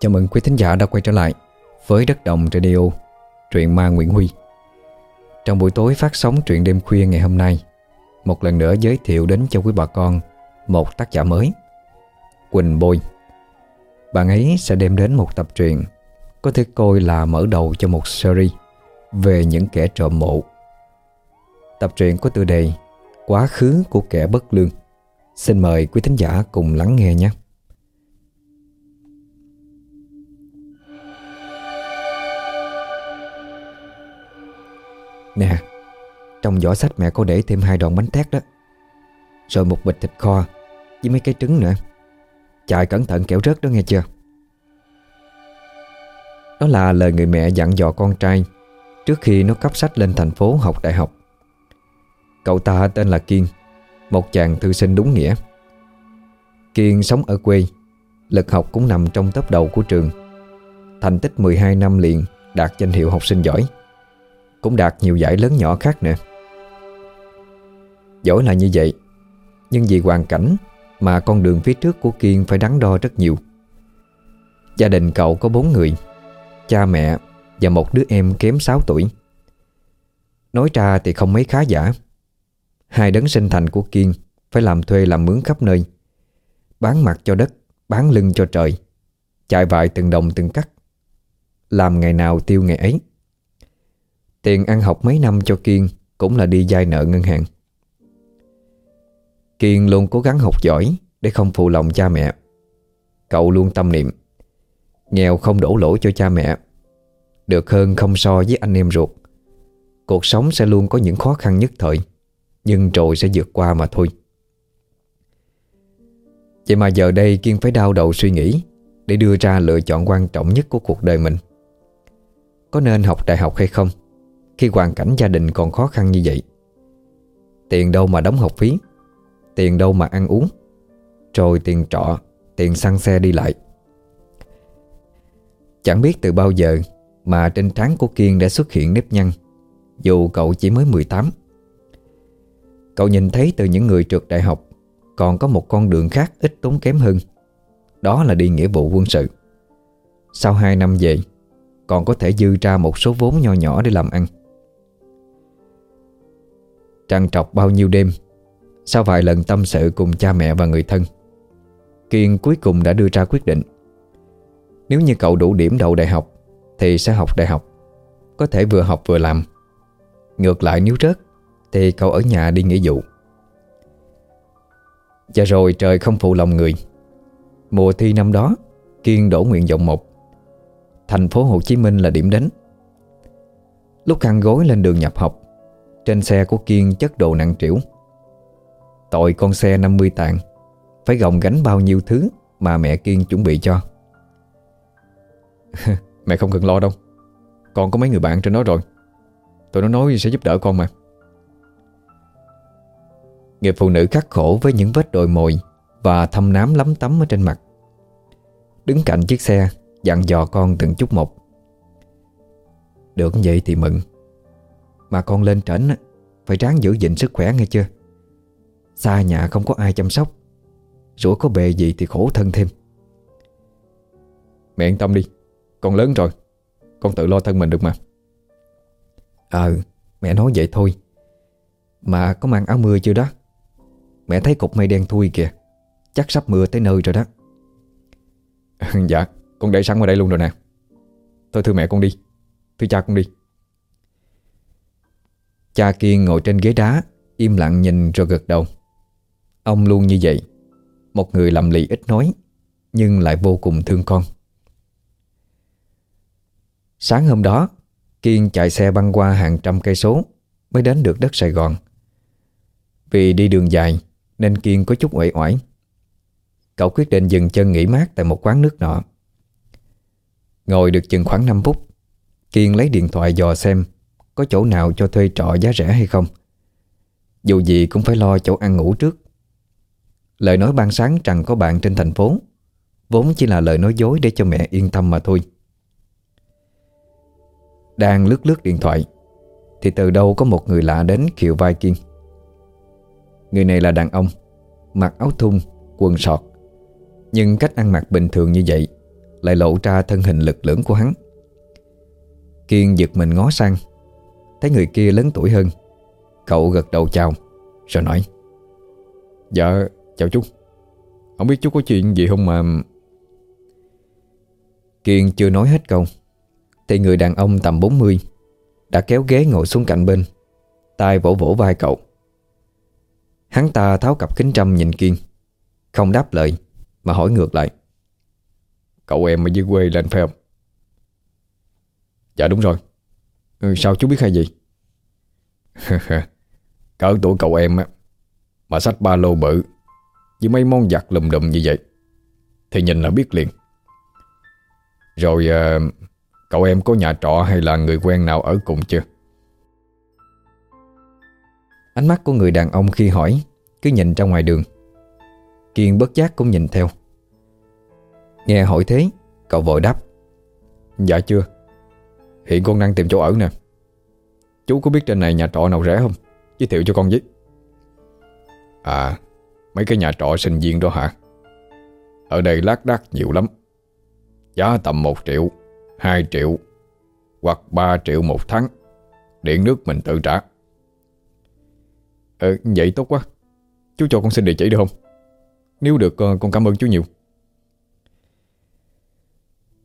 Chào mừng quý thính giả đã quay trở lại với Đất Đồng Radio, truyện ma Nguyễn Huy. Trong buổi tối phát sóng truyện đêm khuya ngày hôm nay, một lần nữa giới thiệu đến cho quý bà con một tác giả mới, Quỳnh Bôi. Bạn ấy sẽ đem đến một tập truyện có thể coi là mở đầu cho một series về những kẻ trộm mộ. Tập truyện có tựa đề Quá khứ của kẻ bất lương. Xin mời quý thính giả cùng lắng nghe nhé. Nè, Trong giỏ sách mẹ có để thêm hai đoạn bánh tét đó. Rồi một bịch thịt kho Với mấy cái trứng nữa. Chạy cẩn thận kẻo rớt đó nghe chưa? Đó là lời người mẹ dặn dò con trai Trước khi nó cấp sách lên thành phố học đại học. Cậu ta tên là Kiên, Một chàng thư sinh đúng nghĩa. Kiên sống ở quê, Lực học cũng nằm trong tấp đầu của trường. Thành tích 12 năm liền Đạt danh hiệu học sinh giỏi cũng đạt nhiều giải lớn nhỏ khác nữa. Giỏi là như vậy, Nhưng vì hoàn cảnh Mà con đường phía trước của Kiên phải đắn đo rất nhiều. Gia đình cậu có bốn người, Cha mẹ Và một đứa em kém 6 tuổi. Nói ra thì không mấy khá giả. Hai đấng sinh thành của Kiên Phải làm thuê làm mướn khắp nơi, Bán mặt cho đất, Bán lưng cho trời, Chạy vại từng đồng từng cắt, Làm ngày nào tiêu ngày ấy. Tiền ăn học mấy năm cho Kiên Cũng là đi vay nợ ngân hàng. Kiên luôn cố gắng học giỏi Để không phụ lòng cha mẹ. Cậu luôn tâm niệm, Nghèo không đổ lỗi cho cha mẹ, Được hơn không so với anh em ruột. Cuộc sống sẽ luôn có những khó khăn nhất thời, Nhưng rồi sẽ vượt qua mà thôi. Vậy mà giờ đây Kiên phải đau đầu suy nghĩ Để đưa ra lựa chọn quan trọng nhất của cuộc đời mình. Có nên học đại học hay không? Khi hoàn cảnh gia đình còn khó khăn như vậy, Tiền đâu mà đóng học phí, Tiền đâu mà ăn uống, Rồi tiền trọ, Tiền xăng xe đi lại. Chẳng biết từ bao giờ Mà trên trán của Kiên đã xuất hiện nếp nhăn, Dù cậu chỉ mới 18 Cậu nhìn thấy từ những người trượt đại học Còn có một con đường khác ít tốn kém hơn, Đó là đi nghĩa vụ quân sự. Sau 2 năm về, Còn có thể dư ra một số vốn nho nhỏ để làm ăn trằn trọc bao nhiêu đêm, Sau vài lần tâm sự cùng cha mẹ và người thân, Kiên cuối cùng đã đưa ra quyết định. Nếu như cậu đủ điểm đầu đại học, Thì sẽ học đại học, Có thể vừa học vừa làm. Ngược lại nếu rớt, Thì cậu ở nhà đi nghỉ vụ Và rồi trời không phụ lòng người. Mùa thi năm đó, Kiên đổ nguyện vọng một. Thành phố Hồ Chí Minh là điểm đến. Lúc khăn gối lên đường nhập học trên xe của Kiên chất đồ nặng trĩu. Tội con xe 50 tạng, Phải gồng gánh bao nhiêu thứ Mà mẹ Kiên chuẩn bị cho? Mẹ không cần lo đâu. Con có mấy người bạn trên đó rồi. Tụi nó nói sẽ giúp đỡ con mà. Người phụ nữ khắc khổ với những vết đồi mồi Và thâm nám lắm tấm ở trên mặt. Đứng cạnh chiếc xe, Dặn dò con từng chút một. Được vậy thì mừng mà con lên trển Phải ráng giữ gìn sức khỏe nghe chưa? Xa nhà không có ai chăm sóc, Rủa có bề gì thì khổ thân thêm. Mẹ yên tâm đi, Con lớn rồi, Con tự lo thân mình được mà. Ờ mẹ nói vậy thôi. Mà có mang áo mưa chưa đó? Mẹ thấy cục mây đen thui kìa, Chắc sắp mưa tới nơi rồi đó. Dạ Con để sẵn ở đây luôn rồi nè. Thôi thưa mẹ con đi, Thưa cha con đi. Cha Kiên ngồi trên ghế đá, Im lặng nhìn rồi gật đầu. Ông luôn như vậy. Một người lầm lì ít nói, Nhưng lại vô cùng thương con. Sáng hôm đó, Kiên chạy xe băng qua hàng trăm cây số Mới đến được đất Sài Gòn. Vì đi đường dài Nên Kiên có chút uể oải. Cậu quyết định dừng chân nghỉ mát Tại một quán nước nọ. Ngồi được chừng khoảng 5 phút, Kiên lấy điện thoại dò xem có chỗ nào cho thuê trọ giá rẻ hay không? Dù gì cũng phải lo chỗ ăn ngủ trước. Lời nói ban sáng rằng có bạn trên thành phố Vốn chỉ là lời nói dối để cho mẹ yên tâm mà thôi. Đang lướt lướt điện thoại Thì từ đâu có một người lạ đến khiệu vai Kiên. Người này là đàn ông Mặc áo thun, quần sọt. Nhưng cách ăn mặc bình thường như vậy Lại lộ ra thân hình lực lưỡng của hắn. Kiên giật mình ngó sang Thấy người kia lớn tuổi hơn. Cậu gật đầu chào, Rồi nói Dạ chào chú. Không biết chú có chuyện gì không mà Kiên chưa nói hết câu, Thì người đàn ông tầm 40 Đã kéo ghế ngồi xuống cạnh bên, tay vỗ vỗ vai cậu. Hắn ta tháo cặp kính trăm nhìn Kiên, Không đáp lời Mà hỏi ngược lại, Cậu em ở dưới quê lên phải không? Dạ đúng rồi ừ, Sao chú biết hay gì? Cỡ tuổi cậu em á Mà sách ba lô bự Với mấy món giặt lùm đùm như vậy Thì nhìn là biết liền. Rồi à, Cậu em có nhà trọ hay là người quen nào ở cùng chưa? Ánh mắt của người đàn ông khi hỏi Cứ nhìn ra ngoài đường. Kiên bất giác cũng nhìn theo. Nghe hỏi thế Cậu vội đáp. Dạ chưa Hiện con đang tìm chỗ ở nè. Chú có biết trên này nhà trọ nào rẻ không? Giới thiệu cho con với. À Mấy cái nhà trọ sinh viên đó hả? Ở đây lác đác nhiều lắm. Giá tầm 1 triệu 2 triệu, Hoặc 3 triệu một tháng. Điện nước mình tự trả. Ờ vậy tốt quá. Chú cho con xin địa chỉ được không? Nếu được ờ, con cảm ơn chú nhiều.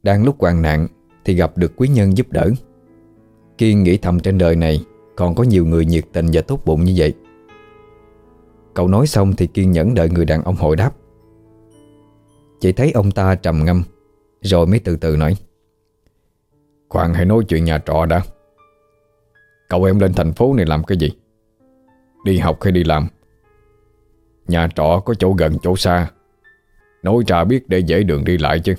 Đang lúc hoạn nạn thì gặp được quý nhân giúp đỡ. Kiên nghĩ thầm trên đời này, Còn có nhiều người nhiệt tình và tốt bụng như vậy. Cậu nói xong thì Kiên nhẫn đợi người đàn ông hồi đáp. Chỉ thấy ông ta trầm ngâm, Rồi mới từ từ nói. Khoan, hãy nói chuyện nhà trọ đã. Cậu em lên thành phố này làm cái gì? Đi học hay đi làm? Nhà trọ có chỗ gần chỗ xa. Nói ra biết để dễ đường đi lại chứ.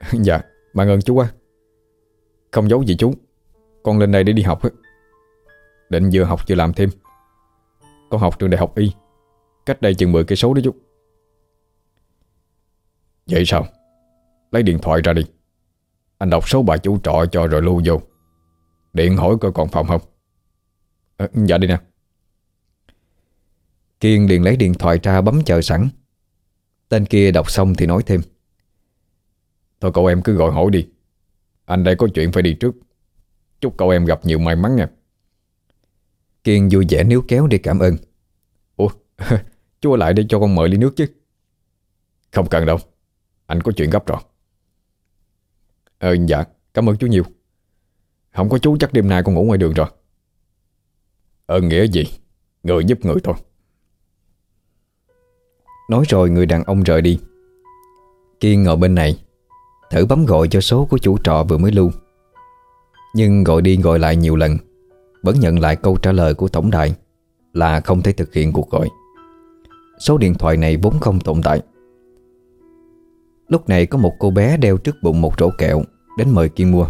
Dạ Mạng ơn chú quá. Không giấu gì chú. Con lên đây để đi học Định vừa học vừa làm thêm. Con học trường đại học Y. Cách đây chừng 10 cây số đó chú. Vậy sao? Lấy điện thoại ra đi. Anh đọc số bà chủ trọ cho rồi lưu vô. Điện hỏi coi còn phòng không. À, Dạ đi nè. Kiên liền lấy điện thoại ra bấm chờ sẵn. Tên kia đọc xong thì nói thêm. Thôi cậu em cứ gọi hỏi đi. Anh đây có chuyện phải đi trước. Chúc cậu em gặp nhiều may mắn nha. Kiên vui vẻ níu kéo để cảm ơn. Ủa Chú lại để cho con mời ly nước chứ? Không cần đâu. Anh có chuyện gấp rồi. Ờ dạ cảm ơn chú nhiều. Không có chú chắc đêm nay con ngủ ngoài đường rồi. Ờ nghĩa gì? Người giúp người thôi. Nói rồi người đàn ông rời đi. Kiên ngồi bên này. Thử bấm gọi cho số của chủ trọ vừa mới lưu. Nhưng gọi đi gọi lại nhiều lần, Vẫn nhận lại câu trả lời của tổng đài Là không thể thực hiện cuộc gọi. Số điện thoại này vốn không tồn tại. Lúc này có một cô bé đeo trước bụng một rổ kẹo Đến mời Kiên mua.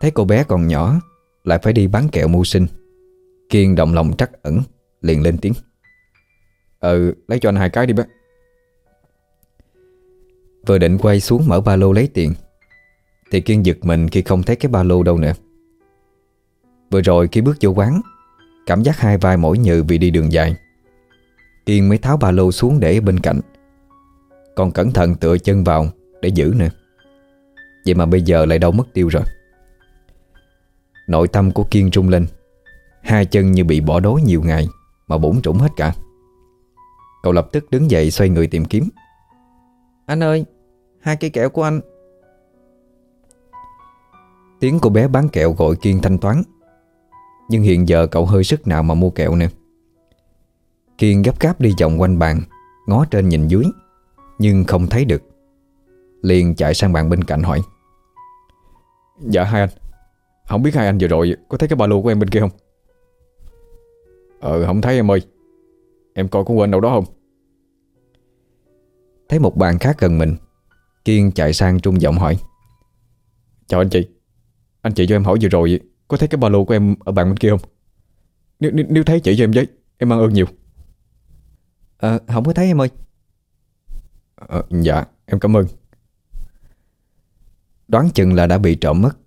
Thấy cô bé còn nhỏ, Lại phải đi bán kẹo mưu sinh. Kiên động lòng trắc ẩn, Liền lên tiếng. Ừ lấy cho anh hai cái đi bác Vừa định quay xuống mở ba lô lấy tiền. Thì Kiên giật mình khi không thấy cái ba lô đâu nữa. Vừa rồi khi bước vô quán, Cảm giác hai vai mỏi nhừ vì đi đường dài. Kiên mới tháo ba lô xuống để bên cạnh. Còn cẩn thận tựa chân vào Để giữ nữa. Vậy mà bây giờ lại đâu mất tiêu rồi. Nội tâm của Kiên rung lên. Hai chân như bị bỏ đói nhiều ngày Mà bổn trũng hết cả. Cậu lập tức đứng dậy xoay người tìm kiếm. Anh ơi, Hai cây kẹo của anh. Tiếng cô bé bán kẹo gọi Kiên thanh toán. Nhưng hiện giờ cậu hơi sức nào mà mua kẹo nè. Kiên gấp gáp đi vòng quanh bàn, Ngó trên nhìn dưới, Nhưng không thấy được. Liền chạy sang bàn bên cạnh hỏi. Dạ hai anh. Không biết hai anh vừa rồi có thấy cái ba lô của em bên kia không? Ờ không thấy em ơi. Em coi có quên đâu đó không? Thấy một bàn khác gần mình. Kiên chạy sang trung giọng hỏi Chào anh chị. Anh chị cho em hỏi vừa rồi Có thấy cái ba lô của em ở bàn bên kia không? Nếu, nếu, nếu thấy chị cho em giấy Em mang ơn nhiều. Ờ không có thấy em ơi. À, Dạ em cảm ơn. Đoán chừng là đã bị trộm mất.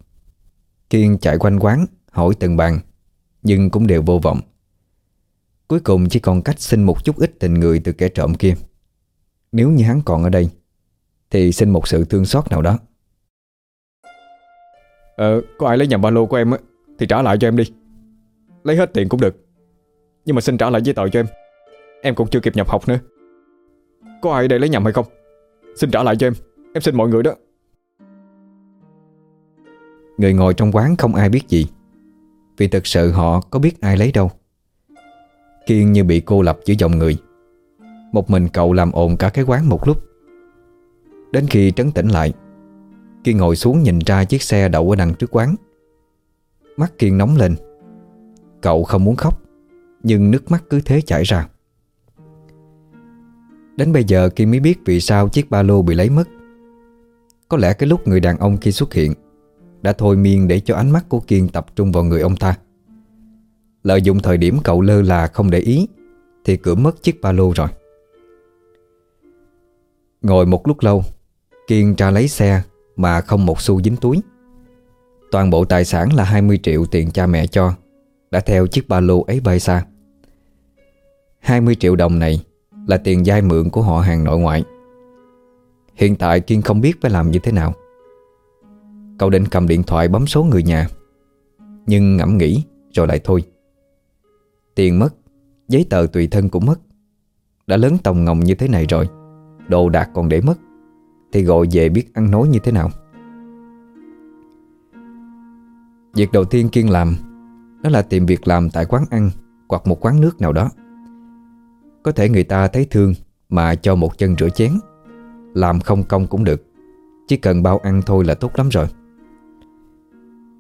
Kiên chạy quanh quán Hỏi từng bàn Nhưng cũng đều vô vọng. Cuối cùng chỉ còn cách xin một chút ít tình người từ kẻ trộm kia Nếu như hắn còn ở đây Thì xin một sự thương xót nào đó. Ờ có ai lấy nhầm ba lô của em á Thì trả lại cho em đi. Lấy hết tiền cũng được Nhưng mà xin trả lại giấy tờ cho em. Em cũng chưa kịp nhập học nữa. Có ai đây lấy nhầm hay không? Xin trả lại cho em. Em xin mọi người đó. Người ngồi trong quán không ai biết gì Vì thực sự họ có biết ai lấy đâu. Kiên như bị cô lập giữa dòng người một mình cậu làm ồn cả cái quán một lúc. Đến khi trấn tĩnh lại, Kiên ngồi xuống nhìn ra chiếc xe đậu ở đằng trước quán. Mắt Kiên nóng lên. Cậu không muốn khóc, Nhưng nước mắt cứ thế chảy ra. Đến bây giờ Kiên mới biết vì sao chiếc ba lô bị lấy mất. Có lẽ cái lúc người đàn ông kia xuất hiện Đã thôi miên để cho ánh mắt của Kiên tập trung vào người ông ta. Lợi dụng thời điểm cậu lơ là không để ý Thì cửa mất chiếc ba lô rồi. Ngồi một lúc lâu, Kiên tra lấy xe Mà không một xu dính túi. Toàn bộ tài sản là 20 triệu tiền cha mẹ cho, Đã theo chiếc ba lô ấy bay xa. 20 triệu đồng này Là tiền vay mượn của họ hàng nội ngoại. Hiện tại Kiên không biết phải làm như thế nào. Cậu định cầm điện thoại bấm số người nhà, Nhưng ngẫm nghĩ rồi lại thôi. Tiền mất, Giấy tờ tùy thân cũng mất, Đã lớn tòng ngồng như thế này rồi. Đồ đạc còn để mất, Thì gọi về biết ăn nói như thế nào. Việc đầu tiên Kiên làm, Đó là tìm việc làm tại quán ăn Hoặc một quán nước nào đó. Có thể người ta thấy thương Mà cho một chân rửa chén, Làm không công cũng được, Chỉ cần bao ăn thôi là tốt lắm rồi.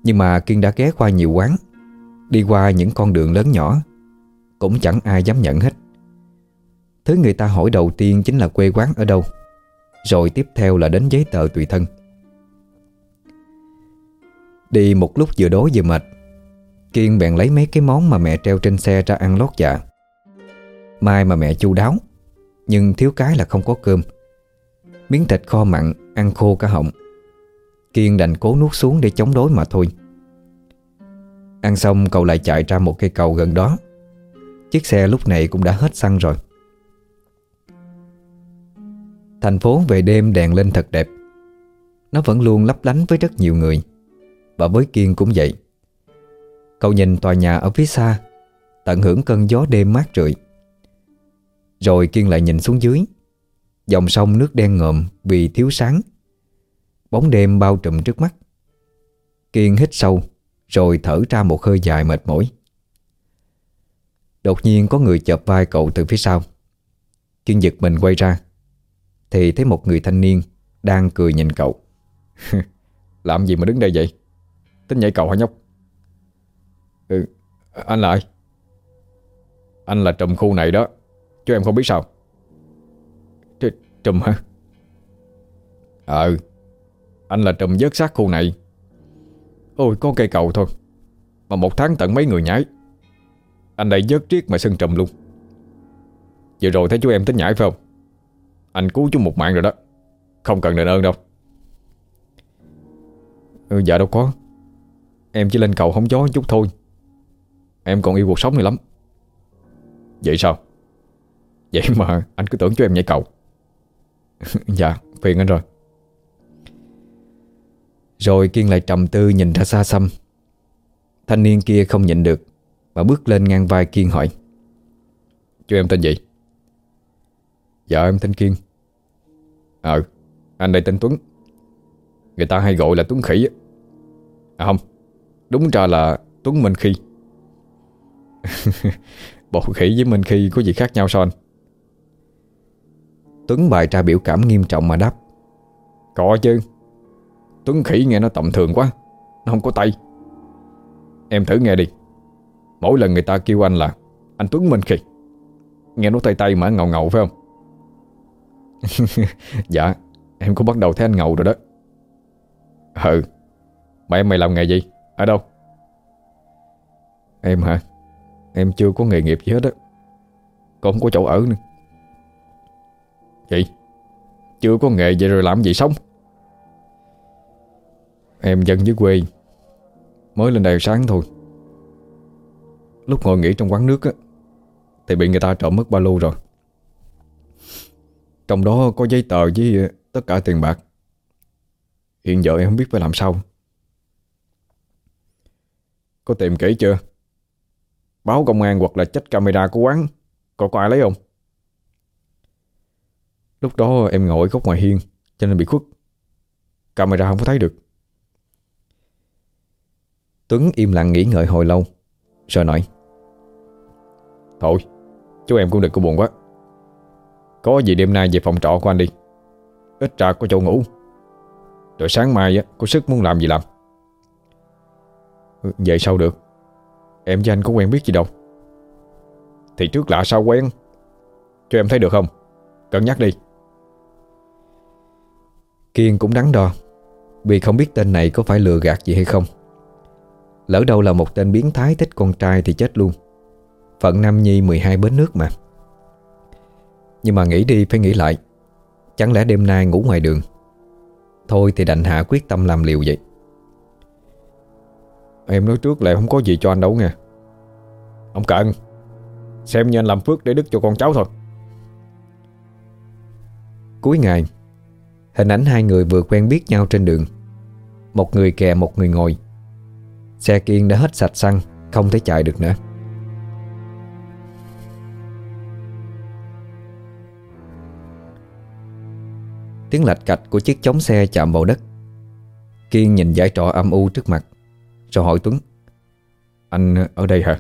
Nhưng mà Kiên đã ghé qua nhiều quán, Đi qua những con đường lớn nhỏ, Cũng chẳng ai dám nhận hết. Thứ người ta hỏi đầu tiên chính là quê quán ở đâu. Rồi tiếp theo là đến giấy tờ tùy thân. Đi một lúc vừa đói vừa mệt, Kiên bèn lấy mấy cái món mà mẹ treo trên xe ra ăn lót dạ. Mai mà mẹ chu đáo, Nhưng thiếu cái là không có cơm. Miếng thịt kho mặn, Ăn khô cả họng. Kiên đành cố nuốt xuống để chống đối mà thôi. Ăn xong, cậu lại chạy ra một cây cầu gần đó. Chiếc xe lúc này cũng đã hết xăng rồi. Thành phố về đêm đèn lên thật đẹp. Nó vẫn luôn lấp lánh với rất nhiều người. Và với Kiên cũng vậy. Cậu nhìn tòa nhà ở phía xa, Tận hưởng cơn gió đêm mát rượi. Rồi Kiên lại nhìn xuống dưới. Dòng sông nước đen ngợm vì thiếu sáng. Bóng đêm bao trùm trước mắt. Kiên hít sâu, Rồi thở ra một hơi dài mệt mỏi. Đột nhiên có người chợp vai cậu từ phía sau. Kiên giật mình quay ra. Thì thấy một người thanh niên Đang cười nhìn cậu. Làm gì mà đứng đây vậy? Tính nhảy cầu hả nhóc? Ừ Anh là ai? Anh là trùm khu này đó. Chứ em không biết sao. Tr, Trùm hả? Ờ Anh là trùm vớt xác khu này. Ôi, có cây cầu thôi. Mà một tháng tận mấy người nhảy. Anh đây vớt triết mà sưng trùm luôn. Vừa rồi thấy chú em tính nhảy phải không? Anh cứu chú một mạng rồi đó. Không cần đền ơn đâu. Ừ, Dạ đâu có. Em chỉ lên cầu hóng gió chút thôi. Em còn yêu cuộc sống này lắm. Vậy sao? Vậy mà anh cứ tưởng cho em nhảy cầu. Dạ phiền anh rồi. Rồi Kiên lại trầm tư nhìn ra xa xăm. Thanh niên kia không nhịn được Mà bước lên ngang vai Kiên hỏi. Chú em tên gì? Dạ em tên Kiên. Ờ Anh đây tên Tuấn. Người ta hay gọi là Tuấn Khỉ À không, Đúng ra là Tuấn Minh Khi. Bộ khỉ với Minh Khi có gì khác nhau sao anh? Tuấn bày ra biểu cảm nghiêm trọng mà đáp. Có chứ. Tuấn khỉ nghe nó tầm thường quá, Nó không có tay. Em thử nghe đi. Mỗi lần người ta kêu anh là Anh Tuấn Minh Khi. Nghe nó tay tay mà ngầu ngầu phải không? Dạ Em cũng bắt đầu thấy anh ngầu rồi đó. Ừ Mà em mày làm nghề gì? Ở đâu? Em hả? Em chưa có nghề nghiệp gì hết á. Còn không có chỗ ở nữa. Chị Chưa có nghề vậy rồi làm gì sống? Em dân dưới quê, Mới lên đây sáng thôi. Lúc ngồi nghỉ trong quán nước á, Thì bị người ta trộm mất ba lô rồi. Trong đó có giấy tờ với ờ, Tất cả tiền bạc. Hiện giờ em không biết phải làm sao. Có tìm kỹ chưa? Báo công an hoặc là trách camera của quán. Có có ai lấy không? Lúc đó em ngồi góc ngoài hiên, Cho nên bị khuất. Camera không có thấy được. Tuấn im lặng nghĩ ngợi hồi lâu. Rồi nói Thôi, Chú em cũng đừng có buồn quá. Có gì đêm nay về phòng trọ của anh đi. Ít ra có chỗ ngủ. Rồi sáng mai có sức muốn làm gì làm. Vậy sao được? Em với anh có quen biết gì đâu. Thì trước lạ sao quen. Cho em thấy được không? Cân nhắc đi. Kiên cũng đắn đo, Vì không biết tên này có phải lừa gạt gì hay không. Lỡ đâu là một tên biến thái thích con trai thì chết luôn. Phận Nam Nhi 12 bến nước mà. Nhưng mà nghĩ đi phải nghĩ lại. Chẳng lẽ đêm nay ngủ ngoài đường? Thôi thì đành hạ quyết tâm làm liều vậy. Em nói trước là không có gì cho anh đâu nha Không cần Xem như anh làm phước để đức cho con cháu thôi. Cuối ngày, Hình ảnh hai người vừa quen biết nhau trên đường. Một người kè, một người ngồi. Xe kiên đã hết sạch xăng, Không thể chạy được nữa. Tiếng lạch cạch của chiếc chống xe chạm vào đất Kiên nhìn giải trọ âm u trước mặt, Rồi hỏi Tuấn, Anh ở đây hả?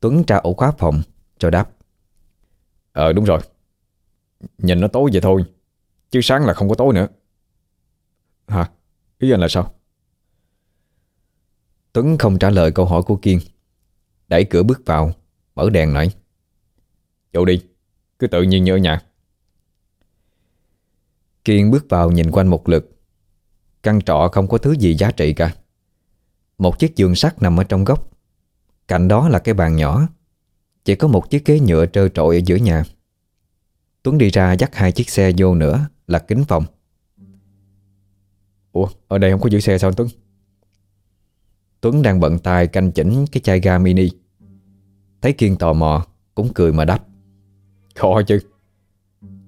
Tuấn tra ổ khóa phòng, Rồi đáp Ờ đúng rồi Nhìn nó tối vậy thôi, Chứ sáng là không có tối nữa Hả? Ý anh là sao? Tuấn không trả lời câu hỏi của Kiên, Đẩy cửa bước vào, Mở đèn nói Vô đi, Cứ tự nhiên như ở nhà Kiên bước vào nhìn quanh một lượt. Căn trọ không có thứ gì giá trị cả. Một chiếc giường sắt nằm ở trong góc. Cạnh đó là cái bàn nhỏ. Chỉ có một chiếc ghế nhựa trơ trội ở giữa nhà. Tuấn đi ra dắt hai chiếc xe vô nữa, Là kính phòng. Ủa, ở đây không có giữ xe sao anh Tuấn? Tuấn đang bận tay canh chỉnh cái chai ga mini. Thấy Kiên tò mò, Cũng cười mà đáp. Khó chứ.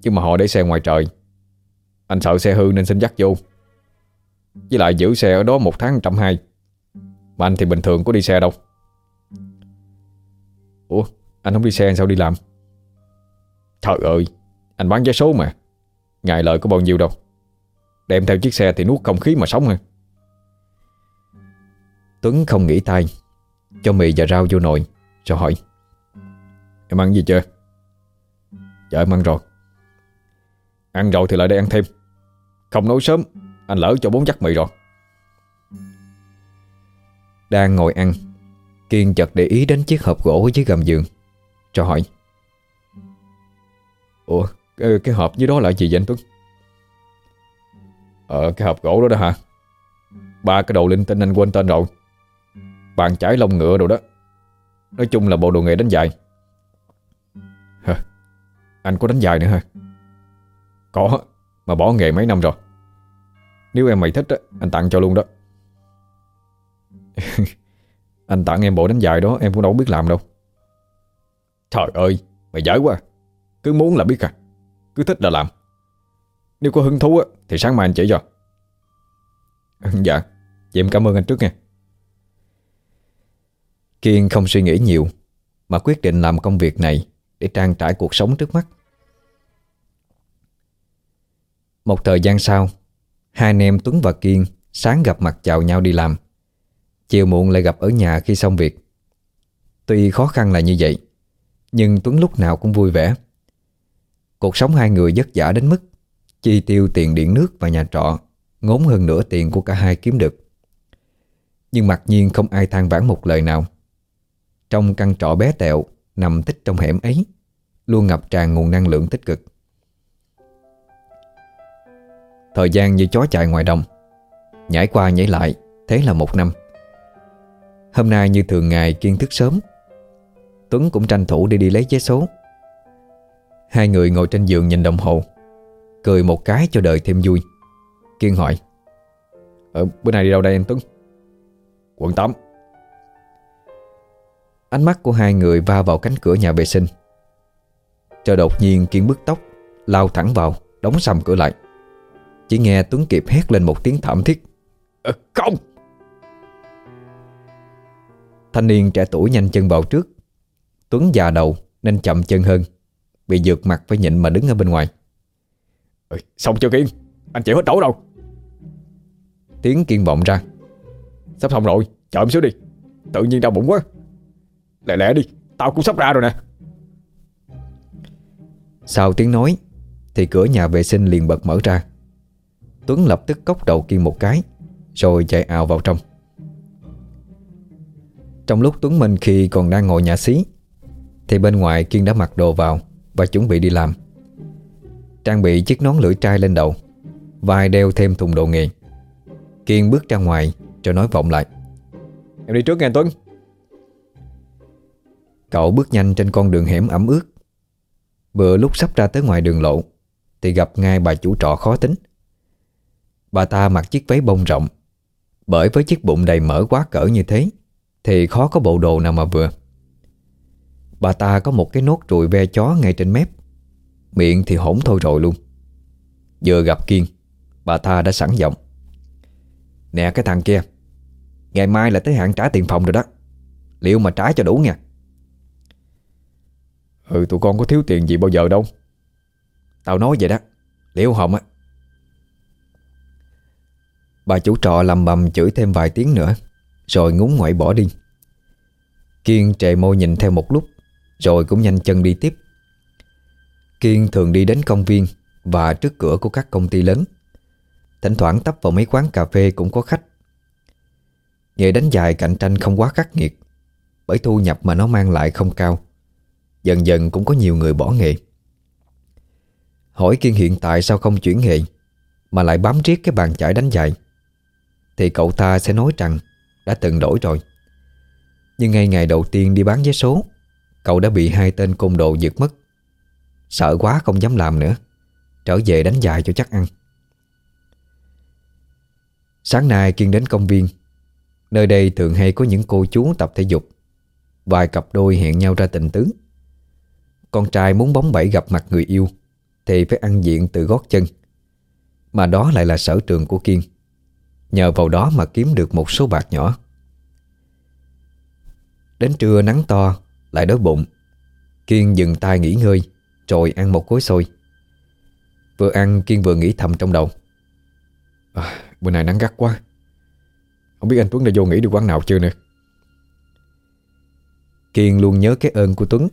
Nhưng mà họ để xe ngoài trời. Anh sợ xe hư nên xin dắt vô. Với lại giữ xe ở đó một tháng trăm hai. Mà anh thì bình thường có đi xe đâu. Ủa, Anh không đi xe sao đi làm? Trời ơi, Anh bán vé số mà. Ngày lợi có bao nhiêu đâu. Đem theo chiếc xe thì nuốt không khí mà sống ha Tuấn không nghĩ tay. Cho mì và rau vô nồi Rồi hỏi. Em ăn gì chưa? Dạ em ăn rồi. Ăn rồi thì lại đây ăn thêm. Không nói sớm Anh lỡ cho bốn chắc mì rồi. Đang ngồi ăn Kiên chợt để ý đến chiếc hộp gỗ dưới gầm giường. Cho hỏi Ủa cái, cái hộp dưới đó là gì vậy anh Tuấn? Ờ cái hộp gỗ đó đó hả? Ba cái đồ linh tinh anh quên tên rồi. Bàn chải lông ngựa đồ đó. Nói chung là bộ đồ nghề đánh dài Hả Anh có đánh dài nữa hả? Có. Mà bỏ nghề mấy năm rồi. Nếu em mày thích á, Anh tặng cho luôn đó. Anh tặng em bộ đánh dài đó, Em cũng đâu biết làm đâu. Trời ơi, Mày giỏi quá. Cứ muốn là biết à. Cứ thích là làm. Nếu có hứng thú á, Thì sáng mai anh chỉ cho. Dạ Vậy em cảm ơn anh trước nha. Kiên không suy nghĩ nhiều, Mà quyết định làm công việc này Để trang trải cuộc sống trước mắt. Một thời gian sau, Hai anh em Tuấn và Kiên Sáng gặp mặt chào nhau đi làm. Chiều muộn lại gặp ở nhà khi xong việc. Tuy khó khăn là như vậy, Nhưng Tuấn lúc nào cũng vui vẻ. Cuộc sống hai người vất vả đến mức Chi tiêu tiền điện nước và nhà trọ Ngốn hơn nửa tiền của cả hai kiếm được. Nhưng mặc nhiên không ai than vãn một lời nào. Trong căn trọ bé tẹo Nằm tích trong hẻm ấy, Luôn ngập tràn nguồn năng lượng tích cực. Thời gian như chó chạy ngoài đồng. Nhảy qua nhảy lại, Thế là một năm. Hôm nay như thường ngày Kiên thức sớm. Tuấn cũng tranh thủ đi đi lấy vé số. Hai người ngồi trên giường nhìn đồng hồ. Cười một cái cho đời thêm vui. Kiên hỏi Ờ bữa nay đi đâu đây anh Tuấn? Quận 8 Ánh mắt của hai người va vào cánh cửa nhà vệ sinh. Cho đột nhiên Kiên bước tóc, Lao thẳng vào, Đóng sầm cửa lại. Chỉ nghe Tuấn kịp hét lên một tiếng thảm thiết. À, Không! Thanh niên trẻ tuổi nhanh chân vào trước. Tuấn già đầu nên chậm chân hơn. Bị dược mặt phải nhịn mà đứng ở bên ngoài. Ừ, Xong chưa Kiên? Anh chịu hết đấu đâu. Tiếng Kiên vọng ra. Sắp xong rồi Chờ em xíu đi. Tự nhiên đau bụng quá. Lẹ lẹ đi Tao cũng sắp ra rồi nè. Sau tiếng nói Thì cửa nhà vệ sinh liền bật mở ra Tuấn lập tức cốc đầu Kiên một cái Rồi chạy ào vào trong. Trong lúc Tuấn Minh khi còn đang ngồi nhà xí Thì bên ngoài Kiên đã mặc đồ vào Và chuẩn bị đi làm. Trang bị chiếc nón lưỡi trai lên đầu Vai đeo thêm thùng đồ nghề. Kiên bước ra ngoài Rồi nói vọng lại. Em đi trước nghe Tuấn. Cậu bước nhanh trên con đường hẻm ẩm ướt. Vừa lúc sắp ra tới ngoài đường lộ Thì gặp ngay bà chủ trọ khó tính Bà ta mặc chiếc váy bông rộng. Bởi với chiếc bụng đầy mỡ quá cỡ như thế, Thì khó có bộ đồ nào mà vừa. Bà ta có một cái nốt ruồi ve chó ngay trên mép. Miệng thì hổn thôi rồi luôn. Vừa gặp Kiên, Bà ta đã sẵn giọng. Nè cái thằng kia, Ngày mai là tới hạn trả tiền phòng rồi đó. Liệu mà trả cho đủ nha. Ừ tụi con có thiếu tiền gì bao giờ đâu. Tao nói vậy đó. Liễu Hồng á Bà chủ trọ lầm bầm chửi thêm vài tiếng nữa, Rồi ngúng ngoại bỏ đi. Kiên trề môi nhìn theo một lúc, Rồi cũng nhanh chân đi tiếp. Kiên thường đi đến công viên Và trước cửa của các công ty lớn. Thỉnh thoảng tấp vào mấy quán cà phê cũng có khách. Nghề đánh dài cạnh tranh không quá khắc nghiệt, Bởi thu nhập mà nó mang lại không cao. Dần dần cũng có nhiều người bỏ nghề. Hỏi Kiên hiện tại sao không chuyển nghề, Mà lại bám riết cái bàn chải đánh dài thì cậu ta sẽ nói rằng Đã từng đổi rồi. Nhưng ngay ngày đầu tiên đi bán vé số, Cậu đã bị hai tên côn đồ giật mất. Sợ quá không dám làm nữa, Trở về đánh dài cho chắc ăn. Sáng nay Kiên đến công viên. Nơi đây thường hay có những cô chú tập thể dục. Vài cặp đôi hẹn nhau ra tình tứ. Con trai muốn bóng bẩy gặp mặt người yêu, Thì phải ăn diện từ gót chân. Mà đó lại là sở trường của Kiên. Nhờ vào đó mà kiếm được một số bạc nhỏ. Đến trưa nắng to Lại đói bụng. Kiên dừng tay nghỉ ngơi Rồi ăn một cối xôi. Vừa ăn Kiên vừa nghĩ thầm trong đầu. À, Bữa nay nắng gắt quá. Không biết anh Tuấn đã vô nghỉ được quán nào chưa nữa Kiên luôn nhớ cái ơn của Tuấn.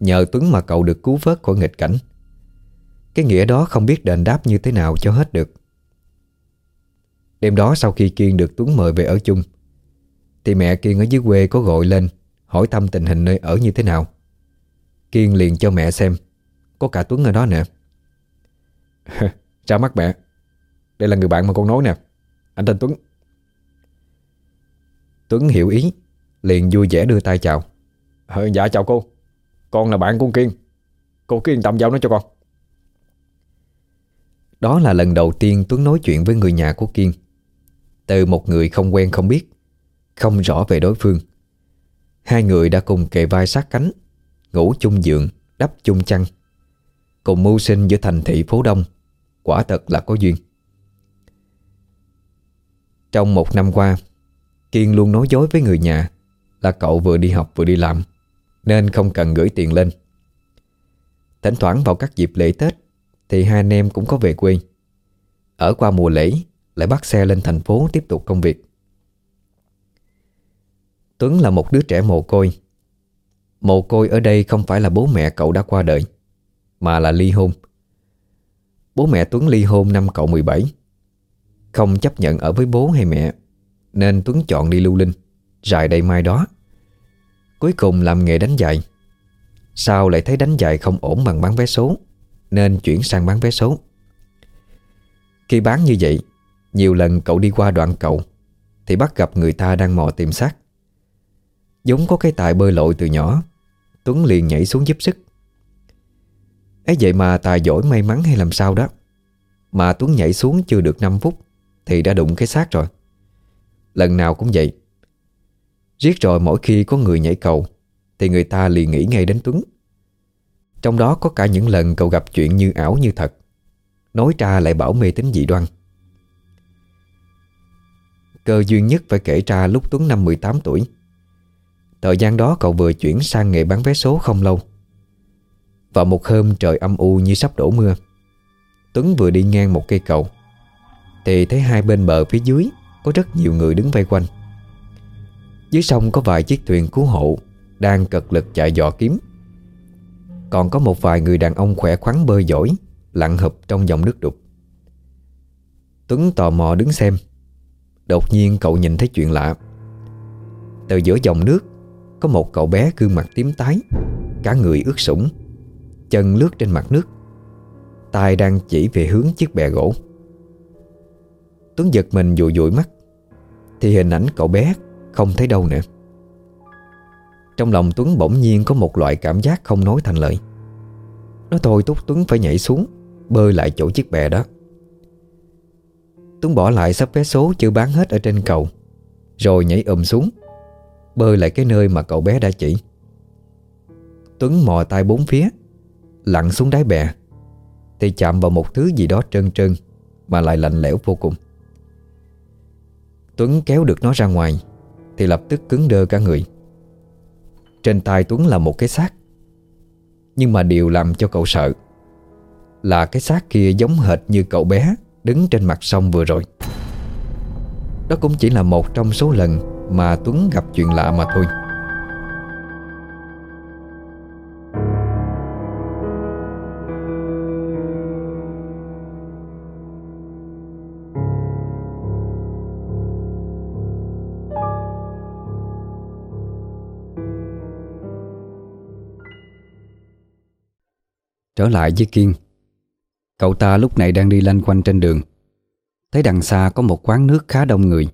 Nhờ Tuấn mà cậu được cứu vớt khỏi nghịch cảnh. Cái nghĩa đó không biết đền đáp như thế nào cho hết được. Đêm đó sau khi Kiên được Tuấn mời về ở chung Thì mẹ Kiên ở dưới quê có gọi lên Hỏi thăm tình hình nơi ở như thế nào. Kiên liền cho mẹ xem Có cả Tuấn ở đó nè. Ra mắt mẹ Đây là người bạn mà con nói nè Anh tên Tuấn. Tuấn hiểu ý Liền vui vẻ đưa tay chào. Ờ, Dạ chào cô Con là bạn của Kiên Cô cứ yên tâm giao nó cho con. Đó là lần đầu tiên Tuấn nói chuyện với người nhà của Kiên. Từ một người không quen không biết, Không rõ về đối phương. Hai người đã cùng kề vai sát cánh, Ngủ chung giường, Đắp chung chăn. Cùng mưu sinh giữa thành thị phố đông, Quả thật là có duyên. Trong một năm qua, Kiên luôn nói dối với người nhà Là cậu vừa đi học vừa đi làm, Nên không cần gửi tiền lên. Thỉnh thoảng vào các dịp lễ Tết, Thì hai anh em cũng có về quê. Ở qua mùa lễ lại bắt xe lên thành phố tiếp tục công việc. Tuấn là một đứa trẻ mồ côi. Mồ côi ở đây không phải là bố mẹ cậu đã qua đời, Mà là ly hôn. Bố mẹ Tuấn ly hôn năm cậu 17 Không chấp nhận ở với bố hay mẹ, Nên Tuấn chọn đi lưu linh Rài đây mai đó. Cuối cùng làm nghề đánh giày. Sau lại thấy đánh giày không ổn bằng bán vé số, Nên chuyển sang bán vé số. Khi bán như vậy nhiều lần cậu đi qua đoạn cầu, Thì bắt gặp người ta đang mò tìm xác. Giống có cái tài bơi lội từ nhỏ, Tuấn liền nhảy xuống giúp sức. Ấy vậy mà tài giỏi may mắn hay làm sao đó. Mà Tuấn nhảy xuống chưa được 5 phút, Thì đã đụng cái xác rồi. Lần nào cũng vậy. Riết rồi mỗi khi có người nhảy cầu, Thì người ta liền nghĩ ngay đến Tuấn. Trong đó có cả những lần cậu gặp chuyện như ảo như thật. Nói ra lại bảo mê tín dị đoan. Cơ duyên nhất phải kể ra lúc Tuấn năm 18 tuổi. Thời gian đó cậu vừa chuyển sang nghề bán vé số không lâu. Vào một hôm trời âm u như sắp đổ mưa, Tuấn vừa đi ngang một cây cầu, Thì thấy hai bên bờ phía dưới Có rất nhiều người đứng vây quanh. Dưới sông có vài chiếc thuyền cứu hộ Đang cật lực chạy dò kiếm. Còn có một vài người đàn ông khỏe khoắn bơi giỏi, Lặn hụp trong dòng nước đục. Tuấn tò mò đứng xem Đột nhiên cậu nhìn thấy chuyện lạ. Từ giữa dòng nước, Có một cậu bé gương mặt tím tái, Cả người ướt sũng, Chân lướt trên mặt nước. Tay đang chỉ về hướng chiếc bè gỗ. Tuấn giật mình dụi dụi mắt, Thì hình ảnh cậu bé Không thấy đâu nữa. Trong lòng Tuấn bỗng nhiên có một loại cảm giác không nói thành lời. Nó thôi thúc Tuấn phải nhảy xuống, Bơi lại chỗ chiếc bè đó. Tuấn bỏ lại sắp vé số chưa bán hết ở trên cầu, Rồi nhảy ùm xuống, Bơi lại cái nơi mà cậu bé đã chỉ. Tuấn mò tay bốn phía, Lặn xuống đáy bè, Thì chạm vào một thứ gì đó trơn trơn Mà lại lạnh lẽo vô cùng. Tuấn kéo được nó ra ngoài, Thì lập tức cứng đơ cả người. Trên tay Tuấn là một cái xác, Nhưng mà điều làm cho cậu sợ Là cái xác kia giống hệt như cậu bé. Đứng trên mặt sông vừa rồi. Đó cũng chỉ là một trong số lần Mà Tuấn gặp chuyện lạ mà thôi. Trở lại với Kiên Cậu ta lúc này đang đi lanh quanh trên đường. Thấy đằng xa có một quán nước khá đông người.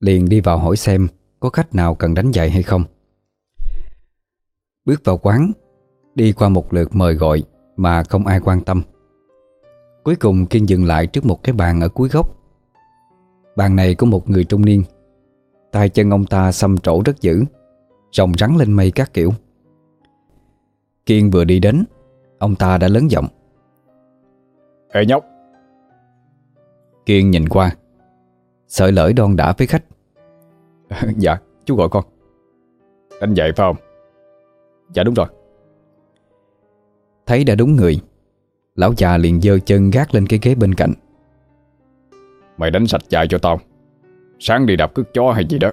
Liền đi vào hỏi xem Có khách nào cần đánh giày hay không. Bước vào quán, Đi qua một lượt mời gọi Mà không ai quan tâm. Cuối cùng Kiên dừng lại trước một cái bàn ở cuối góc. Bàn này có một người trung niên. Tay chân ông ta xăm trổ rất dữ, Rồng rắn lên mây các kiểu. Kiên vừa đi đến, Ông ta đã lớn giọng. Ê nhóc. Kiên nhìn qua. Sợi lỡi đon đã với khách. Dạ chú gọi con. Anh dậy phải không? Dạ đúng rồi. Thấy đã đúng người Lão già liền dơ chân gác lên cái ghế bên cạnh. Mày đánh sạch chạy cho tao. Sáng đi đạp cước chó hay gì đó.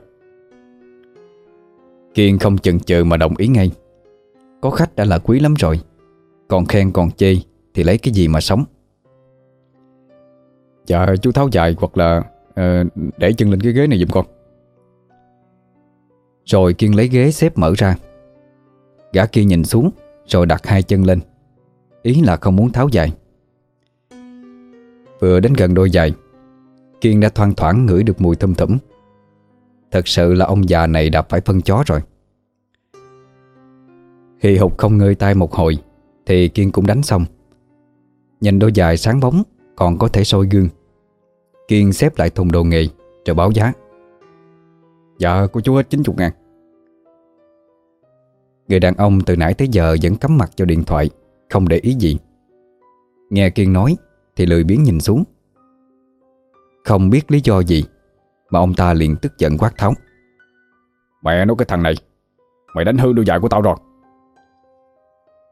Kiên không chần chừ mà đồng ý ngay. Có khách đã là quý lắm rồi. Còn khen còn chê Thì lấy cái gì mà sống Dạ chú tháo dài hoặc là uh, Để chân lên cái ghế này giùm con. Rồi Kiên lấy ghế xếp mở ra. Gã kia nhìn xuống Rồi đặt hai chân lên. Ý là không muốn tháo dài Vừa đến gần đôi giày Kiên đã thoang thoảng ngửi được mùi thum thủm Thật sự là ông già này đã phải phân chó rồi. Hì hục không ngơi tay một hồi Thì Kiên cũng đánh xong. Nhìn đôi giày sáng bóng Còn có thể soi gương. Kiên xếp lại thùng đồ nghề Rồi báo giá. Dạ của chú hết 90 ngàn. Người đàn ông từ nãy tới giờ Vẫn cắm mặt cho điện thoại Không để ý gì. Nghe Kiên nói Thì lười biến nhìn xuống. Không biết lý do gì Mà ông ta liền tức giận quát tháo. Mẹ nói cái thằng này Mày đánh hư đôi giày của tao rồi.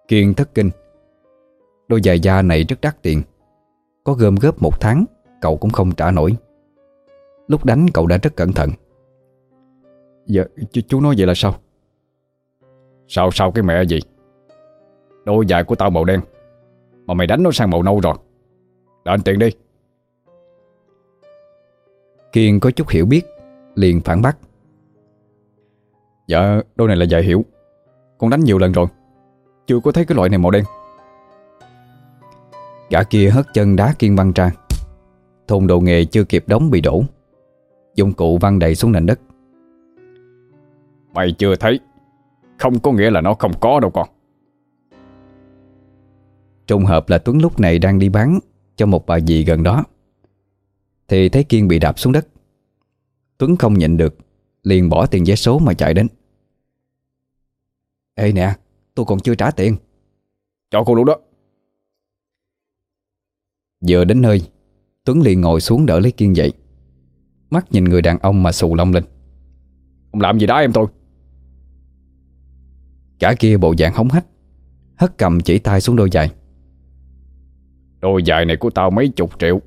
Kiên thất kinh. Đôi giày da này rất đắt tiền Có gom góp một tháng Cậu cũng không trả nổi. Lúc đánh cậu đã rất cẩn thận. Dạ chú, chú nói vậy là sao? Sao sao cái mẹ gì? Đôi giày của tao màu đen Mà mày đánh nó sang màu nâu rồi. Đền tiền đi. Kiên có chút hiểu biết Liền phản bác. Dạ đôi này là giày hiểu. Con đánh nhiều lần rồi Chưa có thấy cái loại này màu đen. Gã kia hất chân đá Kiên văng ra Thùng đồ nghề chưa kịp đóng bị đổ. Dụng cụ văng đầy xuống nền đất. Mày chưa thấy Không có nghĩa là nó không có đâu con. Trùng hợp là Tuấn lúc này đang đi bán Cho một bà dì gần đó. Thì thấy Kiên bị đạp xuống đất. Tuấn không nhịn được Liền bỏ tiền vé số mà chạy đến. Ê nè Tôi còn chưa trả tiền. Cho cô luôn đó. Vừa đến nơi Tuấn liền ngồi xuống đỡ lấy Kiên dậy. Mắt nhìn người đàn ông mà xù lông lên. Ông làm gì đó em tôi? Cả kia bộ dạng hống hách Hất cầm chỉ tay xuống đôi giày. Đôi giày này của tao mấy chục triệu.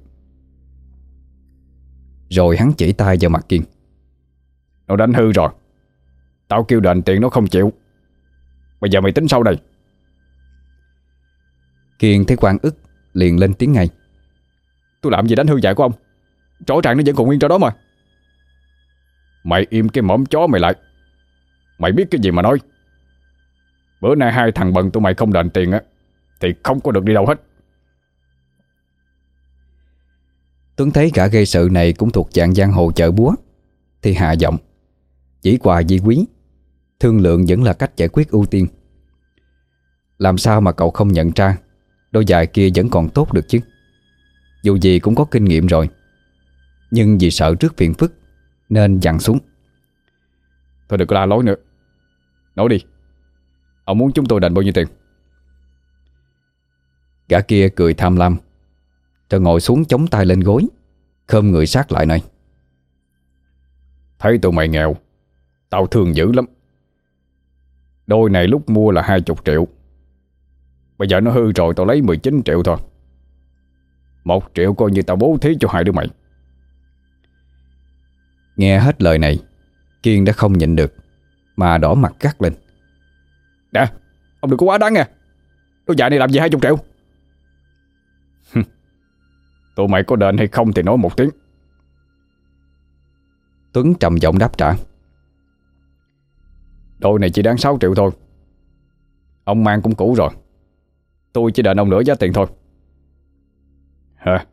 Rồi hắn chỉ tay vào mặt Kiên. Nó đánh hư rồi. Tao kêu đền tiền nó không chịu. Bây giờ mày tính sau đây. Kiên thấy quan ức Liền lên tiếng ngay Tôi làm gì đánh hư dạy của ông? Rõ ràng nó vẫn còn nguyên chỗ đó mà. Mày im cái mõm chó mày lại. Mày biết cái gì mà nói. Bữa nay hai thằng bần tụi mày không đền tiền á, Thì không có được đi đâu hết. Tuấn thấy cả gây sự này cũng thuộc dạng giang hồ chợ búa, Thì hạ giọng. Chỉ quà di quý, Thương lượng vẫn là cách giải quyết ưu tiên. Làm sao mà cậu không nhận ra, Đôi giày kia vẫn còn tốt được chứ? Dù gì cũng có kinh nghiệm rồi. Nhưng vì sợ trước phiền phức Nên dặn xuống. Thôi đừng có la lối nữa. Nói đi. Ông muốn chúng tôi đền bao nhiêu tiền? Gã kia cười tham lam. Rồi ngồi xuống chống tay lên gối Khơm người sát lại này. Thấy tụi mày nghèo Tao thương dữ lắm. Đôi này lúc mua là 20 triệu. Bây giờ nó hư rồi tao lấy 19 triệu thôi một triệu coi như tao bố thí cho hai đứa mày. Nghe hết lời này, Kiên đã không nhịn được, Mà đỏ mặt gắt lên. Nè, Ông đừng có quá đáng nha. Đôi dạy này làm gì 20 triệu? Tụi mày có đền hay không thì nói một tiếng. Tuấn trầm giọng đáp trả. Đôi này chỉ đáng 6 triệu thôi. Ông mang cũng cũ rồi. Tôi chỉ đền ông nửa giá tiền thôi. Hả?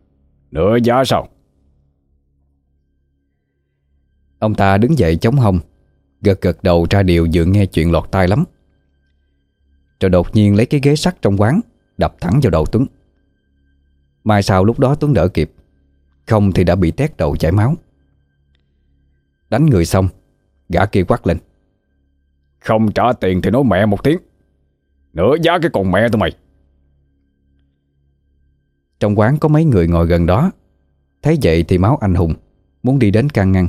Nửa giá sao Ông ta đứng dậy chống hông Gật gật đầu ra điều vừa nghe chuyện lọt tai lắm. Rồi đột nhiên lấy cái ghế sắt trong quán Đập thẳng vào đầu Tuấn. Mai sau lúc đó Tuấn đỡ kịp Không thì đã bị tét đầu chảy máu. Đánh người xong Gã kia quát lên. Không trả tiền thì nói mẹ một tiếng. Nửa giá cái con mẹ tụi mày trong quán có mấy người ngồi gần đó. Thấy vậy thì máu anh hùng, Muốn đi đến can ngăn.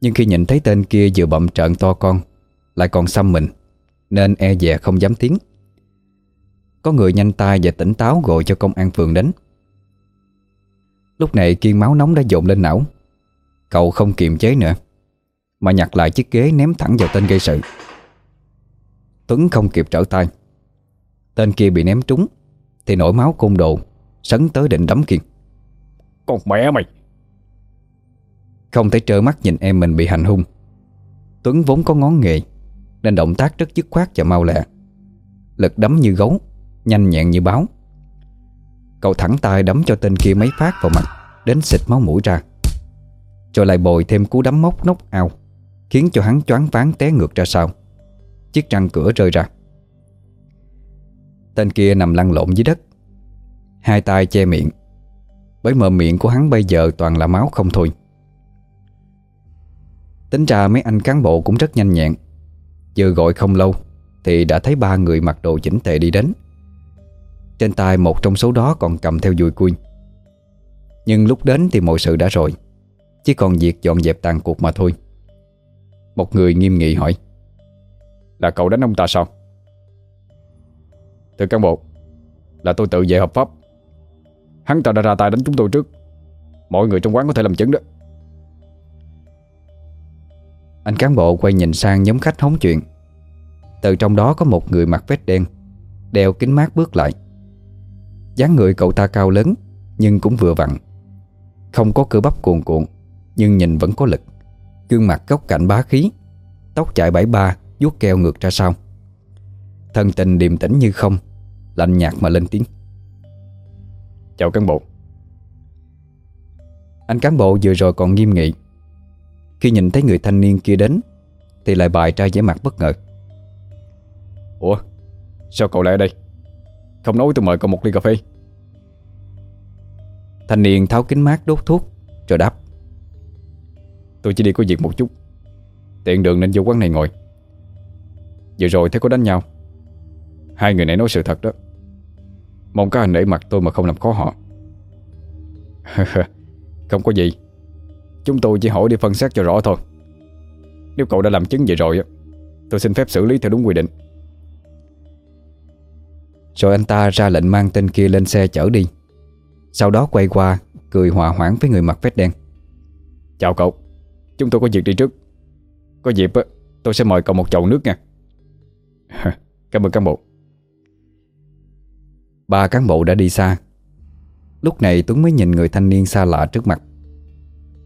Nhưng khi nhìn thấy tên kia vừa bậm trợn to con, Lại còn xăm mình, Nên e dè không dám tiếng Có người nhanh tay và tỉnh táo gọi cho công an phường đến. Lúc này kiên máu nóng đã dồn lên não. Cậu không kiềm chế nữa, Mà nhặt lại chiếc ghế ném thẳng vào tên gây sự. Tuấn không kịp trở tay. Tên kia bị ném trúng. Thì nổi máu côn đồ Sấn tới định đấm Kiên. Con mẹ mày. Không thể trơ mắt nhìn em mình bị hành hung. Tuấn vốn có ngón nghề Nên động tác rất dứt khoát và mau lẹ. Lực đấm như gấu Nhanh nhẹn như báo. Cậu thẳng tay đấm cho tên kia mấy phát vào mặt Đến xịt máu mũi ra. Rồi lại bồi thêm cú đấm móc nóc ao Khiến cho hắn choáng váng té ngược ra sau. Chiếc răng cửa rơi ra Tên kia nằm lăn lộn dưới đất. Hai tay che miệng. Bởi mờ miệng của hắn bây giờ toàn là máu không thôi. Tính ra mấy anh cán bộ cũng rất nhanh nhẹn. Vừa gọi không lâu Thì đã thấy ba người mặc đồ chỉnh tề đi đến. Trên tay một trong số đó còn cầm theo dùi cui. Nhưng lúc đến thì mọi sự đã rồi, Chỉ còn việc dọn dẹp tàn cuộc mà thôi. Một người nghiêm nghị hỏi, Là cậu đánh ông ta sao? Thưa cán bộ, Là tôi tự vệ hợp pháp. Hắn ta đã ra tay đánh chúng tôi trước. Mọi người trong quán có thể làm chứng đó. Anh cán bộ quay nhìn sang nhóm khách hóng chuyện. Từ trong đó có một người mặc vest đen, Đeo kính mát bước lại. Dáng người cậu ta cao lớn, Nhưng cũng vừa vặn. Không có cơ bắp cuồn cuộn, Nhưng nhìn vẫn có lực. Gương mặt góc cạnh bá khí, Tóc chạy bảy ba, vuốt keo ngược ra sau. Thân tình điềm tĩnh như không. Lạnh nhạt mà lên tiếng. Chào cán bộ. Anh cán bộ vừa rồi còn nghiêm nghị. Khi nhìn thấy người thanh niên kia đến Thì lại bày ra vẻ mặt bất ngờ. Ủa Sao cậu lại ở đây? Không nói tôi mời cậu một ly cà phê. Thanh niên tháo kính mát đốt thuốc Rồi đáp. Tôi chỉ đi có việc một chút. Tiện đường nên vô quán này ngồi. Vừa rồi thấy có đánh nhau. Hai người này nói sự thật đó Mong các anh nể mặt tôi mà không làm khó họ. Không có gì. Chúng tôi chỉ hỏi để phân xác cho rõ thôi. Nếu cậu đã làm chứng vậy rồi Tôi xin phép xử lý theo đúng quy định. Rồi anh ta ra lệnh mang tên kia lên xe chở đi. Sau đó quay qua Cười hòa hoãn với người mặc vest đen. Chào cậu. Chúng tôi có việc đi trước. Có dịp tôi sẽ mời cậu một chậu nước nha. Cảm ơn cán bộ Ba cán bộ đã đi xa. Lúc này Tuấn mới nhìn người thanh niên xa lạ trước mặt.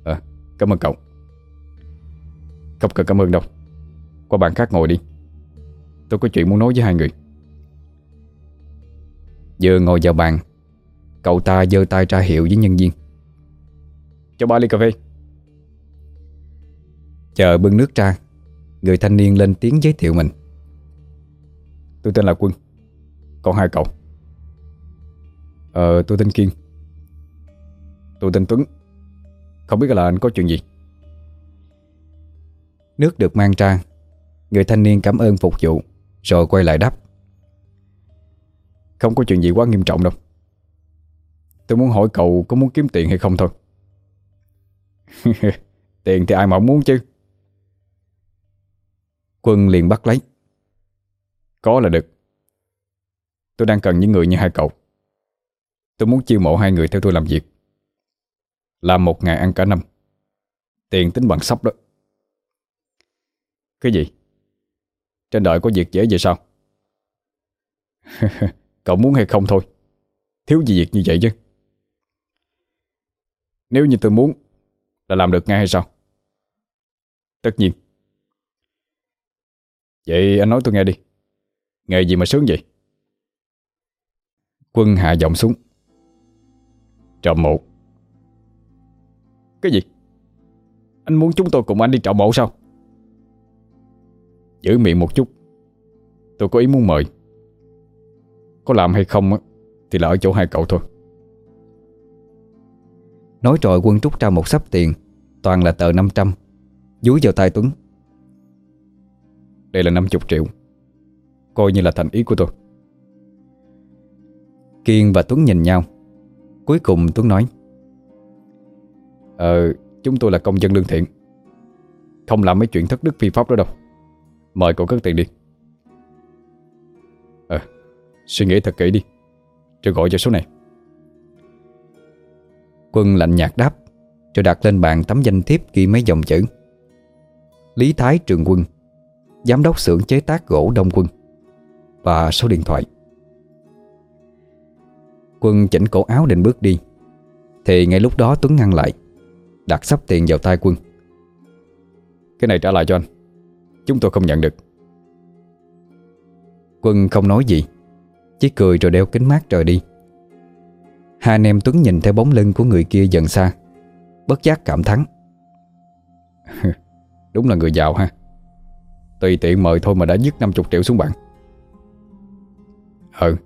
À cảm ơn cậu. Không cần cảm ơn đâu. Qua bàn khác ngồi đi. Tôi có chuyện muốn nói với hai người. Vừa ngồi vào bàn, Cậu ta giơ tay ra hiệu với nhân viên. Cho ba ly cà phê. Chờ bưng nước ra, Người thanh niên lên tiếng giới thiệu mình. Tôi tên là Quân, Còn hai cậu. Ờ tôi tên Kiên. Tôi tên Tuấn. Không biết là anh có chuyện gì? Nước được mang ra. Người thanh niên cảm ơn phục vụ Rồi quay lại đáp. Không có chuyện gì quá nghiêm trọng đâu. Tôi muốn hỏi cậu có muốn kiếm tiền hay không thôi. Tiền thì ai mà không muốn chứ? Quân liền bắt lấy. Có là được. Tôi đang cần những người như hai cậu Tôi muốn chiêu mộ hai người theo tôi làm việc. Làm một ngày ăn cả năm. Tiền tính bằng sắp đó. Cái gì? Trên đời có việc dễ vậy sao? Cậu muốn hay không thôi. Thiếu gì việc như vậy chứ? Nếu như tôi muốn, Là làm được ngay hay sao? Tất nhiên. Vậy anh nói tôi nghe đi. Nghề gì mà sướng vậy? Quân hạ giọng xuống. Trộm mộ Cái gì? Anh muốn chúng tôi cùng anh đi trộm mộ sao? Giữ miệng một chút. Tôi có ý muốn mời. Có làm hay không Thì là ở chỗ hai cậu thôi. Nói rồi quân trút ra một sắp tiền Toàn là tờ 500 Dúi vào tay Tuấn. Đây là 50 triệu. Coi như là thành ý của tôi. Kiên và Tuấn nhìn nhau Cuối cùng Tuấn nói Ờ Chúng tôi là công dân lương thiện. Không làm mấy chuyện thất đức phi pháp đó đâu. Mời cậu cất tiền đi. Ờ Suy nghĩ thật kỹ đi. Rồi gọi cho số này. Quân lạnh nhạt đáp Rồi đặt lên bàn tấm danh thiếp ghi mấy dòng chữ. Lý Thái Trường Quân, Giám đốc xưởng chế tác gỗ Đông Quân Và số điện thoại. Quân chỉnh cổ áo định bước đi. Thì ngay lúc đó Tuấn ngăn lại, Đặt sắp tiền vào tay Quân. Cái này trả lại cho anh, Chúng tôi không nhận được. Quân không nói gì, Chỉ cười rồi đeo kính mát trời đi. Hai anh em Tuấn nhìn theo bóng lưng của người kia dần xa, Bất giác cảm thắng. Đúng là người giàu ha. Tùy tiện mời thôi mà đã dứt 50 triệu xuống bạn Ừ.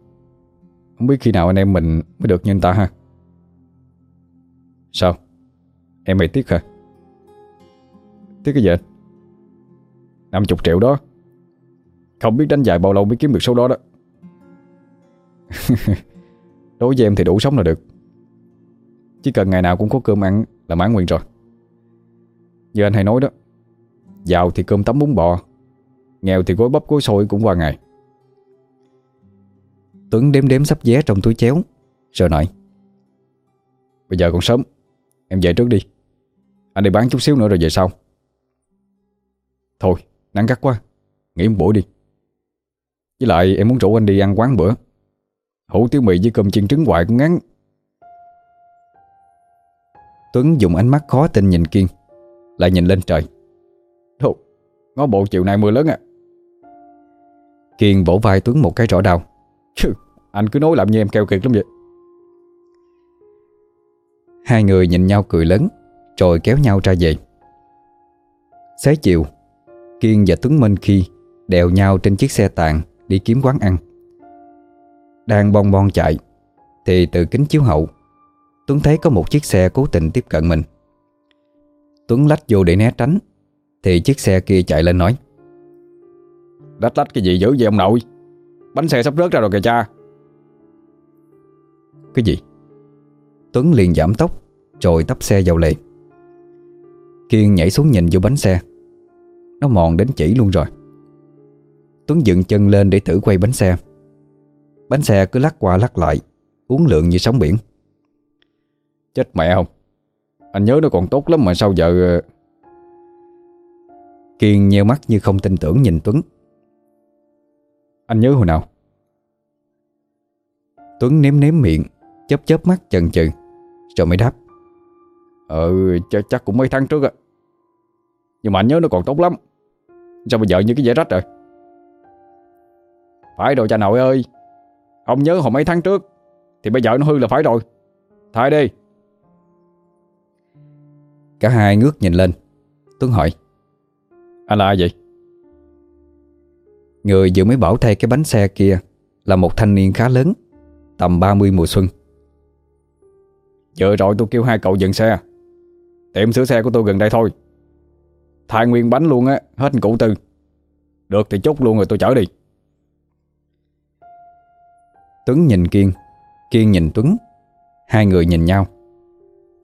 Không biết khi nào anh em mình mới được như anh ta ha? Sao? Em mày tiếc hả? Tiếc cái gì anh? 50 triệu đó. Không biết đánh dài bao lâu mới kiếm được số đó đó. Đối với em thì đủ sống là được. Chỉ cần ngày nào cũng có cơm ăn là mãn nguyện rồi. Như anh hay nói đó, Giàu thì cơm tấm bún bò, Nghèo thì gối bắp gối xôi cũng qua ngày. Tuấn đếm đếm sắp vé trong túi chéo Rồi nói. Bây giờ còn sớm Em về trước đi. Anh đi bán chút xíu nữa rồi về sau. Thôi nắng gắt quá Nghỉ một buổi đi. Với lại em muốn rủ anh đi ăn quán bữa. Hủ tiếu mì với cơm chiên trứng hoài cũng ngắn. Tuấn dùng ánh mắt khó tin nhìn Kiên Lại nhìn lên trời. Thôi Ngó bộ chiều nay mưa lớn à. Kiên vỗ vai Tuấn một cái rõ đau. Chứ, anh cứ nói làm như em keo kiệt lắm vậy. Hai người nhìn nhau cười lớn, Rồi kéo nhau ra về. Xế chiều, Kiên và Tuấn Minh Khi Đèo nhau trên chiếc xe tàn Đi kiếm quán ăn. Đang bon bon chạy, Thì từ kính chiếu hậu, Tuấn thấy có một chiếc xe cố tình tiếp cận mình. Tuấn lách vô để né tránh, Thì chiếc xe kia chạy lên nói, Lách lách cái gì dữ vậy ông nội? Bánh xe sắp rớt ra rồi kìa cha. Cái gì? Tuấn liền giảm tốc Rồi tấp xe vào lề. Kiên nhảy xuống nhìn vô bánh xe. Nó mòn đến chỉ luôn rồi. Tuấn dựng chân lên để thử quay bánh xe. Bánh xe cứ lắc qua lắc lại, Uốn lượn như sóng biển. Chết mẹ không? Anh nhớ nó còn tốt lắm mà sao giờ ờ? Kiên nheo mắt như không tin tưởng nhìn Tuấn. Anh nhớ hồi nào? Tuấn nếm nếm miệng Chớp chớp mắt chần chừ. Rồi mới đáp Ừ ch, chắc cũng mấy tháng trước á Nhưng mà anh nhớ nó còn tốt lắm. Sao bây giờ như cái dễ rách rồi? Phải rồi cha nội ơi. Ông nhớ hồi mấy tháng trước, Thì bây giờ nó hư là phải rồi. Thay đi. Cả hai ngước nhìn lên. Tuấn hỏi, Anh là ai vậy? Người vừa mới bảo thay cái bánh xe kia Là một thanh niên khá lớn, Tầm 30 mùa xuân. Vừa rồi tôi kêu hai cậu dừng xe. Tiệm sửa xe của tôi gần đây thôi. Thay nguyên bánh luôn á, Hết cụ tư. Được thì chốt luôn rồi tôi chở đi. Tuấn nhìn Kiên Kiên nhìn Tuấn. Hai người nhìn nhau.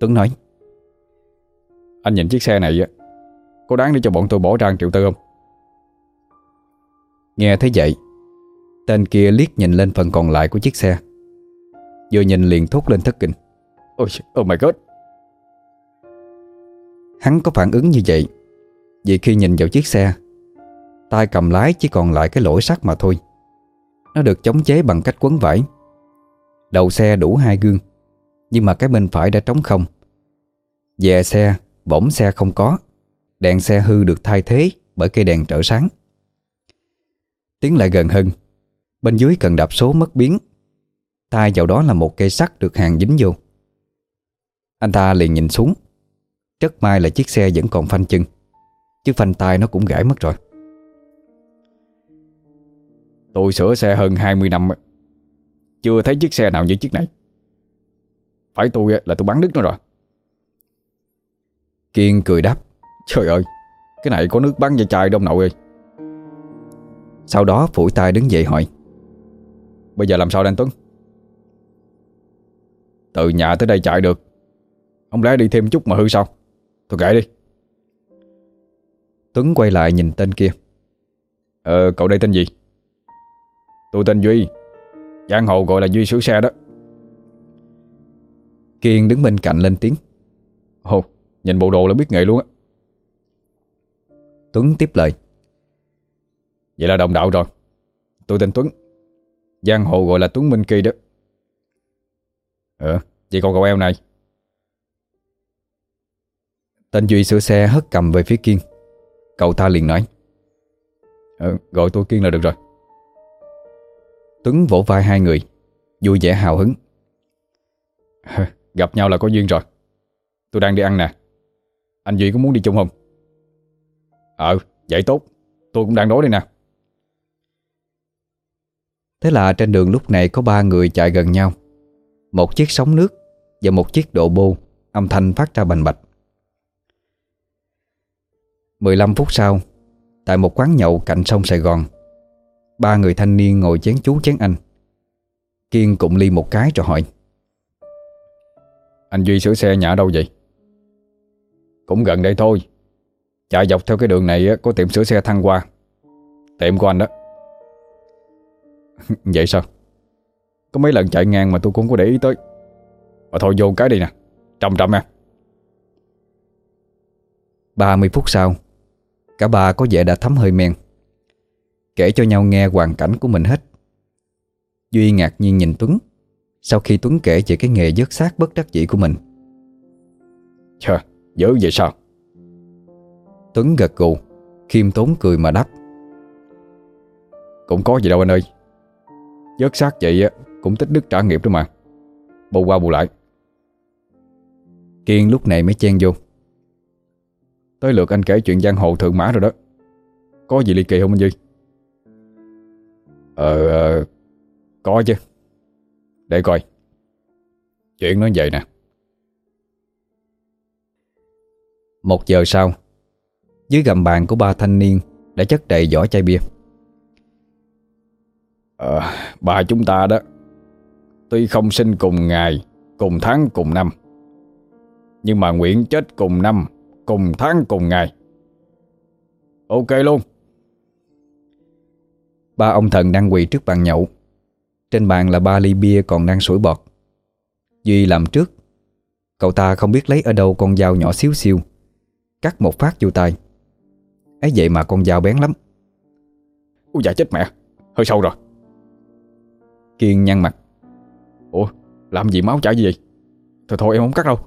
Tuấn nói, Anh nhìn chiếc xe này á, Có đáng để cho bọn tôi bỏ ra 1 triệu tư không? Nghe thấy vậy, Tên kia liếc nhìn lên phần còn lại của chiếc xe, Vừa nhìn liền thốt lên thất kinh. Ôi, oh my god. Hắn có phản ứng như vậy. Vì khi nhìn vào chiếc xe tay cầm lái chỉ còn lại cái lỗ sắt mà thôi. Nó được chống chế bằng cách quấn vải. Đầu xe đủ hai gương Nhưng mà cái bên phải đã trống không. Dè xe, bỗng xe không có. Đèn xe hư được thay thế Bởi cây đèn trở sáng. Tiến lại gần hơn. Bên dưới cần đạp số mất biến. Tay vào đó là một cây sắt được hàng dính vô. Anh ta liền nhìn xuống. Rất may là chiếc xe vẫn còn phanh chân. Chứ phanh tay nó cũng gãy mất rồi. Tôi sửa xe hơn 20 năm Chưa thấy chiếc xe nào như chiếc này. Phải tôi là tôi bắn đứt nó rồi. Kiên cười đáp. Trời ơi, Cái này có nước bắn dây chai đông nội ơi. Sau đó phủi tay đứng dậy hỏi. Bây giờ làm sao đây anh Tuấn? Từ nhà tới đây chạy được. Không lẽ đi thêm chút mà hư sao? Tôi kệ đi. Tuấn quay lại nhìn tên kia. Ờ cậu đây tên gì? Tôi tên Duy. Giang hồ gọi là Duy sửa xe đó. Kiên đứng bên cạnh lên tiếng. Ồ, nhìn bộ đồ là biết nghề luôn á. Tuấn tiếp lời. Vậy là đồng đạo rồi. Tôi tên Tuấn. Giang hồ gọi là Tuấn Minh Kỳ đó. Ờ Vậy còn cậu em này? Tên Duy sửa xe hất cầm về phía Kiên. Cậu ta liền nói ừ, Gọi tôi Kiên là được rồi. Tuấn vỗ vai hai người Vui vẻ hào hứng. Gặp nhau là có duyên rồi. Tôi đang đi ăn nè. Anh Duy có muốn đi chung không? Ờ vậy tốt. Tôi cũng đang đói đây nè. Thế là trên đường lúc này có ba người chạy gần nhau. Một chiếc sóng nước Và một chiếc độ bô Âm thanh phát ra bành bạch. 15 phút sau, Tại một quán nhậu cạnh sông Sài Gòn, Ba người thanh niên ngồi chén chú chén anh. Kiên cũng ly một cái rồi hỏi, Anh Duy sửa xe nhà ở đâu vậy? Cũng gần đây thôi. Chạy dọc theo cái đường này Có tiệm sửa xe thăng qua Tiệm của anh đó. Vậy sao? Có mấy lần chạy ngang mà tôi cũng có để ý tới. Mà thôi vô cái đi nè, trầm trầm nha. 30 phút sau Cả ba có vẻ đã thấm hơi men. Kể cho nhau nghe hoàn cảnh của mình hết. Duy ngạc nhiên nhìn Tuấn Sau khi Tuấn kể về cái nghề dớt xác bất đắc dĩ của mình. Chà, dữ vậy sao? Tuấn gật gù Khiêm tốn cười mà đáp. Cũng có gì đâu anh ơi. Dớt xác vậy cũng tích đức trả nghiệp đó mà. Bù qua bù lại. Kiên lúc này mới chen vô Tới lượt anh kể chuyện giang hồ thượng mã rồi đó. Có gì ly kỳ không anh Duy? Ờ, ờ, Có chứ. Để coi. Chuyện nó vậy nè. Một giờ sau Dưới gầm bàn của ba thanh niên Đã chất đầy vỏ chai bia. Ờ, bà chúng ta đó Tuy không sinh cùng ngày Cùng tháng cùng năm Nhưng mà nguyện chết cùng năm Cùng tháng cùng ngày. Ok luôn. Ba ông thần đang quỳ trước bàn nhậu. Trên bàn là ba ly bia còn đang sủi bọt. Duy làm trước. Cậu ta không biết lấy ở đâu con dao nhỏ xíu xiu. Cắt một phát vô tay. Ấy vậy mà con dao bén lắm. Ôi dạ chết mẹ. Hơi sâu rồi. Kiên nhăn mặt. Ủa làm gì máu chảy gì vậy? Thôi thôi em không cắt đâu.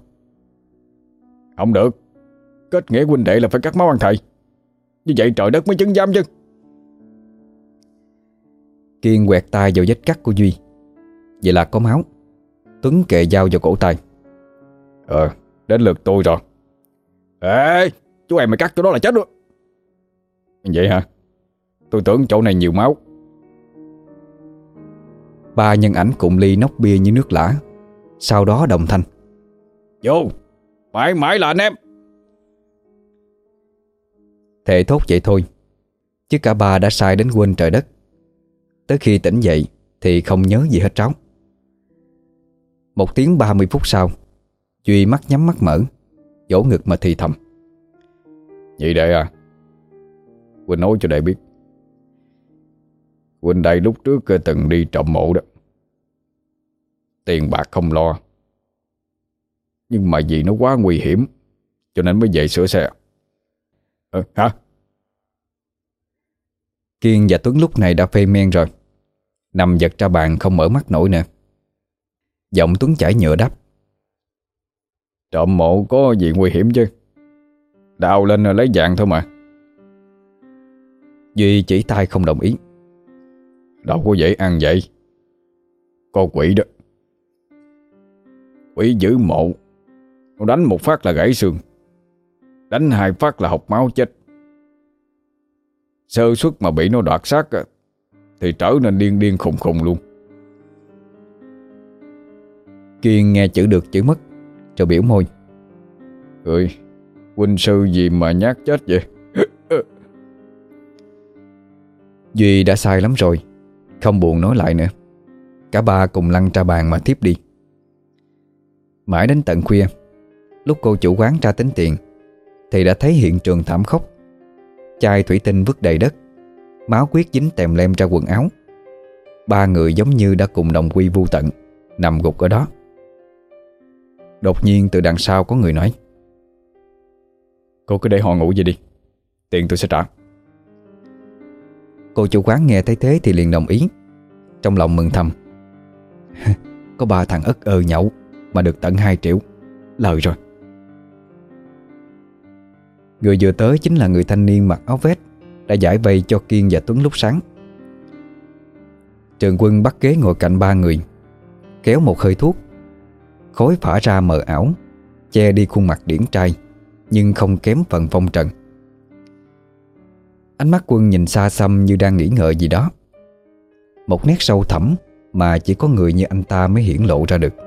Không được Kết nghĩa huynh đệ là phải cắt máu ăn thầy. Như vậy trời đất mới chứng giam chứ. Kiên quẹt tay vào vết cắt của Duy. Vậy là có máu. Tuấn kệ dao vào cổ tay. Ờ đến lượt tôi rồi. Ê chú em mày cắt chỗ đó là chết rồi Vậy hả? Tôi tưởng chỗ này nhiều máu. Ba nhân ảnh cùng ly nóc bia như nước lã. Sau đó đồng thanh. Vô Mãi mãi là anh em Thề thốt vậy thôi, Chứ cả ba đã sai đến quên trời đất. Tới khi tỉnh dậy Thì không nhớ gì hết tráo. Một tiếng 30 phút sau, Duy mắt nhắm mắt mở, Vỗ ngực mà thì thầm. Vậy đệ à Quỳnh nói cho đệ biết. Quỳnh đây lúc trước từng đi trộm mộ đó. Tiền bạc không lo, Nhưng mà vì nó quá nguy hiểm, Cho nên mới về sửa xe. Ờ hả? Kiên và Tuấn lúc này đã phê men rồi. Nằm giật ra bàn không mở mắt nổi nữa Giọng Tuấn chảy nhựa đắp Trộm mộ có gì nguy hiểm chứ? Đào lên rồi lấy dạng thôi mà. Duy chỉ tay không đồng ý. Đâu có dễ ăn vậy. Có quỷ đó. Quỷ giữ mộ. Nó đánh một phát là gãy xương. Đánh hai phát là học máu chết. Sơ suất mà bị nó đoạt xác Thì trở nên điên điên khùng khùng luôn. Kiên nghe chữ được chữ mất, cho biểu môi. Ơi Huynh sư gì mà nhát chết vậy? Duy đã sai lắm rồi, Không buồn nói lại nữa. Cả ba cùng lăn ra bàn mà tiếp đi. Mãi đến tận khuya, Lúc cô chủ quán ra tính tiền thì đã thấy hiện trường thảm khốc. Chai thủy tinh vứt đầy đất, Máu quyết dính tèm lem ra quần áo. Ba người giống như đã cùng đồng quy vu tận, Nằm gục ở đó. Đột nhiên từ đằng sau có người nói, Cô cứ để họ ngủ vậy đi Tiền tôi sẽ trả. Cô chủ quán nghe thấy thế thì liền đồng ý, Trong lòng mừng thầm. Có ba thằng ất ơ nhậu Mà được tận 2 triệu, Lời rồi. Người vừa tới chính là người thanh niên mặc áo vest, Đã giải vây cho Kiên và Tuấn lúc sáng. Trường quân bắt ghế ngồi cạnh ba người, Kéo một hơi thuốc. Khói phả ra mờ ảo, Che đi khuôn mặt điển trai, Nhưng không kém phần phong trần. Ánh mắt quân nhìn xa xăm như đang nghĩ ngợi gì đó. Một nét sâu thẳm Mà chỉ có người như anh ta mới hiển lộ ra được.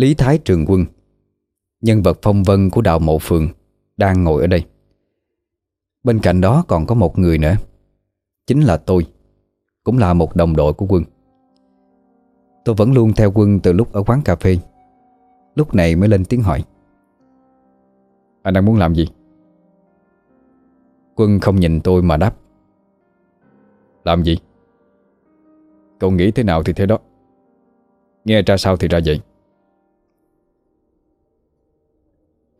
Lý Thái Trường Quân. Nhân vật phong vân của đạo mộ phường Đang ngồi ở đây. Bên cạnh đó còn có một người nữa. Chính là tôi, Cũng là một đồng đội của quân. Tôi vẫn luôn theo quân từ lúc ở quán cà phê, Lúc này mới lên tiếng hỏi. Anh đang muốn làm gì? Quân không nhìn tôi mà đáp. Làm gì? Cậu nghĩ thế nào thì thế đó. Nghe ra sao thì ra vậy.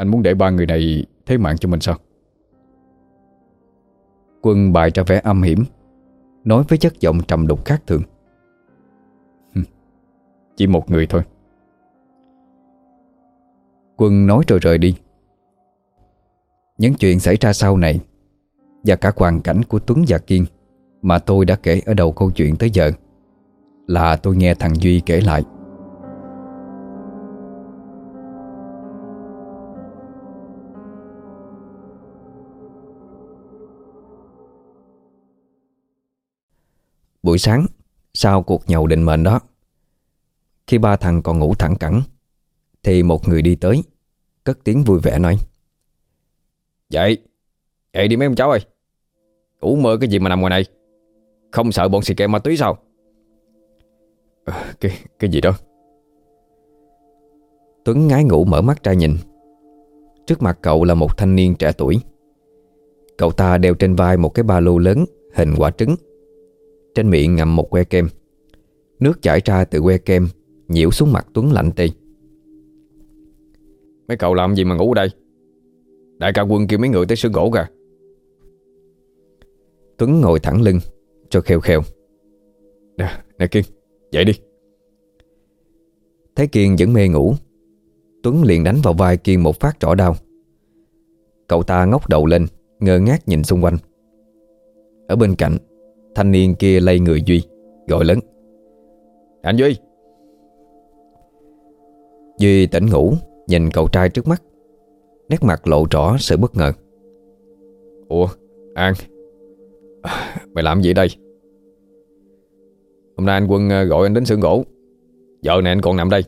Anh muốn để ba người này thế mạng cho mình sao? Quân bại ra vẻ âm hiểm, Nói với chất giọng trầm đục khác thường. Chỉ một người thôi. Quân nói rồi rời đi. Những chuyện xảy ra sau này, Và cả hoàn cảnh của Tuấn và Kiên Mà tôi đã kể ở đầu câu chuyện tới giờ, Là tôi nghe thằng Duy kể lại. Buổi sáng Sau cuộc nhậu định mệnh đó Khi ba thằng còn ngủ thẳng cẳng Thì một người đi tới Cất tiếng vui vẻ nói Dậy Dậy đi mấy ông cháu ơi. Ngủ mơ cái gì mà nằm ngoài này? Không sợ bọn xì kẹo ma túy sao? À, Cái cái gì đó? Tuấn ngái ngủ mở mắt ra nhìn. Trước mặt cậu là một thanh niên trẻ tuổi. Cậu ta đeo trên vai một cái ba lô lớn Hình quả trứng. Trên miệng ngậm một que kem. Nước chảy ra từ que kem Nhiễu xuống mặt Tuấn lạnh tê. Mấy cậu làm gì mà ngủ đây? Đại ca quân kêu mấy người tới sương gỗ kìa. Tuấn ngồi thẳng lưng Cho kheo kheo. Nè, nè Kiên, dậy đi. Thấy Kiên vẫn mê ngủ. Tuấn liền đánh vào vai Kiên một phát rõ đau. Cậu ta ngóc đầu lên Ngơ ngác nhìn xung quanh. Ở bên cạnh Thanh niên kia lay người Duy Gọi lớn. Anh Duy! Duy tỉnh ngủ Nhìn cậu trai trước mắt. Nét mặt lộ rõ sự bất ngờ. Ủa An? Mày làm gì đây? Hôm nay anh Quân ờ, gọi anh đến xưởng gỗ. Giờ này anh còn nằm đây.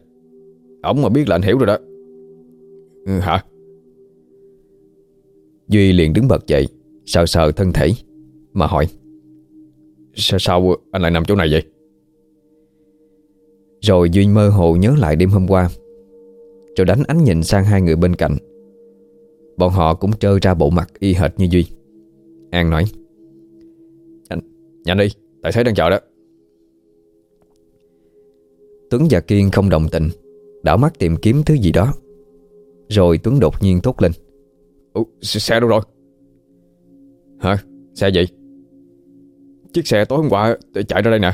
Ông mà biết là anh hiểu rồi đó. Ừ, Hả? Duy liền đứng bật dậy Sờ sờ thân thể Mà hỏi. Sao, sao anh lại nằm chỗ này vậy? Rồi Duy mơ hồ nhớ lại đêm hôm qua. Rồi đánh ánh nhìn sang hai người bên cạnh. Bọn họ cũng trơ ra bộ mặt y hệt như Duy. An nói Nhanh, nhanh đi, tài xế đang chờ đó. Tuấn và Kiên không đồng tình Đảo mắt tìm kiếm thứ gì đó. Rồi Tuấn đột nhiên thốt lên Ủa, xe đâu rồi? Hả, xe gì? Chiếc xe tối hôm qua chạy ra đây nè.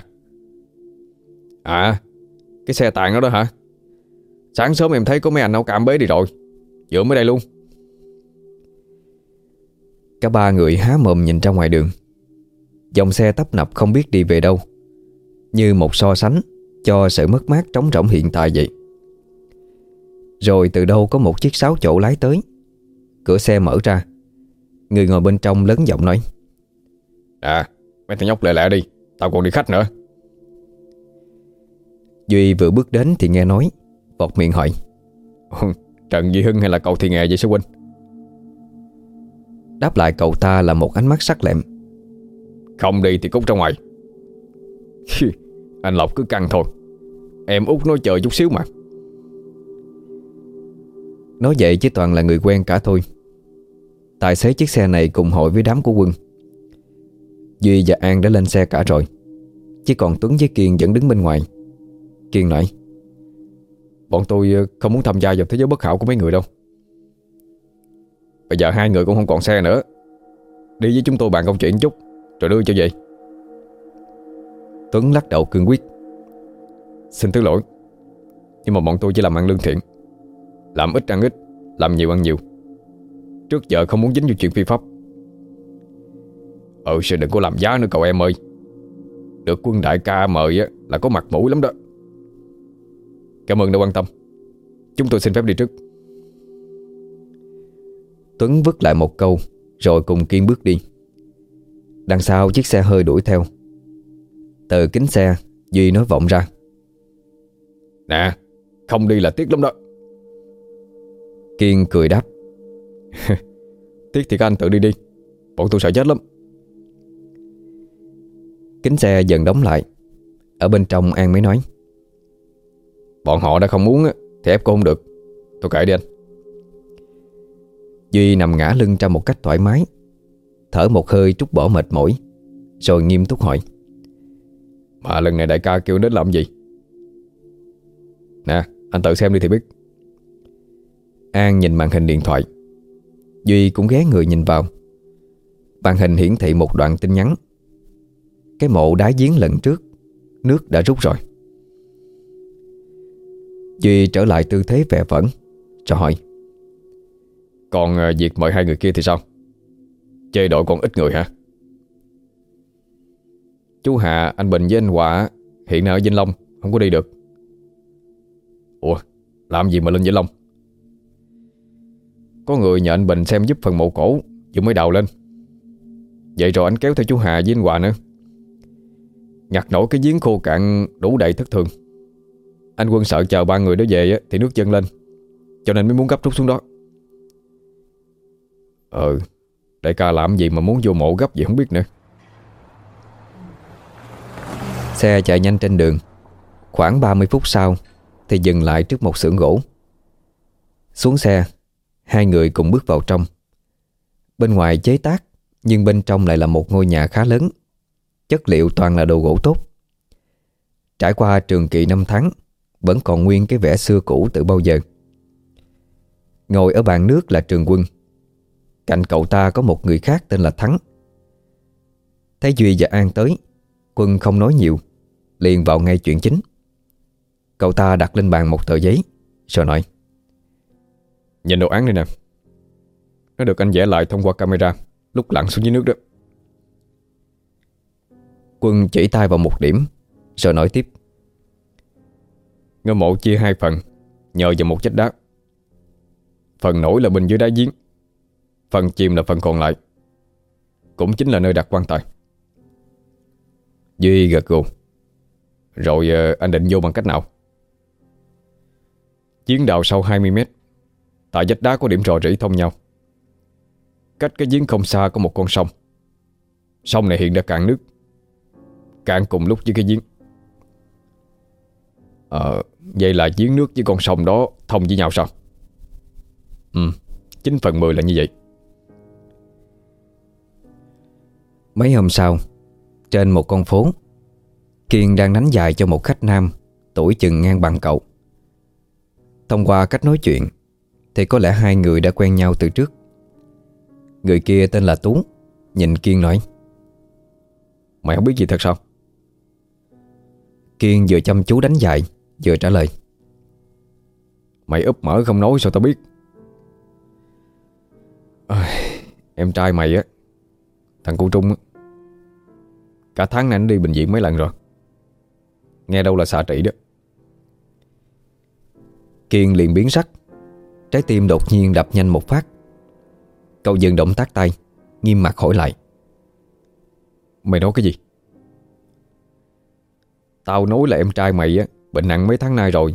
À Cái xe tàn đó đó hả? Sáng sớm em thấy có mấy anh nấu cam bế đi rồi. Vừa mới đây luôn. Cả ba người há mồm nhìn ra ngoài đường. Dòng xe tấp nập không biết đi về đâu. Như một so sánh Cho sự mất mát trống rỗng hiện tại vậy. Rồi từ đâu có một chiếc sáu chỗ lái tới. Cửa xe mở ra. Người ngồi bên trong lớn giọng nói. À mấy thằng nhóc lẹ lẹ đi, Tao còn đi khách nữa. Duy vừa bước đến thì nghe nói Vọt miệng hỏi Trần Duy Hưng hay là cậu thì nghề vậy sư huynh Đáp lại cậu ta là một ánh mắt sắc lẹm. Không đi thì cút ra ngoài. Anh Lộc cứ căng thôi. Em út nói chờ chút xíu mà. Nói vậy chứ toàn là người quen cả thôi. Tài xế chiếc xe này cùng hội với đám của quân. Duy và An đã lên xe cả rồi. Chỉ còn Tuấn với Kiên vẫn đứng bên ngoài. Kiên nói, Bọn tôi ờ, không muốn tham gia vào thế giới bất hảo của mấy người đâu. Bây giờ hai người cũng không còn xe nữa. Đi với chúng tôi bàn công chuyện chút, Rồi đưa cho về. Tuấn lắc đầu cương quyết, Xin thứ lỗi, Nhưng mà bọn tôi chỉ làm ăn lương thiện. Làm ít ăn ít, Làm nhiều ăn nhiều. Trước giờ không muốn dính vào chuyện phi pháp. Ừ sẽ đừng có làm giá nữa cậu em ơi. Được quân đại ca mời á, là có mặt mũi lắm đó. Cảm ơn đã quan tâm. Chúng tôi xin phép đi trước. Tuấn vứt lại một câu Rồi cùng Kiên bước đi. Đằng sau chiếc xe hơi đuổi theo. Từ kính xe Duy nói vọng ra. Nè Không đi là tiếc lắm đó. Kiên cười đáp. Tiếc thì các anh tự đi đi. Bọn tôi sợ chết lắm Kính xe dần đóng lại. Ở bên trong An mới nói, Bọn họ đã không muốn Thì ép cô không được. Tôi kể đi anh. Duy nằm ngã lưng ra một cách thoải mái, Thở một hơi trút bỏ mệt mỏi, Rồi nghiêm túc hỏi, Mà lần này đại ca kêu đến làm gì? Nè, anh tự xem đi thì biết. An nhìn màn hình điện thoại. Duy cũng ghé người nhìn vào. Màn hình hiển thị một đoạn tin nhắn. Cái mộ đá giếng lần trước Nước đã rút rồi. Duy trở lại tư thế vẻ vẩn Cho hỏi Còn ờ, việc mời hai người kia thì sao? Chơi đội còn ít người hả? Chú Hà, anh Bình với anh Hòa Hiện nay ở Vinh Long Không có đi được. Ủa Làm gì mà lên Vĩnh Long? Có người nhờ anh Bình xem giúp phần mộ cổ Vừa mới đào lên. Vậy rồi anh kéo theo chú Hà với anh Hòa nữa. Nhặt nổi cái giếng khô cạn Đủ đầy thất thường. Anh Quân sợ chờ ba người đó về Thì nước chân lên. Cho nên mới muốn gấp rút xuống đó. Ừ Đại ca làm gì mà muốn vô mộ gấp gì không biết nữa. Xe chạy nhanh trên đường. Khoảng 30 phút sau, Thì dừng lại trước một xưởng gỗ. Xuống xe, Hai người cùng bước vào trong. Bên ngoài chế tác, Nhưng bên trong lại là một ngôi nhà khá lớn. Chất liệu toàn là đồ gỗ tốt. Trải qua trường kỳ năm tháng, Vẫn còn nguyên cái vẻ xưa cũ từ bao giờ. Ngồi ở bàn nước là Trường Quân. Cạnh cậu ta có một người khác tên là Thắng. Thấy Duy và An tới, Quân không nói nhiều, Liền vào ngay chuyện chính. Cậu ta đặt lên bàn một tờ giấy, Rồi nói, Nhìn đồ án đây nè. Nó được anh vẽ lại thông qua camera, Lúc lặn xuống dưới nước đó. Quân chỉ tay vào một điểm Rồi nói tiếp. Ngôi mộ chia hai phần, Nhờ vào một vách đá. Phần nổi là bên dưới đá giếng, Phần chìm là phần còn lại. Cũng chính là nơi đặt quan tài. Duy gật gù. Rồi ờ, anh định vô bằng cách nào? Giếng đào sâu 20 mét. Tại vách đá có điểm rò rỉ thông nhau. Cách cái giếng không xa có một con sông. Sông này hiện đã cạn nước. Cạn cùng lúc với cái giếng. Ờ Vậy là giếng nước với con sông đó Thông với nhau sao? Ừ 9 phần 10 là như vậy. Mấy hôm sau Trên một con phố Kiên đang đánh dài cho một khách nam Tuổi chừng ngang bằng cậu. Thông qua cách nói chuyện Thì có lẽ hai người đã quen nhau từ trước. Người kia tên là Tú Nhìn Kiên nói Mày không biết gì thật sao Kiên vừa chăm chú đánh dài Vừa trả lời. Mày úp mở không nói sao tao biết? À, Em trai mày á Thằng cu Trung á. Cả tháng nay nó đi bệnh viện mấy lần rồi. Nghe đâu là xạ trị đó. Kiên liền biến sắc. Trái tim đột nhiên đập nhanh một phát. Cậu dừng động tác tay Nghiêm mặt hỏi lại. Mày nói cái gì Tao nói là em trai mày á, Bệnh nặng mấy tháng nay rồi.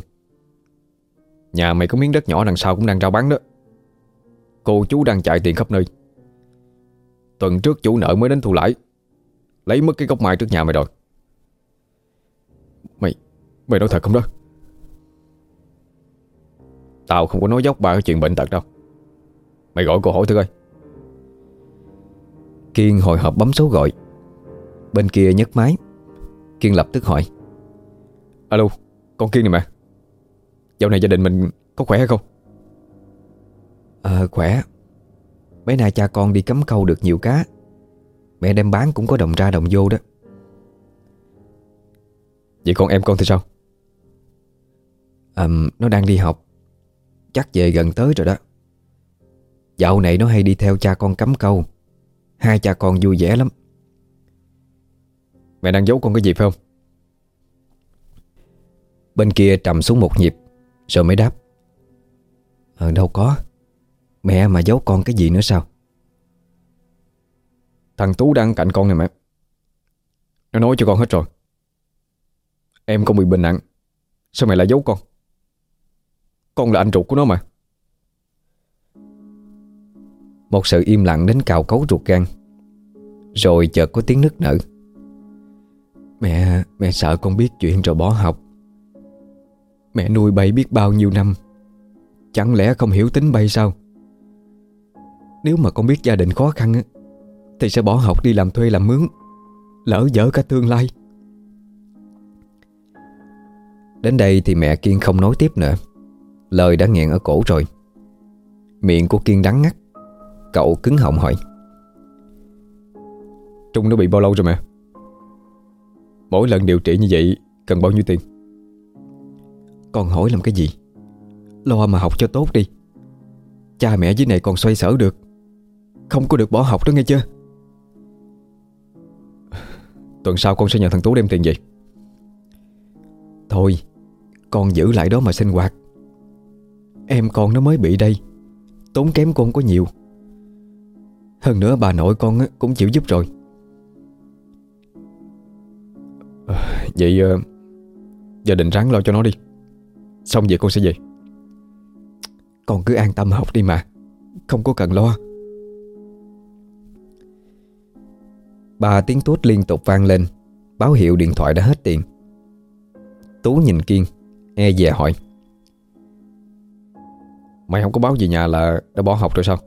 Nhà mày có miếng đất nhỏ đằng sau cũng đang rao bán đó. Cô chú đang chạy tiền khắp nơi. Tuần trước chủ nợ mới đến thu lãi. Lấy mất cái gốc mai trước nhà mày rồi. Mày Mày nói thật không đó? Tao không có nói dốc ba cái chuyện bệnh tật đâu. Mày gọi cô hỏi thử coi. Kiên hồi hộp bấm số gọi. Bên kia nhấc máy. Kiên lập tức hỏi. Alo con Kiên này mà. Dạo này gia đình mình có khỏe hay không? Ờ khỏe. Mấy nay cha con đi cắm câu được nhiều cá. Mẹ đem bán cũng có đồng ra đồng vô đó. Vậy con em con thì sao? À, Nó đang đi học. Chắc về gần tới rồi đó. Dạo này nó hay đi theo cha con cắm câu. Hai cha con vui vẻ lắm. Mẹ đang giấu con cái gì phải không Bên kia trầm xuống một nhịp Rồi mới đáp. Ờ đâu có. Mẹ mà giấu con cái gì nữa sao? Thằng Tú đang cạnh con này mẹ. Nó nói cho con hết rồi. Em con bị bệnh nặng. Sao mẹ lại giấu con? Con là anh ruột của nó mà. Một sự im lặng đến cào cấu ruột gan Rồi chợt có tiếng nức nở. Mẹ, mẹ sợ con biết chuyện rồi bỏ học Mẹ nuôi bay biết bao nhiêu năm. Chẳng lẽ không hiểu tính bay sao? Nếu mà con biết gia đình khó khăn Thì sẽ bỏ học đi làm thuê làm mướn, Lỡ dở cả tương lai. Đến đây thì mẹ Kiên không nói tiếp nữa. Lời đã nghẹn ở cổ rồi. Miệng của Kiên đắng ngắt. Cậu cứng họng hỏi. Trung nó bị bao lâu rồi mẹ? Mỗi lần điều trị như vậy, Cần bao nhiêu tiền? Con hỏi làm cái gì? Lo mà học cho tốt đi. Cha mẹ dưới này còn xoay sở được. Không có được bỏ học đó nghe chưa? Tuần sau con sẽ nhờ thằng Tú đem tiền về. Thôi Con giữ lại đó mà sinh hoạt. Em con nó mới bị đây Tốn kém con có nhiều. Hơn nữa bà nội con cũng chịu giúp rồi. À, Vậy uh, Gia đình ráng lo cho nó đi. Xong vậy con sẽ về. Con cứ an tâm học đi mà. Không có cần lo. Ba tiếng tuốt liên tục vang lên. Báo hiệu điện thoại đã hết tiền. Tú nhìn Kiên E dè hỏi. Mày không có báo gì nhà là đã bỏ học rồi sao?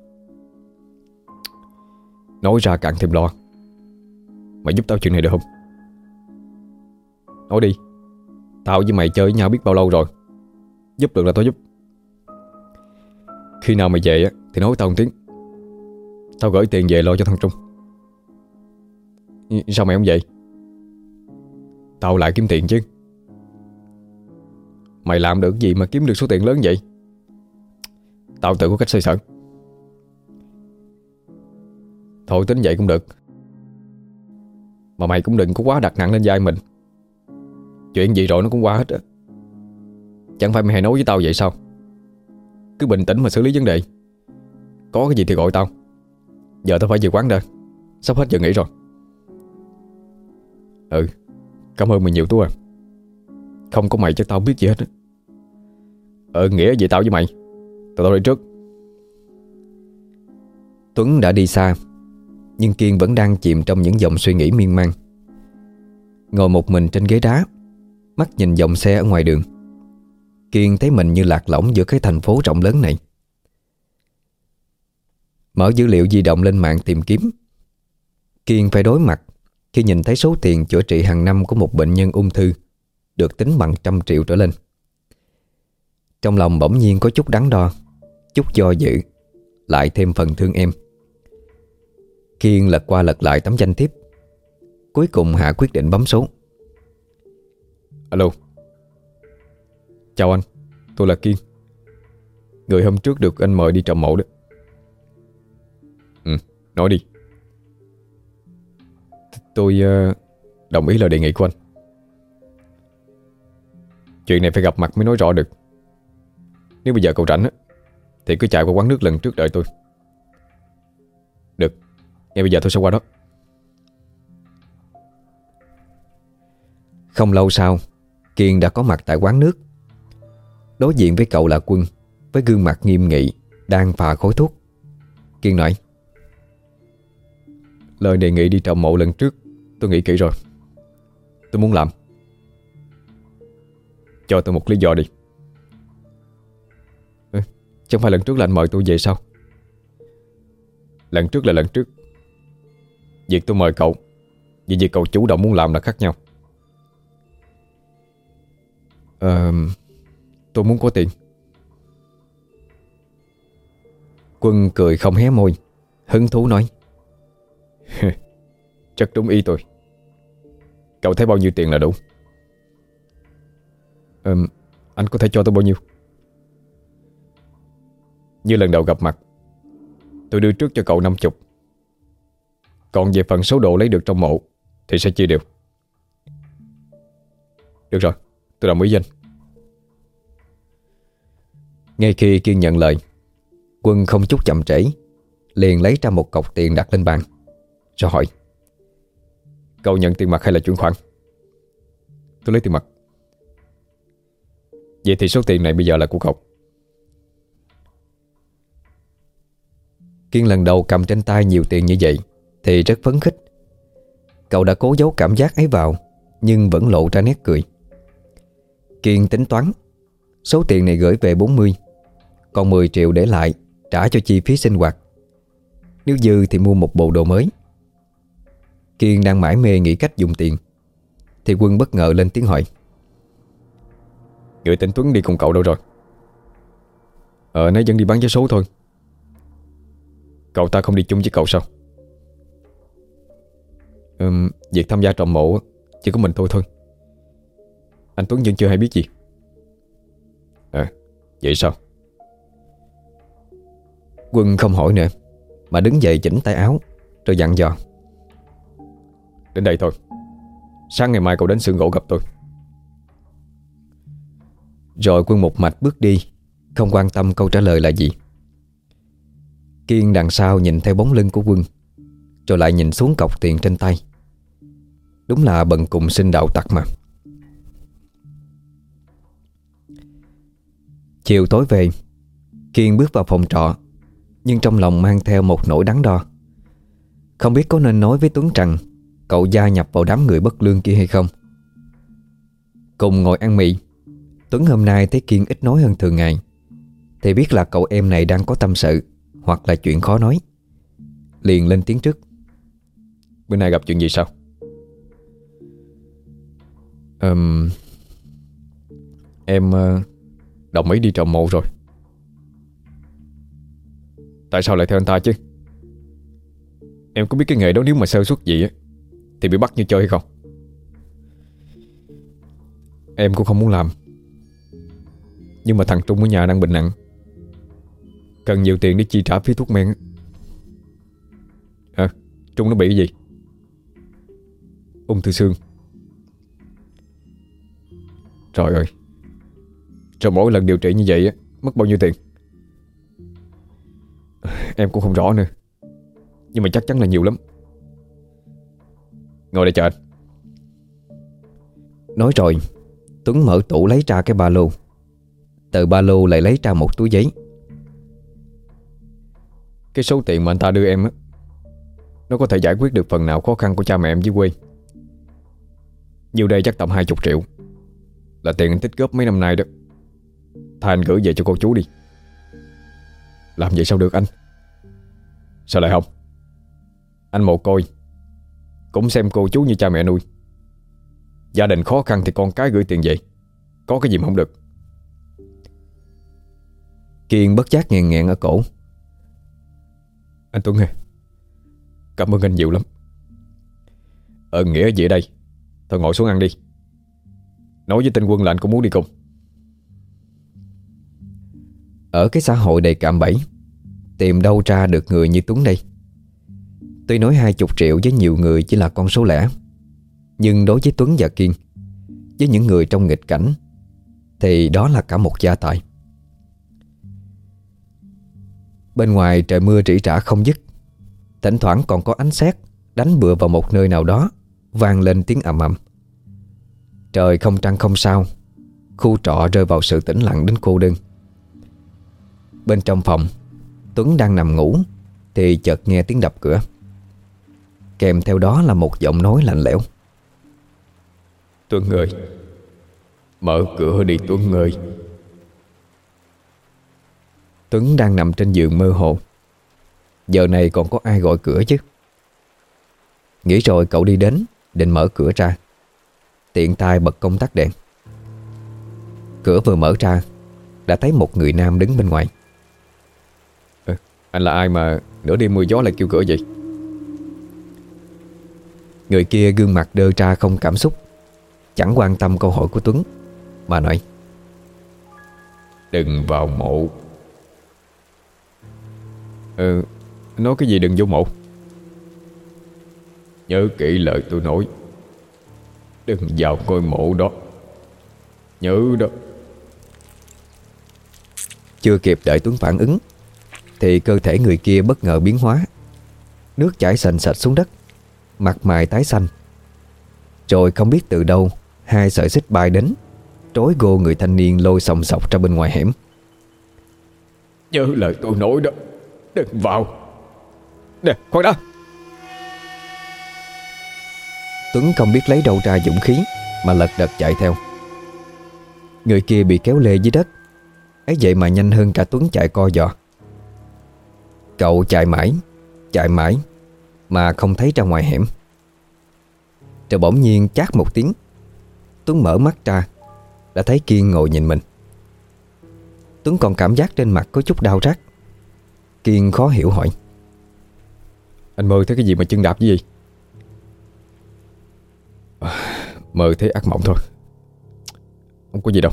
Nói ra càng thêm lo. Mày giúp tao chuyện này được không? Nói đi. Tao với mày chơi với nhau biết bao lâu rồi Giúp được là tao giúp. Khi nào mày về Thì nói tao một tiếng. Tao gửi tiền về lo cho thằng Trung. Sao mày không vậy Tao lại kiếm tiền chứ. Mày làm được gì mà kiếm được số tiền lớn vậy? Tao tự có cách xoay sở. Thôi tính vậy cũng được. Mà mày cũng đừng có quá đặt nặng lên vai mình. Chuyện gì rồi nó cũng qua hết á. Chẳng phải mày hay nói với tao vậy sao? Cứ bình tĩnh mà xử lý vấn đề. Có cái gì thì gọi tao. Giờ tao phải về quán đây Sắp hết giờ nghỉ rồi. Ừ Cảm ơn mày nhiều Tú à. Không có mày chắc tao biết gì hết Ừ nghĩa gì tao với mày. Tao tao đi trước. Tuấn đã đi xa, Nhưng Kiên vẫn đang chìm trong những dòng suy nghĩ miên man. Ngồi một mình trên ghế đá, Mắt nhìn dòng xe ở ngoài đường. Kiên thấy mình như lạc lõng giữa cái thành phố rộng lớn này. Mở dữ liệu di động lên mạng tìm kiếm. Kiên phải đối mặt Khi nhìn thấy số tiền chữa trị hàng năm của một bệnh nhân ung thư Được tính bằng trăm triệu trở lên. Trong lòng bỗng nhiên có chút đắn đo, Chút do dự, Lại thêm phần thương em. Kiên lật qua lật lại tấm danh thiếp, Cuối cùng Hạ quyết định bấm số. Alo. Chào anh Tôi là Kiên. Người hôm trước được anh mời đi trọng mộ đó. Ừ Nói đi. Tôi uh, đồng ý lời đề nghị của anh. Chuyện này phải gặp mặt mới nói rõ được. Nếu bây giờ cậu rảnh Thì cứ chạy qua quán nước lần trước đợi tôi. Được Ngay bây giờ tôi sẽ qua đó. Không lâu sau Kiên đã có mặt tại quán nước. Đối diện với cậu là Quân Với gương mặt nghiêm nghị Đang phà khối thuốc. Kiên nói Lời đề nghị đi trọng mộ lần trước Tôi nghĩ kỹ rồi. Tôi muốn làm. Cho tôi một lý do đi. Ừ, Chẳng phải lần trước là anh mời tôi về sao? Lần trước là lần trước. Việc tôi mời cậu Vì việc cậu chủ động muốn làm là khác nhau. Ờ Tôi muốn có tiền Quân cười không hé môi Hứng thú nói. Chắc đúng ý tôi. Cậu thấy bao nhiêu tiền là đủ? Um, Anh có thể cho tôi bao nhiêu? Như lần đầu gặp mặt Tôi đưa trước cho cậu 50 Còn về phần số đồ lấy được trong mộ Thì sẽ chia đều. Được rồi Tôi đồng ý danh. Ngay khi Kiên nhận lời, Quân không chút chậm trễ, Liền lấy ra một cọc tiền đặt lên bàn, Rồi hỏi, Cậu nhận tiền mặt hay là chuyển khoản? Tôi lấy tiền mặt. Vậy thì số tiền này bây giờ là của cậu. Kiên lần đầu cầm trên tay nhiều tiền như vậy Thì rất phấn khích. Cậu đã cố giấu cảm giác ấy vào, Nhưng vẫn lộ ra nét cười. Kiên tính toán, Số tiền này gửi về 40 còn 10 triệu để lại Trả cho chi phí sinh hoạt. Nếu dư thì mua một bộ đồ mới. Kiên đang mãi mê nghĩ cách dùng tiền Thì quân bất ngờ lên tiếng hỏi. Người tên Tuấn đi cùng cậu đâu rồi? Ờ nó vẫn đi bán vé số thôi. Cậu ta không đi chung với cậu sao? Ừm, Việc tham gia trộm mộ Chỉ có mình tôi thôi. Anh Tuấn vẫn chưa hay biết gì. À vậy sao? Quân không hỏi nữa Mà đứng dậy chỉnh tay áo Rồi dặn dò. Đến đây thôi. Sáng ngày mai cậu đến xưởng gỗ gặp tôi. Rồi quân một mạch bước đi Không quan tâm câu trả lời là gì. Kiên đằng sau nhìn theo bóng lưng của quân Rồi lại nhìn xuống cọc tiền trên tay. Đúng là bần cùng sinh đạo tặc mà. Chiều tối về Kiên bước vào phòng trọ nhưng trong lòng mang theo một nỗi đắn đo. Không biết có nên nói với Tuấn rằng Cậu gia nhập vào đám người bất lương kia hay không? Cùng ngồi ăn mì Tuấn hôm nay thấy Kiên ít nói hơn thường ngày. Thì biết là cậu em này đang có tâm sự Hoặc là chuyện khó nói. Liền lên tiếng trước. Bữa nay gặp chuyện gì sao? Um, Em uh, đồng ý đi trồng mộ rồi. Tại sao lại theo anh ta chứ? Em có biết cái nghề đó nếu mà sơ suất gì á, Thì bị bắt như chơi hay không? Em cũng không muốn làm. Nhưng mà thằng Trung ở nhà đang bệnh nặng. Cần nhiều tiền để chi trả phí thuốc men À Trung nó bị cái gì? Ung thư xương. Trời ơi. Rồi mỗi lần điều trị như vậy á, Mất bao nhiêu tiền? Em cũng không rõ nữa. Nhưng mà chắc chắn là nhiều lắm. Ngồi đây chờ anh. Nói rồi Tuấn mở tủ lấy ra cái ba lô. Từ ba lô lại lấy ra một túi giấy. Cái số tiền mà anh ta đưa em á Nó có thể giải quyết được phần nào khó khăn của cha mẹ em dưới quê. Nhiều đây chắc tầm 20 triệu. Là tiền anh tích góp mấy năm nay đó. Thay anh gửi về cho cô chú đi làm vậy sao được anh? Sao lại không? Anh mồ côi. Cũng xem cô chú như cha mẹ nuôi. Gia đình khó khăn thì con cái gửi tiền về. Có cái gì mà không được? Kiên bất giác nghẹn nghẹn ở cổ. Anh Tuấn à Cảm ơn anh nhiều lắm. Ơn nghĩa gì ở đây? Thôi ngồi xuống ăn đi. Nói với tên quân là anh cũng muốn đi cùng ở cái xã hội đầy cạm bẫy. Tìm đâu ra được người như Tuấn đây? Tuy nói 20 triệu với nhiều người chỉ là con số lẻ, Nhưng đối với Tuấn và Kiên, Với những người trong nghịch cảnh, Thì đó là cả một gia tài. Bên ngoài trời mưa rỉ rả không dứt, Thỉnh thoảng còn có ánh sét Đánh bừa vào một nơi nào đó, vang lên tiếng ầm ầm. Trời không trăng không sao, Khu trọ rơi vào sự tĩnh lặng đến cô đơn. Bên trong phòng. Tuấn đang nằm ngủ Thì chợt nghe tiếng đập cửa. Kèm theo đó là một giọng nói lạnh lẽo. Tuấn ơi Mở cửa đi Tuấn ơi. Tuấn đang nằm trên giường mơ hồ. Giờ này còn có ai gọi cửa chứ? Nghĩ rồi cậu đi đến Định mở cửa ra. Tiện tay bật công tắc đèn. Cửa vừa mở ra Đã thấy một người nam đứng bên ngoài Anh là ai mà nửa đêm mưa gió lại kêu cửa vậy? Người kia gương mặt đơ ra không cảm xúc Chẳng quan tâm câu hỏi của Tuấn Mà nói Đừng vào mộ. Ừ Nói cái gì đừng vô mộ? Nhớ kỹ lời tôi nói Đừng vào ngôi mộ đó. Nhớ đó. Chưa kịp đợi Tuấn phản ứng Thì cơ thể người kia bất ngờ biến hóa. Nước chảy sành sạch xuống đất Mặt mày tái xanh. Rồi không biết từ đâu Hai sợi xích bay đến Trối gô người thanh niên lôi sòng sọc ra bên ngoài hẻm. Nhớ lời tôi nói đó Đừng vào. Nè khoan đã. Tuấn không biết lấy đâu ra dũng khí Mà lật đật chạy theo. Người kia bị kéo lê dưới đất. Ấy vậy mà nhanh hơn cả Tuấn chạy co giò Cậu chạy mãi Chạy mãi Mà không thấy ra ngoài hẻm. Rồi bỗng nhiên chát một tiếng, Tuấn mở mắt ra, Đã thấy Kiên ngồi nhìn mình. Tuấn còn cảm giác trên mặt có chút đau rát. Kiên khó hiểu hỏi, Anh mơ thấy cái gì mà chân đạp với gì? À, mơ thấy ác mộng thôi. Không có gì đâu.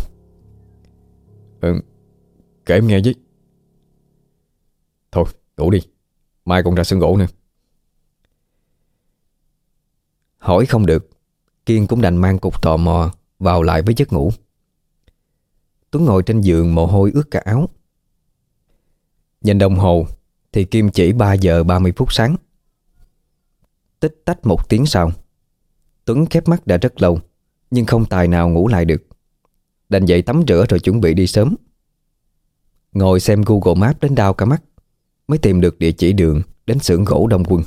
Ừ Kể em nghe với. Thôi ngủ đi. Mai còn ra sân gỗ nữa. Hỏi không được, Kiên cũng đành mang cục tò mò Vào lại với giấc ngủ. Tuấn ngồi trên giường mồ hôi ướt cả áo. Nhìn đồng hồ Thì Kim chỉ 3 giờ 30 phút sáng. Tích tách một tiếng sau, Tuấn khép mắt đã rất lâu, Nhưng không tài nào ngủ lại được. Đành dậy tắm rửa rồi chuẩn bị đi sớm. Ngồi xem Google Maps đến đau cả mắt mới tìm được địa chỉ đường đến xưởng gỗ Đông Quân.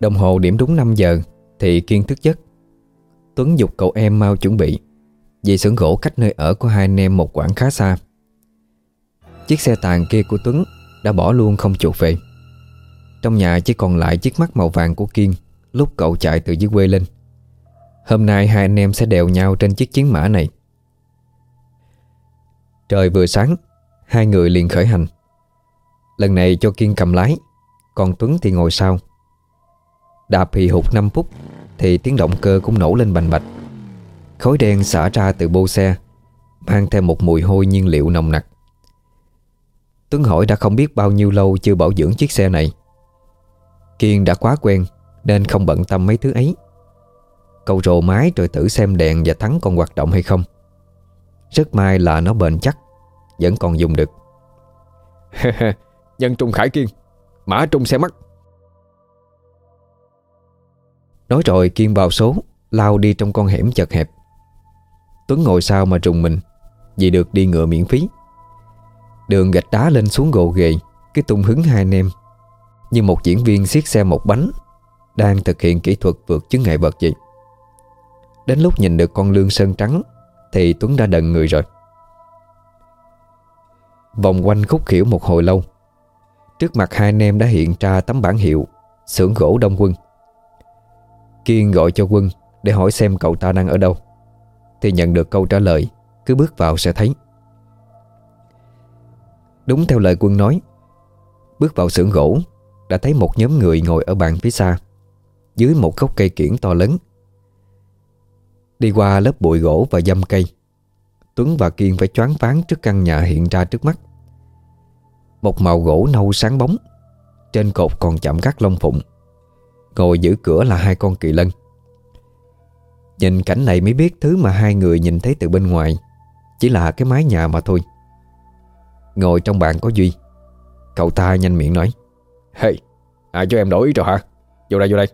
Đồng hồ điểm đúng 5 giờ thì Kiên thức giấc. Tuấn dục cậu em mau chuẩn bị, vì xưởng gỗ cách nơi ở của hai anh em một quãng khá xa. Chiếc xe tàn kia của Tuấn đã bỏ luôn không chuột về. Trong nhà chỉ còn lại chiếc mắt màu vàng của Kiên, Lúc cậu chạy từ dưới quê lên. Hôm nay hai anh em sẽ đèo nhau trên chiếc chiến mã này. Trời vừa sáng, Hai người liền khởi hành. Lần này cho Kiên cầm lái, Còn Tuấn thì ngồi sau. Đạp hì hụt 5 phút, Thì tiếng động cơ cũng nổ lên bành bạch. Khói đen xả ra từ bô xe, Mang theo một mùi hôi nhiên liệu nồng nặc. Tuấn hỏi đã không biết bao nhiêu lâu chưa bảo dưỡng chiếc xe này. Kiên đã quá quen Nên không bận tâm mấy thứ ấy. Cậu rồ máy rồi thử xem đèn và thắng còn hoạt động hay không. Rất may là nó bền chắc Vẫn còn dùng được. Nhân trung khải kiên Mã trung xe mắt. Nói rồi Kiên vào số Lao đi trong con hẻm chật hẹp. Tuấn ngồi sau mà trùng mình Vì được đi ngựa miễn phí. Đường gạch đá lên xuống gồ ghề Cứ tung hứng hai anh em như một diễn viên siết xe một bánh, Đang thực hiện kỹ thuật vượt chứng ngại vật vậy Đến lúc nhìn được con lương sơn trắng, Thì Tuấn đã đần người rồi. Vòng quanh khúc khỉu một hồi lâu, Trước mặt hai anh em đã hiện ra tấm bản hiệu xưởng gỗ Đông Quân. Kiên gọi cho Quân Để hỏi xem cậu ta đang ở đâu, Thì nhận được câu trả lời, Cứ bước vào sẽ thấy. Đúng theo lời Quân nói, Bước vào xưởng gỗ đã thấy một nhóm người ngồi ở bàn phía xa, Dưới một gốc cây kiển to lớn. Đi qua lớp bụi gỗ và dâm cây, Tuấn và Kiên phải choáng váng trước căn nhà hiện ra trước mắt. Một màu gỗ nâu sáng bóng, Trên cột còn chạm gác lông phụng, Ngồi giữ cửa là hai con kỳ lân. Nhìn cảnh này mới biết thứ mà hai người nhìn thấy từ bên ngoài Chỉ là cái mái nhà mà thôi. Ngồi trong bàn có Duy, Cậu ta nhanh miệng nói. Hey, ai cho em đổi ý rồi hả? Vô đây, vô đây.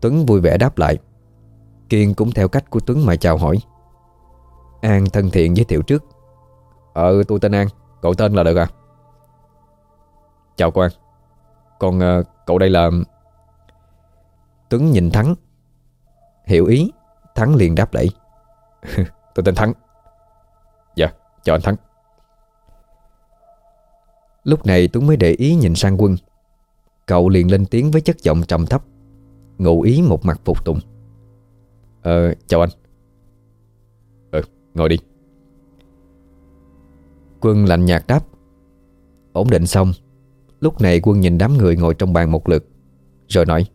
Tuấn vui vẻ đáp lại. Kiên cũng theo cách của Tuấn mà chào hỏi. An thân thiện giới thiệu trước. Ờ tôi tên An Cậu tên là được à? Chào quan Còn uh, cậu đây là Tuấn nhìn Thắng. Hiểu ý Thắng liền đáp lại. Tôi tên Thắng. Dạ chào anh Thắng. Lúc này Tuấn mới để ý nhìn sang quân. Cậu liền lên tiếng với chất giọng trầm thấp, Ngụ ý một mặt phục tùng. Ờ chào anh. Ờ ngồi đi. Quân lạnh nhạt đáp. Ổn định xong. Lúc này quân nhìn đám người ngồi trong bàn một lượt, Rồi nói.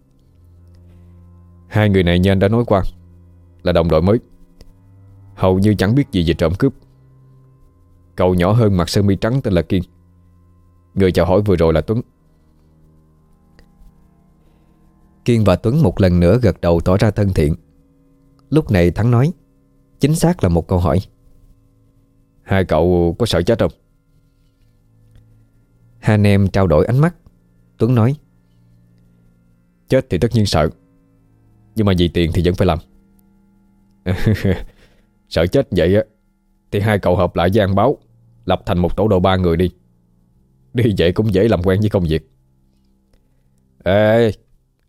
Hai người này như anh đã nói qua, Là đồng đội mới. Hầu như chẳng biết gì về trộm cướp. Cậu nhỏ hơn mặt sơ mi trắng tên là Kiên. Người chào hỏi vừa rồi là Tuấn. Kiên và Tuấn một lần nữa gật đầu tỏ ra thân thiện. Lúc này Thắng nói, Chính xác là một câu hỏi. Hai cậu có sợ chết không? Hai anh em trao đổi ánh mắt. Tuấn nói, Chết thì tất nhiên sợ. Nhưng mà vì tiền thì vẫn phải làm. Sợ chết vậy á, Thì hai cậu hợp lại gian báo, Lập thành một tổ đội ba người đi. Đi vậy cũng dễ làm quen với công việc. Ê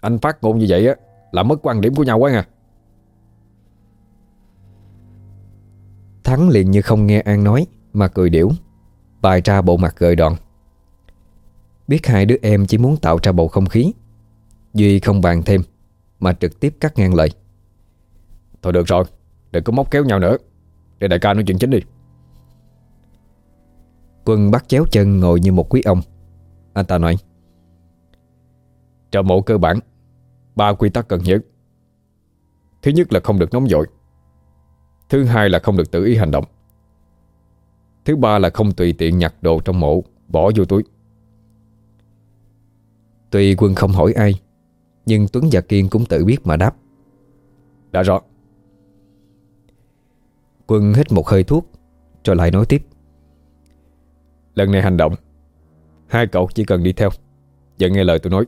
Anh phát ngôn như vậy á Là mất quan điểm của nhau quá nha. Thắng liền như không nghe An nói Mà cười điểu. Bài ra bộ mặt gợi đòn Biết hai đứa em chỉ muốn tạo ra bầu không khí. Duy không bàn thêm Mà trực tiếp cắt ngang lời. Thôi được rồi Đừng có móc kéo nhau nữa. Để đại ca nói chuyện chính đi Quân bắt chéo chân ngồi như một quý ông. Anh ta nói Trợ mộ cơ bản, Ba quy tắc cần nhớ Thứ nhất là không được nóng vội. Thứ hai là không được tự ý hành động. Thứ ba là không tùy tiện nhặt đồ trong mộ, Bỏ vô túi. Tuy quân không hỏi ai, Nhưng Tuấn và Kiên cũng tự biết mà đáp. Đã rõ. Quân hít một hơi thuốc, Rồi lại nói tiếp. Lần này hành động. Hai cậu chỉ cần đi theo. Và nghe lời tôi nói.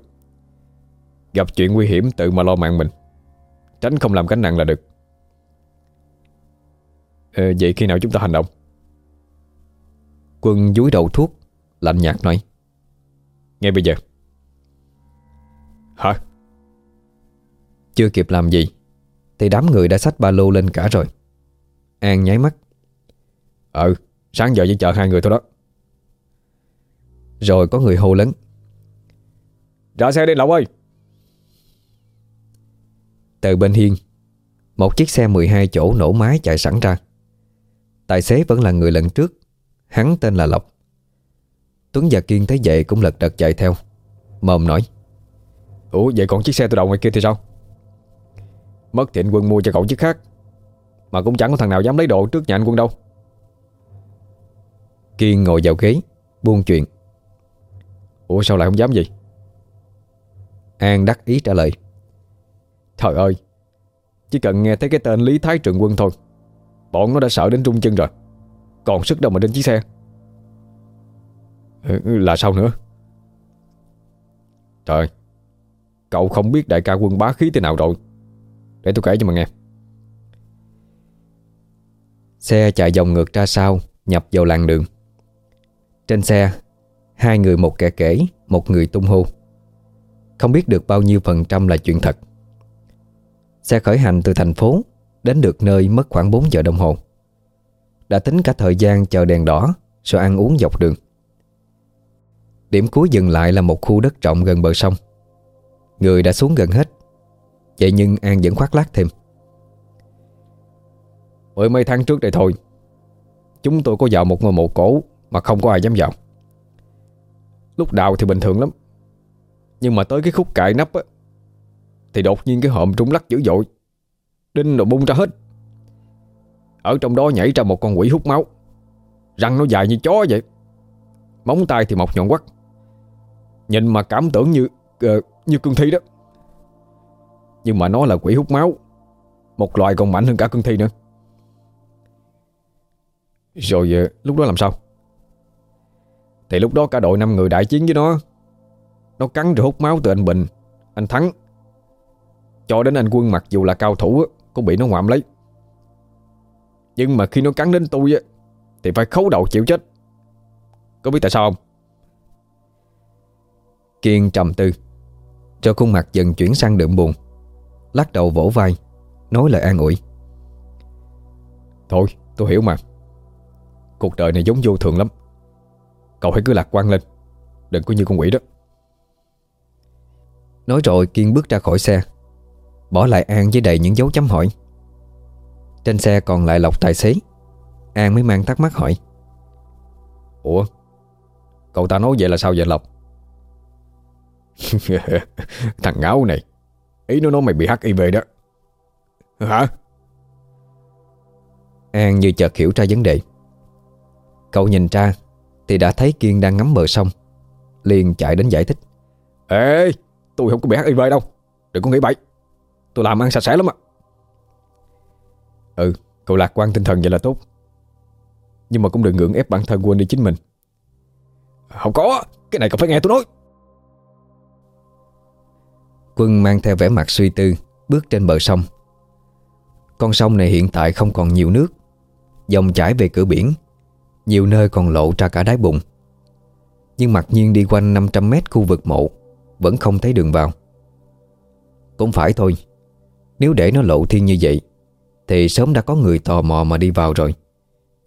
Gặp chuyện nguy hiểm tự mà lo mạng mình. Tránh không làm cánh nặng là được. Ờ, Vậy khi nào chúng ta hành động? Quân dúi đầu thuốc Lạnh nhạt nói. Ngay bây giờ. Hả? Chưa kịp làm gì Thì đám người đã xách ba lô lên cả rồi. An nháy mắt. Ừ Sáng giờ chỉ chờ hai người thôi đó. Rồi có người hô lớn. Ra xe đi Lộc ơi. Từ bên hiên Một chiếc xe 12 chỗ nổ máy chạy sẵn ra. Tài xế vẫn là người lần trước. Hắn tên là Lộc. Tuấn và Kiên thấy vậy cũng lật đật chạy theo. Mồm nói Ủa vậy còn chiếc xe tôi đậu ngoài kia thì sao? Mất thì anh quân mua cho cậu chiếc khác Mà cũng chẳng có thằng nào dám lấy đồ trước nhà anh quân đâu. Kiên ngồi vào ghế Buông chuyện Ủa sao lại không dám gì An đắc ý trả lời. Trời ơi Chỉ cần nghe thấy cái tên Lý Thái Trường Quân thôi Bọn nó đã sợ đến rung chân rồi. Còn sức đâu mà trên chiếc xe? Ừ, Là sao nữa? Trời Cậu không biết đại ca quân bá khí thế nào rồi. Để tôi kể cho mà nghe. Xe chạy vòng ngược ra sau Nhập vào làng đường. Trên xe Hai người một kẻ kể, Một người tung hô. Không biết được bao nhiêu phần trăm là chuyện thật. Xe khởi hành từ thành phố Đến được nơi mất khoảng 4 giờ đồng hồ. Đã tính cả thời gian chờ đèn đỏ, Rồi ăn uống dọc đường. Điểm cuối dừng lại là một khu đất rộng gần bờ sông. Người đã xuống gần hết. Vậy nhưng An vẫn khoác lác thêm. Mười mấy tháng trước đây thôi, Chúng tôi có vào một ngôi mộ cổ Mà không có ai dám vào. Lúc đào thì bình thường lắm. Nhưng mà tới cái khúc cài nắp á Thì đột nhiên cái hộm trúng lắc dữ dội. Đinh rồi bung ra hết. Ở trong đó nhảy ra một con quỷ hút máu. Răng nó dài như chó vậy. Móng tay thì mọc nhọn quắt Nhìn mà cảm tưởng như uh, Như cương thi đó. Nhưng mà nó là quỷ hút máu. Một loài còn mạnh hơn cả cương thi nữa. Rồi uh, lúc đó làm sao? Thì lúc đó cả đội năm người đại chiến với nó. Nó cắn rồi hút máu từ anh Bình. Anh Thắng. Cho đến anh Quân mặc dù là cao thủ Cũng bị nó ngoạm lấy. Nhưng mà khi nó cắn đến tôi Thì phải khấu đầu chịu chết. Có biết tại sao không? Kiên trầm tư. Cho khuôn mặt dần chuyển sang đượm buồn. Lắc đầu vỗ vai, Nói lời an ủi. Thôi, tôi hiểu mà. Cuộc đời này giống vô thường lắm. Cậu hãy cứ lạc quan lên. Đừng có như con quỷ đó. Nói rồi Kiên bước ra khỏi xe, Bỏ lại An với đầy những dấu chấm hỏi. Trên xe còn lại Lộc tài xế. An mới mang thắc mắc hỏi. Ủa, Cậu ta nói vậy là sao vậy Lộc? Thằng ngáo này, Ý nó nói mày bị HIV đó. Hả? An như chợt hiểu ra vấn đề. Cậu nhìn ra thì đã thấy Kiên đang ngắm bờ sông. Liền chạy đến giải thích. Ê tôi không có bị HIV đâu. Đừng có nghĩ bậy. Tôi làm ăn sạch sẽ lắm ạ. Ừ cậu lạc quan tinh thần vậy là tốt. Nhưng mà cũng đừng ngưỡng ép bản thân quên đi chính mình. Không có Cái này cậu phải nghe tôi nói. Quân mang theo vẻ mặt suy tư Bước trên bờ sông. Con sông này hiện tại không còn nhiều nước. Dòng chảy về cửa biển nhiều nơi còn lộ ra cả đáy bụng. Nhưng mặc nhiên đi quanh 500 mét khu vực mộ, Vẫn không thấy đường vào. Cũng phải thôi, Nếu để nó lộ thiên như vậy, Thì sớm đã có người tò mò mà đi vào rồi.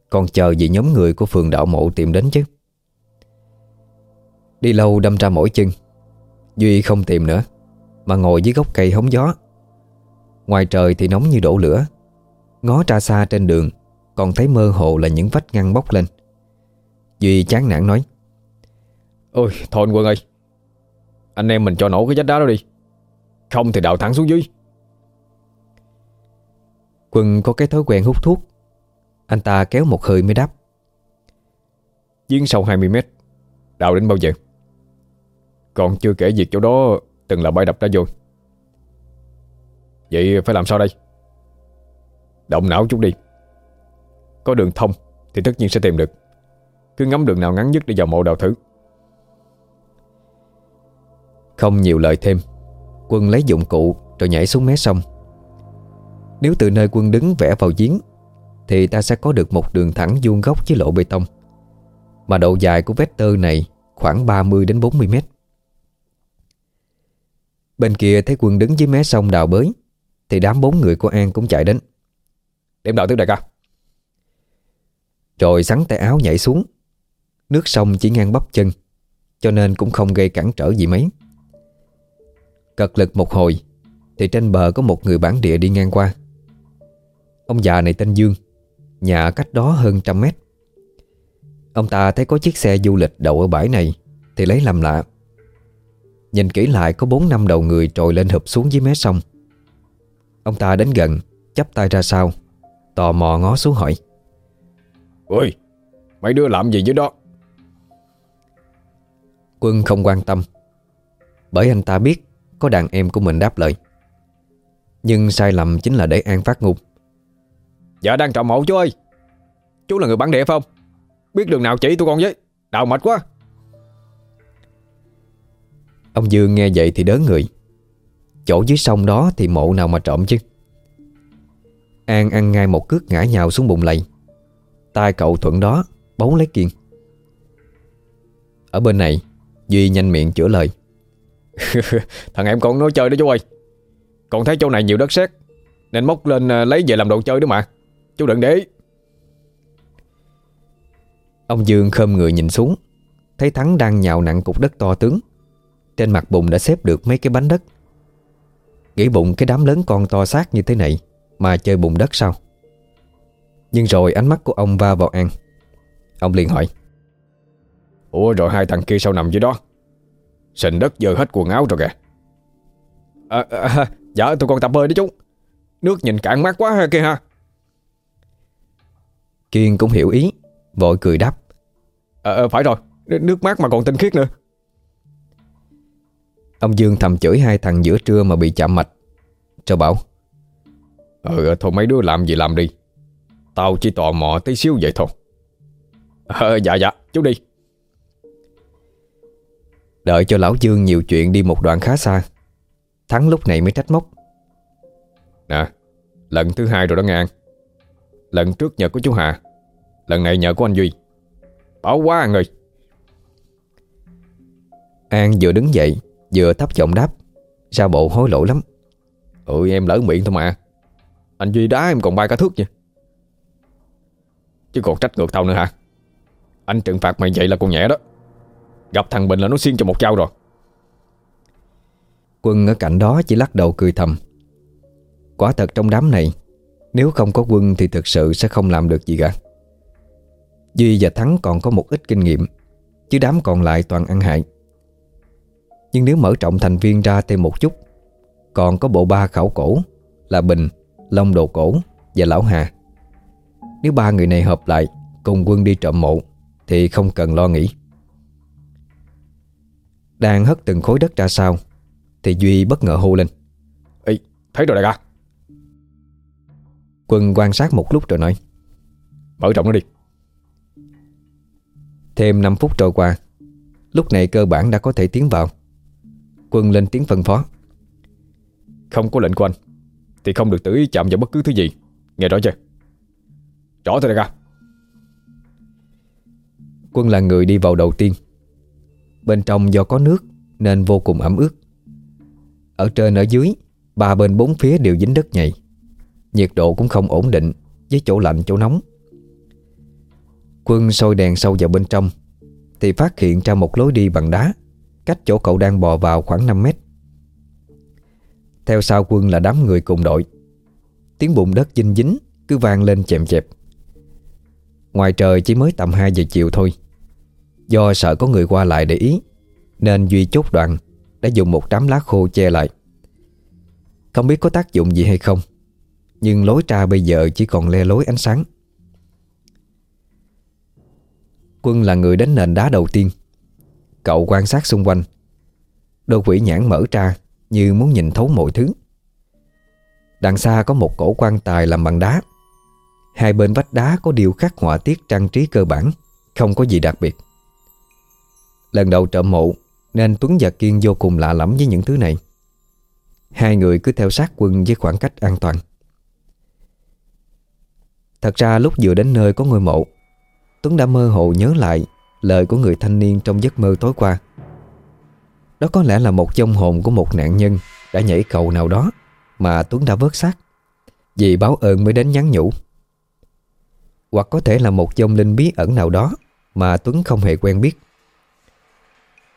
Còn chờ gì nhóm người của phường đạo mộ tìm đến chứ? Đi lâu đâm ra mỗi chân, Duy không tìm nữa, Mà ngồi dưới gốc cây hóng gió. Ngoài trời thì nóng như đổ lửa, Ngó ra xa trên đường còn thấy mơ hồ là những vách ngăn bốc lên. Duy chán nản nói Ôi thôi anh Quân ơi. Anh em mình cho nổ cái vách đá đó đi. Không thì đào thẳng xuống dưới. Quân có cái thói quen hút thuốc. Anh ta kéo một hơi mới đáp Giếng sâu 20 mét. Đào đến bao giờ? Còn chưa kể việc chỗ đó Từng là bãi đập đá vôi Vậy phải làm sao đây? Động não chút đi có đường thông Thì tất nhiên sẽ tìm được. Cứ ngắm đường nào ngắn nhất để vào mộ đào thử. Không nhiều lời thêm, Quân lấy dụng cụ rồi nhảy xuống mé sông. Nếu từ nơi quân đứng vẽ vào giếng, Thì ta sẽ có được một đường thẳng vuông góc với lộ bê tông. Mà độ dài của vector này khoảng 30 đến 40 mét. Bên kia thấy quân đứng dưới mé sông đào bới, Thì đám bốn người của An cũng chạy đến. Điểm đạo tiếp đại ca. Rồi sắn tay áo nhảy xuống. Nước sông chỉ ngang bắp chân, Cho nên cũng không gây cản trở gì mấy. Cật lực một hồi, Thì trên bờ có một người bản địa đi ngang qua. Ông già này tên Dương, Nhà cách đó hơn trăm mét. Ông ta thấy có chiếc xe du lịch đậu ở bãi này, Thì lấy làm lạ. Nhìn kỹ lại có bốn năm đầu người trồi lên hụp xuống dưới mé sông. Ông ta đến gần, chắp tay ra sau, Tò mò ngó xuống hỏi. Ôi Mấy đứa làm gì dưới đó? Quân không quan tâm Bởi anh ta biết Có đàn em của mình đáp lời. Nhưng sai lầm chính là để An phát ngục. Dạ đang trọ mộ chú ơi. Chú là người bản địa phải không? Biết đường nào chỉ tụi con với. Đào mệt quá. Ông Dương nghe vậy thì đớn người. Chỗ dưới sông đó thì mộ nào mà trộm chứ? An ăn ngay một cước ngã nhào xuống bụng lầy tay cậu thuận đó Bấu lấy kiên. Ở bên này, Duy nhanh miệng chữa lời. Thằng em còn nói chơi đó chú ơi. Còn thấy chỗ này nhiều đất sét, Nên móc lên à, lấy về làm đồ chơi đó mà. Chú đừng để ý. Ông Dương khom người nhìn xuống, Thấy Thắng đang nhào nặng cục đất to tướng. Trên mặt bùn đã xếp được mấy cái bánh đất. Nghĩ bụng cái đám lớn con to xác như thế này Mà chơi bùn đất sao? Nhưng rồi ánh mắt của ông va vào An. Ông liền hỏi. Ủa rồi hai thằng kia sao nằm dưới đó? Sình đất dơ hết quần áo rồi kìa. À, à, Dạ tụi con tập bơi đó chú. Nước nhìn cạn mắt quá ha kia ha. Kiên cũng hiểu ý Vội cười đáp. À, Phải rồi Nước mát mà còn tinh khiết nữa. Ông Dương thầm chửi hai thằng giữa trưa mà bị chạm mạch Rồi bảo. Ừ thôi mấy đứa làm gì làm đi Tao chỉ tò mò tí xíu vậy thôi. À, Dạ dạ chú đi. Đợi cho lão Dương nhiều chuyện đi một đoạn khá xa Thắng lúc này mới trách móc. Nè Lần thứ hai rồi đó ngang. Lần trước nhờ của chú Hà Lần này nhờ của anh Duy. Bảo quá anh ơi. An vừa đứng dậy Vừa thấp giọng đáp Ra bộ hối lỗi lắm. Ừ em lỡ miệng thôi mà. Anh Duy đá em còn bay cả thước nha. Chứ còn trách ngược tao nữa hả? Anh trừng phạt mày vậy là còn nhẹ đó. Gặp thằng Bình là nó xiên cho một trao rồi. Quân ở cạnh đó chỉ lắc đầu cười thầm. Quả thật trong đám này Nếu không có quân thì thực sự sẽ không làm được gì cả. Duy và Thắng còn có một ít kinh nghiệm Chứ đám còn lại toàn ăn hại. Nhưng nếu mở rộng thành viên ra thêm một chút Còn có bộ ba khảo cổ Là Bình, Long Đồ Cổ và Lão Hà. Nếu ba người này hợp lại Cùng quân đi trộm mộ Thì không cần lo nghĩ. Đang hất từng khối đất ra sau Thì Duy bất ngờ hô lên. Ê, thấy rồi đại ca. Quân quan sát một lúc rồi nói. Mở rộng nó đi. Thêm 5 phút trôi qua Lúc này cơ bản đã có thể tiến vào. Quân lên tiếng phân phó. Không có lệnh của anh Thì không được tự ý chạm vào bất cứ thứ gì. Nghe rõ chưa Rõ thôi đại ca. Quân là người đi vào đầu tiên. Bên trong do có nước Nên vô cùng ẩm ướt. Ở trên ở dưới, Ba bên bốn phía đều dính đất nhầy. Nhiệt độ cũng không ổn định Với chỗ lạnh, chỗ nóng. Quân soi đèn sâu vào bên trong Thì phát hiện ra một lối đi bằng đá Cách chỗ cậu đang bò vào khoảng 5 mét. Theo sau quân là đám người cùng đội. Tiếng bụng đất dinh dính Cứ vang lên chèm chẹp. Ngoài trời chỉ mới tầm 2 giờ chiều thôi. Do sợ có người qua lại để ý, Nên Duy chốt đoạn, Đã dùng một đám lá khô che lại. Không biết có tác dụng gì hay không, Nhưng lối ra bây giờ chỉ còn le lối ánh sáng. Quân là người đến nền đá đầu tiên. Cậu quan sát xung quanh. Đôi quỷ nhãn mở ra Như muốn nhìn thấu mọi thứ. Đằng xa có một cổ quan tài làm bằng đá. Hai bên vách đá có điều khắc họa tiết trang trí cơ bản, Không có gì đặc biệt. Lần đầu trộm mộ, Nên Tuấn và Kiên vô cùng lạ lẫm với những thứ này. Hai người cứ theo sát quân với khoảng cách an toàn. Thật ra lúc vừa đến nơi có ngôi mộ, Tuấn đã mơ hồ nhớ lại Lời của người thanh niên trong giấc mơ tối qua. Đó có lẽ là một trong hồn của một nạn nhân Đã nhảy cầu nào đó Mà Tuấn đã vớt xác, Vì báo ơn mới đến nhắn nhủ. Hoặc có thể là một dông linh bí ẩn nào đó Mà Tuấn không hề quen biết.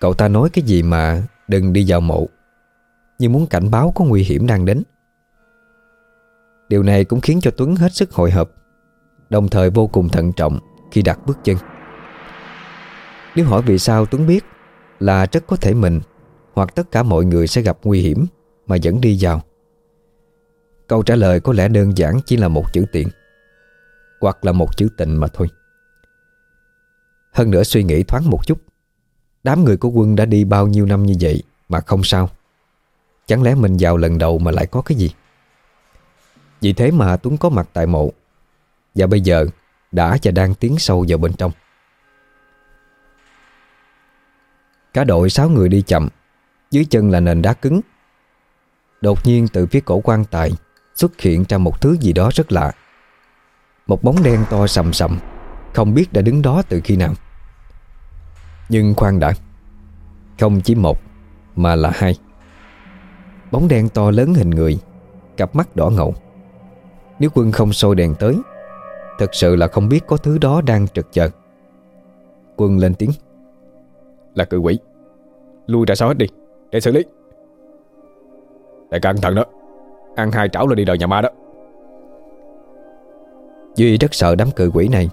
Cậu ta nói cái gì mà Đừng đi vào mộ, Như muốn cảnh báo có nguy hiểm đang đến. Điều này cũng khiến cho Tuấn hết sức hồi hộp, Đồng thời vô cùng thận trọng Khi đặt bước chân. Nếu hỏi vì sao Tuấn biết Là rất có thể mình Hoặc tất cả mọi người sẽ gặp nguy hiểm Mà vẫn đi vào, Câu trả lời có lẽ đơn giản chỉ là một chữ tiện. Hoặc là một chữ tình mà thôi. Hơn nữa suy nghĩ thoáng một chút, Đám người của quân đã đi bao nhiêu năm như vậy Mà không sao? Chẳng lẽ mình vào lần đầu mà lại có cái gì? Vì thế mà Tuấn có mặt tại mộ, Và bây giờ đã và đang tiến sâu vào bên trong. Cả đội 6 người đi chậm, Dưới chân là nền đá cứng. Đột nhiên từ phía cổ quan tài Xuất hiện ra một thứ gì đó rất lạ. Một bóng đen to sầm sầm, Không biết đã đứng đó từ khi nào. Nhưng khoan đã, Không chỉ một, Mà là hai. Bóng đen to lớn hình người, Cặp mắt đỏ ngầu. Nếu quân không sôi đèn tới, Thật sự là không biết có thứ đó đang trực chờ. Quân lên tiếng. Là cự quỷ. Lui ra sau hết đi, Để xử lý. Đại ca cẩn thận đó. Ăn hai trảo là đi đời nhà ma đó. Duy rất sợ đám cự quỷ này.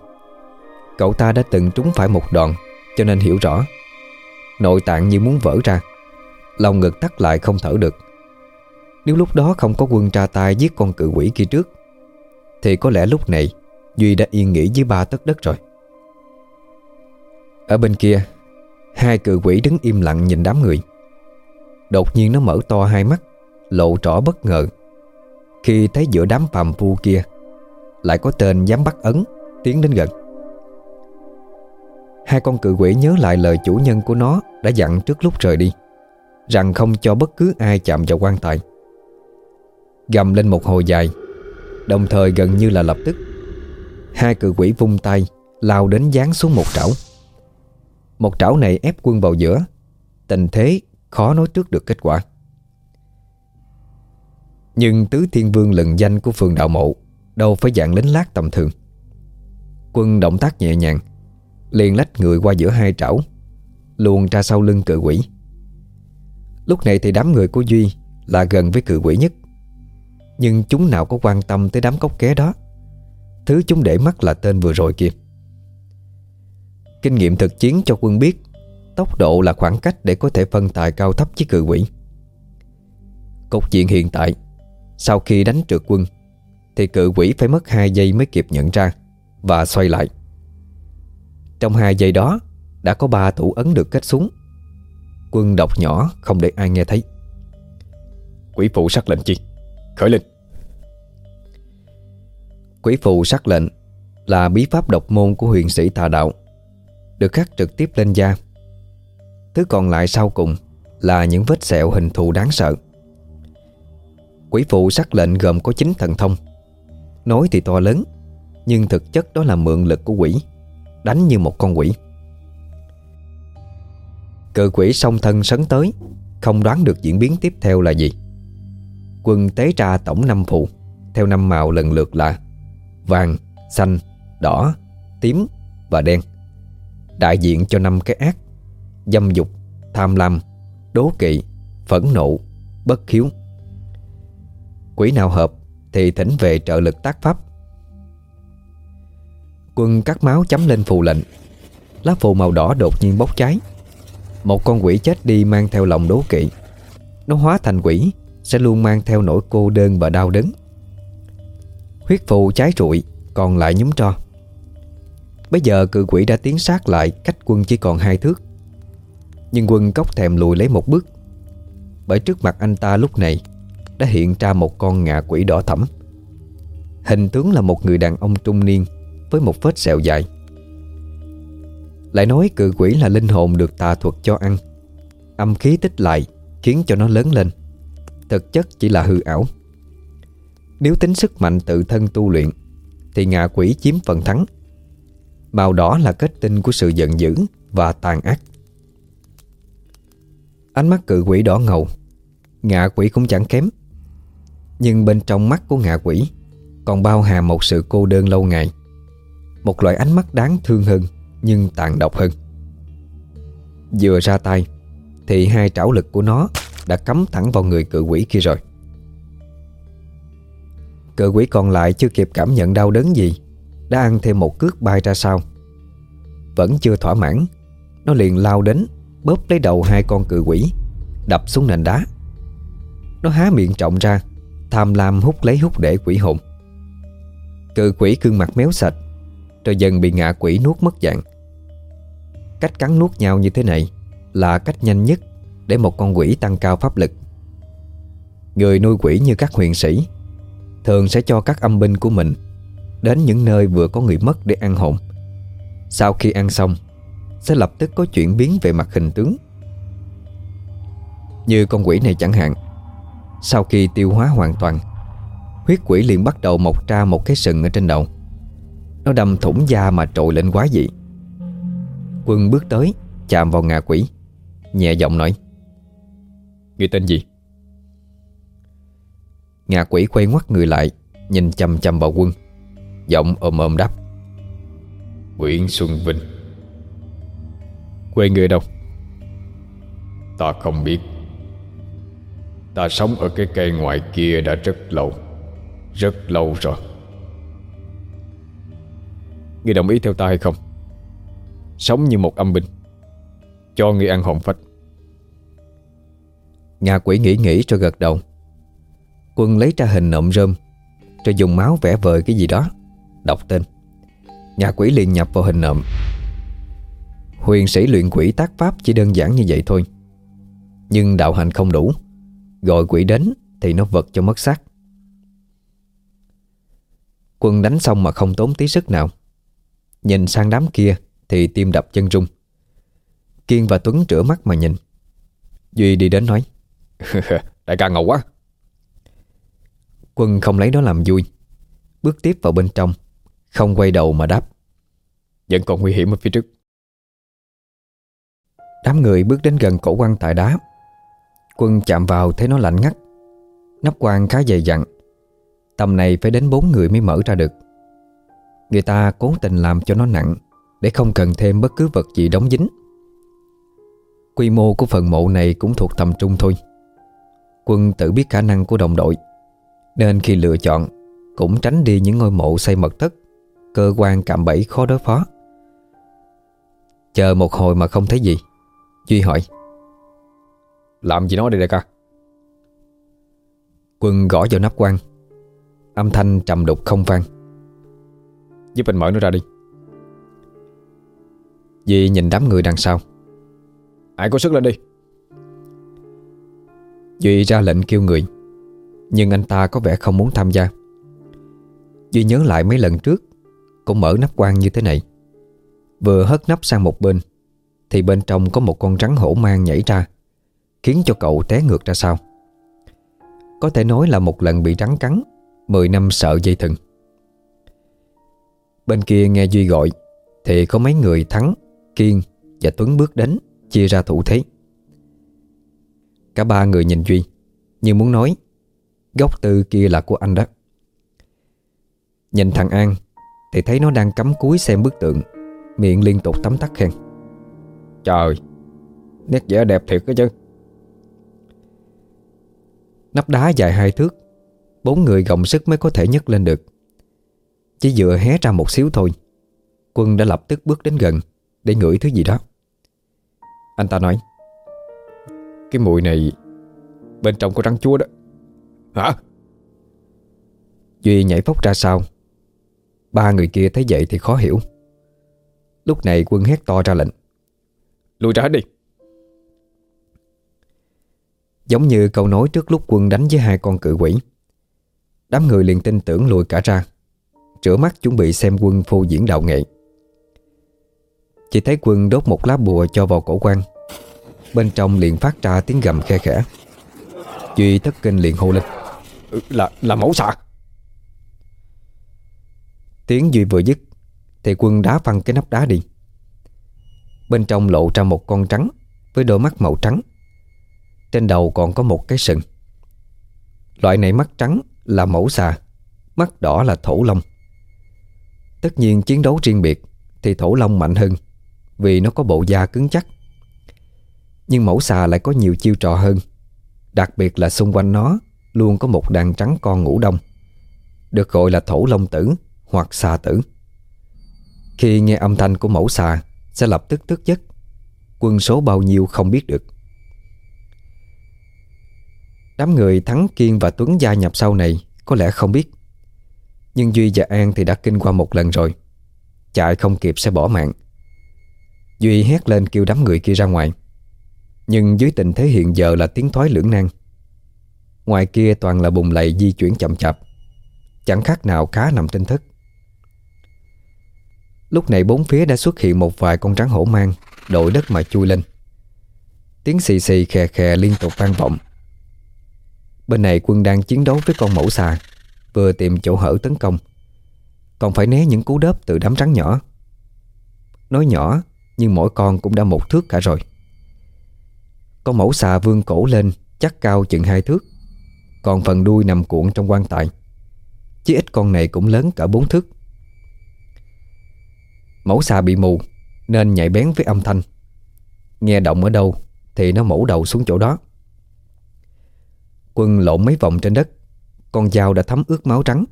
Cậu ta đã từng trúng phải một đòn, Cho nên hiểu rõ. Nội tạng như muốn vỡ ra, Lòng ngực tắt lại không thở được. Nếu lúc đó không có quân tra tay giết con cự quỷ kia trước, Thì có lẽ lúc này Duy đã yên nghỉ dưới ba tấc đất rồi. Ở bên kia, Hai cự quỷ đứng im lặng nhìn đám người. Đột nhiên nó mở to hai mắt, Lộ rõ bất ngờ. Khi thấy giữa đám phàm phu kia lại có tên dám bắt ấn, Tiến đến gần. Hai con cự quỷ nhớ lại lời chủ nhân của nó Đã dặn trước lúc rời đi, Rằng không cho bất cứ ai chạm vào quan tài. Gầm lên một hồi dài, Đồng thời gần như là lập tức, Hai cự quỷ vung tay, Lao đến giáng xuống một trảo. Một trảo này ép quân vào giữa, Tình thế khó nói trước được kết quả. Nhưng tứ thiên vương lừng danh của phường đạo mộ Đâu phải dạng lính lát tầm thường. Quân động tác nhẹ nhàng, Liền lách người qua giữa hai trảo, Luồn ra sau lưng cự quỷ. Lúc này thì đám người của Duy Là gần với cự quỷ nhất. Nhưng chúng nào có quan tâm tới đám cốc ké đó? Thứ chúng để mắt là tên vừa rồi kia Kinh nghiệm thực chiến cho quân biết, Tốc độ là khoảng cách để có thể phân tài cao thấp với cự quỷ. Cục diện hiện tại, Sau khi đánh trượt quân thì cự quỷ phải mất 2 giây mới kịp nhận ra Và xoay lại. Trong 2 giây đó, Đã có ba thủ ấn được kết xuống. Quân đọc nhỏ không để ai nghe thấy. Quỷ phụ sắc lệnh chi? Khởi lên. Quỷ phụ sắc lệnh Là bí pháp độc môn của huyền sĩ tà đạo, Được khắc trực tiếp lên da. Thứ còn lại sau cùng Là những vết sẹo hình thù đáng sợ. Quỷ phụ sắc lệnh gồm có 9 thần thông. Nói thì to lớn Nhưng thực chất đó là mượn lực của quỷ Đánh như một con quỷ. Cự quỷ song thân sấn tới Không đoán được diễn biến tiếp theo là gì. Quân tế ra tổng năm phụ Theo năm màu lần lượt là Vàng, xanh, đỏ, tím và đen. Đại diện cho năm cái ác Dâm dục, tham lam, đố kỵ, phẫn nộ, bất khiếu Quỷ nào hợp thì thỉnh về trợ lực tác pháp. Quân cắt máu chấm lên phù lệnh. Lá phù màu đỏ đột nhiên bốc cháy. Một con quỷ chết đi mang theo lòng đố kỵ. Nó hóa thành quỷ, Sẽ luôn mang theo nỗi cô đơn và đau đớn. Huyết phù cháy rụi, Còn lại nhúm tro. Bây giờ cự quỷ đã tiến sát lại Cách quân chỉ còn hai thước. Nhưng quân cốc thèm lùi lấy một bước. Bởi trước mặt anh ta lúc này đã hiện ra một con ngạ quỷ đỏ thẫm. Hình tướng là một người đàn ông trung niên Với một vết sẹo dài. Lại nói cự quỷ là linh hồn được tà thuật cho ăn. Âm khí tích lại Khiến cho nó lớn lên. Thực chất chỉ là hư ảo. Nếu tính sức mạnh tự thân tu luyện, Thì ngạ quỷ chiếm phần thắng. Màu đỏ là kết tinh của sự giận dữ Và tàn ác. Ánh mắt cự quỷ đỏ ngầu, Ngạ quỷ cũng chẳng kém. Nhưng bên trong mắt của ngạ quỷ Còn bao hàm một sự cô đơn lâu ngày, Một loại ánh mắt đáng thương hơn Nhưng tàn độc hơn. Vừa ra tay Thì hai trảo lực của nó Đã cắm thẳng vào người cự quỷ kia rồi. Cự quỷ còn lại chưa kịp cảm nhận đau đớn gì, Đã ăn thêm một cước bay ra sau. Vẫn chưa thỏa mãn, Nó liền lao đến, Bóp lấy đầu hai con cự quỷ, Đập xuống nền đá. Nó há miệng trọng ra Tham lam hút lấy hút để quỷ hồn. Cự quỷ cương mặt méo sạch, Rồi dần bị ngạ quỷ nuốt mất dạng. Cách cắn nuốt nhau như thế này Là cách nhanh nhất Để một con quỷ tăng cao pháp lực. Người nuôi quỷ như các huyền sĩ Thường sẽ cho các âm binh của mình Đến những nơi vừa có người mất để ăn hồn. Sau khi ăn xong, Sẽ lập tức có chuyển biến về mặt hình tướng. Như con quỷ này chẳng hạn sau khi tiêu hóa hoàn toàn Huyết quỷ liền bắt đầu mọc ra một cái sừng ở trên đầu Nó đâm thủng da mà trội lên quá dị Quân bước tới Chạm vào ngà quỷ Nhẹ giọng nói Người tên gì? Ngạ quỷ quay ngoắt người lại Nhìn chầm chầm vào quân Giọng ôm ôm đáp Nguyễn Xuân Vinh Quê người đâu? Ta không biết Ta sống ở cái cây ngoài kia đã rất lâu Rất lâu rồi. Ngươi đồng ý theo ta hay không? Sống như một âm binh, Cho ngươi ăn hồn phách. Ngạ quỷ nghĩ nghĩ rồi gật đầu. Quân lấy ra hình nộm rơm, Rồi dùng máu vẽ vời cái gì đó, Đọc tên. Nhà quỷ liền nhập vào hình nộm. Huyền sĩ luyện quỷ tác pháp chỉ đơn giản như vậy thôi, Nhưng đạo hành không đủ. Gọi quỷ đến Thì nó vật cho mất xác. Quân đánh xong mà không tốn tí sức nào. Nhìn sang đám kia Thì tim đập chân rung. Kiên và Tuấn rửa mắt mà nhìn. Duy đi đến nói, Đại ca ngầu quá. Quân không lấy đó làm vui. Bước tiếp vào bên trong, Không quay đầu mà đáp, Vẫn còn nguy hiểm ở phía trước. Đám người bước đến gần cổ quan tài đá Quân chạm vào thấy nó lạnh ngắt. Nắp quan khá dày dặn. Tầm này phải đến bốn người mới mở ra được. Người ta cố tình làm cho nó nặng, Để không cần thêm bất cứ vật gì đóng dính. Quy mô của phần mộ này cũng thuộc tầm trung thôi. Quân tự biết khả năng của đồng đội, Nên khi lựa chọn, Cũng tránh đi những ngôi mộ xây mật thất, Cơ quan cạm bẫy khó đối phó. Chờ một hồi mà không thấy gì. Duy hỏi. Làm gì nói đây đại ca? Quân gõ vào nắp quan Âm thanh trầm đục không vang. Giúp anh mở nó ra đi. Duy nhìn đám người đằng sau. Ai có sức lên đi. Duy ra lệnh kêu người, Nhưng anh ta có vẻ không muốn tham gia. Duy nhớ lại mấy lần trước Cũng mở nắp quan như thế này. Vừa hất nắp sang một bên, Thì bên trong có một con rắn hổ mang nhảy ra. Khiến cho cậu té ngược ra sau. Có thể nói là một lần bị rắn cắn Mười năm sợ dây thừng. Bên kia nghe Duy gọi Thì có mấy người Thắng, Kiên và Tuấn bước đến Chia ra thủ thế. Cả ba người nhìn Duy Như muốn nói Góc tư kia là của anh đó. Nhìn thằng An Thì thấy nó đang cắm cúi xem bức tượng Miệng liên tục tắm tắt khen. Trời Nét vẽ đẹp thiệt đó chứ. Nắp đá dài hai thước. Bốn người gồng sức mới có thể nhấc lên được. Chỉ dựa hé ra một xíu thôi, Quân đã lập tức bước đến gần Để ngửi thứ gì đó. Anh ta nói, Cái mùi này Bên trong có rắn chúa đó. Hả? Duy nhảy phóc ra sau. Ba người kia thấy vậy thì khó hiểu. Lúc này quân hét to ra lệnh Lùi ra hết đi. Giống như câu nói trước lúc quân đánh với hai con cự quỷ. Đám người liền tin tưởng lùi cả ra. Rửa mắt chuẩn bị xem quân phô diễn đạo nghệ. Chỉ thấy quân đốt một lá bùa cho vào cổ quan. Bên trong liền phát ra tiếng gầm khe khẽ. Duy thất kinh liền hô lên. Ừ, Là là mẫu xạ Tiếng Duy vừa dứt Thì quân đá văng cái nắp đá đi. Bên trong lộ ra một con trắng Với đôi mắt màu trắng trên đầu còn có một cái sừng. Loại này mắt trắng là mẫu xà, Mắt đỏ là thổ long. Tất nhiên chiến đấu riêng biệt Thì thổ long mạnh hơn, Vì nó có bộ da cứng chắc. Nhưng mẫu xà lại có nhiều chiêu trò hơn, Đặc biệt là xung quanh nó Luôn có một đàn trắng con ngủ đông, Được gọi là thổ long tử Hoặc xà tử. Khi nghe âm thanh của mẫu xà Sẽ lập tức tức giấc. Quân số bao nhiêu không biết được. Đám người Thắng Kiên và Tuấn gia nhập sau này, Có lẽ không biết. Nhưng Duy và An thì đã kinh qua một lần rồi. Chạy không kịp sẽ bỏ mạng. Duy hét lên kêu đám người kia ra ngoài. Nhưng dưới tình thế hiện giờ là tiếng thoái lưỡng nan. Ngoài kia toàn là bùng lầy di chuyển chậm chạp. Chẳng khác nào cá nằm trên thất. Lúc này bốn phía đã xuất hiện một vài con rắn hổ mang, Đội đất mà chui lên. Tiếng xì xì khè khè liên tục vang vọng. Bên này quân đang chiến đấu với con mẫu xà, Vừa tìm chỗ hở tấn công. Còn phải né những cú đớp từ đám rắn nhỏ. Nói nhỏ, Nhưng mỗi con cũng đã một thước cả rồi. Con mẫu xà vương cổ lên, Chắc cao chừng hai thước. Còn phần đuôi nằm cuộn trong quan tài. Chứ ít con này cũng lớn cả bốn thước. Mẫu xà bị mù, Nên nhạy bén với âm thanh. Nghe động ở đâu Thì nó mổ đầu xuống chỗ đó. Quân lộn mấy vòng trên đất. Con dao đã thấm ướt máu trắng.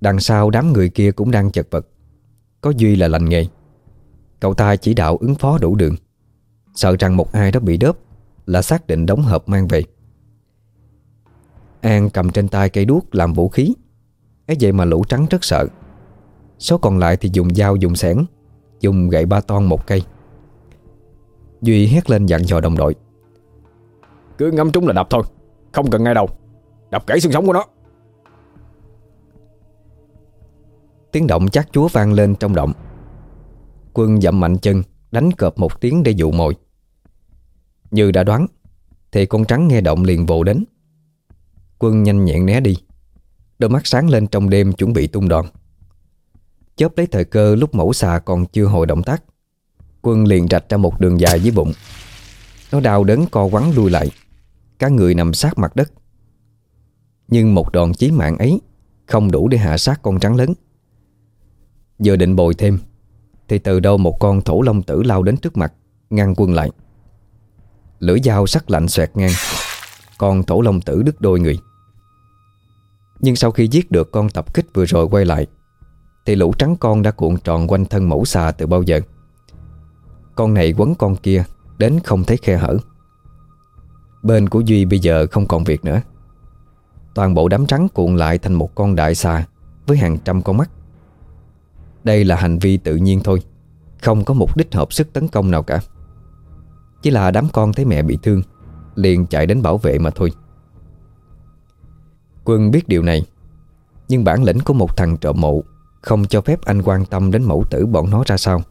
Đằng sau đám người kia cũng đang chật vật. Có Duy là lành nghề. Cậu ta chỉ đạo ứng phó đủ đường. Sợ rằng một ai đó bị đớp Là xác định đóng hộp mang về. An cầm trên tay cây đuốc làm vũ khí. Ấy vậy mà lũ trắng rất sợ. Số còn lại thì dùng dao dùng sẻn Dùng gậy ba ton một cây. Duy hét lên dặn dò đồng đội. Cứ ngắm trúng là đập thôi. Không cần ngay đầu Đập gãy xương sống của nó. Tiếng động chát chúa vang lên trong động. Quân dậm mạnh chân, Đánh cọp một tiếng để dụ mồi. Như đã đoán, Thì con trắng nghe động liền vồ đến. Quân nhanh nhẹn né đi. Đôi mắt sáng lên trong đêm chuẩn bị tung đòn. Chớp lấy thời cơ lúc mẫu xà còn chưa hồi động tác, Quân liền rạch ra một đường dài dưới bụng. Nó đau đớn co quắn lui lại. Cả người nằm sát mặt đất. Nhưng một đòn chí mạng ấy Không đủ để hạ sát con trắng lớn. Giờ định bồi thêm, Thì từ đâu một con thổ long tử lao đến trước mặt, Ngăn quân lại. Lưỡi dao sắc lạnh xoẹt ngang, Con thổ long tử đứt đôi người. Nhưng sau khi giết được con tập kích vừa rồi quay lại, Thì lũ trắng con đã cuộn tròn quanh thân mẫu xà từ bao giờ. Con này quấn con kia Đến không thấy khe hở. Bên của Duy bây giờ không còn việc nữa. Toàn bộ đám trắng cuộn lại thành một con đại xà Với hàng trăm con mắt. Đây là hành vi tự nhiên thôi, Không có mục đích hợp sức tấn công nào cả. Chỉ là đám con thấy mẹ bị thương, Liền chạy đến bảo vệ mà thôi. Quân biết điều này, Nhưng bản lĩnh của một thằng trộm mộ Không cho phép anh quan tâm đến mẫu tử bọn nó ra sao.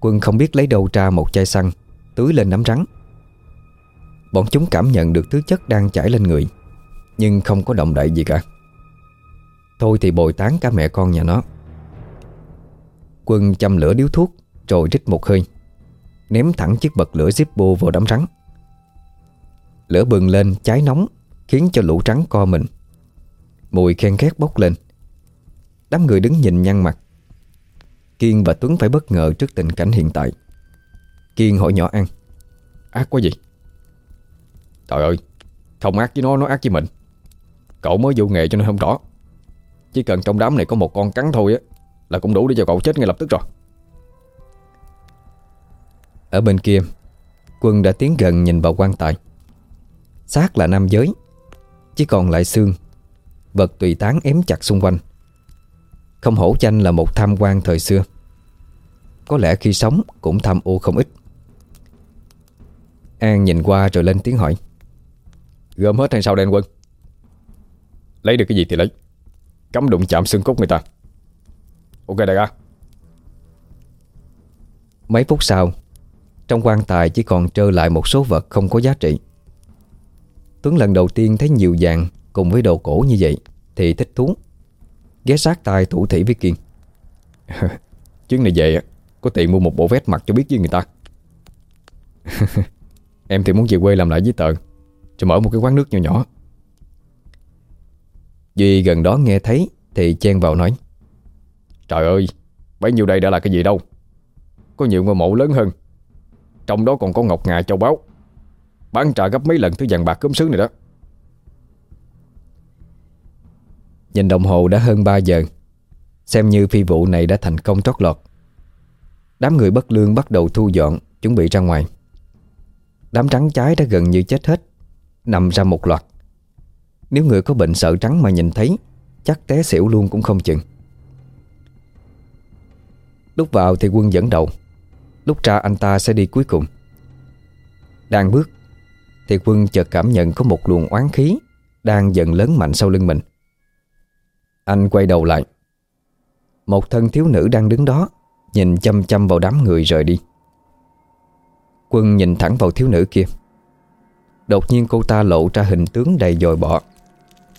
Quân không biết lấy đâu ra một chai xăng Tưới lên đám rắn Bọn chúng cảm nhận được thứ chất đang chảy lên người, Nhưng không có động đậy gì cả. Thôi thì bồi tán cả mẹ con nhà nó. Quân châm lửa điếu thuốc, Rồi rít một hơi, Ném thẳng chiếc bật lửa Zippo vào đám rắn. Lửa bừng lên cháy nóng, Khiến cho lũ trắng co mình. Mùi khen khét bốc lên. Đám người đứng nhìn nhăn mặt. Kiên và Tuấn phải bất ngờ trước tình cảnh hiện tại. Kiên hỏi nhỏ An, Ác quá gì Trời ơi Không ác với nó, nó ác với mình. Cậu mới vô nghề cho nên không rõ. Chỉ cần trong đám này có một con cắn thôi á Là cũng đủ để cho cậu chết ngay lập tức rồi. Ở bên kia Quân đã tiến gần nhìn vào quan tài. Xác là nam giới Chỉ còn lại xương. Vật tùy tán ém chặt xung quanh. Không hổ chanh là một tham quan thời xưa. Có lẽ khi sống cũng tham ô không ít. An nhìn qua rồi lên tiếng hỏi. Gom hết hay sao đen quân. Lấy được cái gì thì lấy. Cấm đụng chạm xương cốt người ta. Ok đại ca. Mấy phút sau Trong quan tài chỉ còn trơ lại một số vật không có giá trị. Tuấn lần đầu tiên thấy nhiều vàng Cùng với đồ cổ như vậy Thì thích thú. Ghé sát tay thủ thủy với Kiên. Chuyến này về Có tiền mua một bộ vest mặc cho biết với người ta. Em thì muốn về quê làm lại với tờ rồi mở một cái quán nước nhỏ nhỏ. Duy gần đó nghe thấy, Thì chen vào nói, Trời ơi, Bấy nhiêu đây đã là cái gì đâu? Có nhiều ngôi mộ lớn hơn. Trong đó còn có ngọc ngà châu báu. Bán trả gấp mấy lần thứ vàng bạc cấm sứ này đó. Nhìn đồng hồ đã hơn 3 giờ, Xem như phi vụ này đã thành công trót lọt. Đám người bất lương bắt đầu thu dọn, Chuẩn bị ra ngoài. Đám trắng trái đã gần như chết hết. Nằm ra một loạt. Nếu người có bệnh sợ trắng mà nhìn thấy, Chắc té xỉu luôn cũng không chừng. Lúc vào thì quân dẫn đầu. Lúc ra anh ta sẽ đi cuối cùng. Đang bước, Thì quân chợt cảm nhận có một luồng oán khí Đang dần lớn mạnh sau lưng mình. Anh quay đầu lại. Một thân thiếu nữ đang đứng đó, Nhìn chăm chăm vào đám người rời đi. Quân nhìn thẳng vào thiếu nữ kia. Đột nhiên cô ta lộ ra hình tướng đầy dồi bọ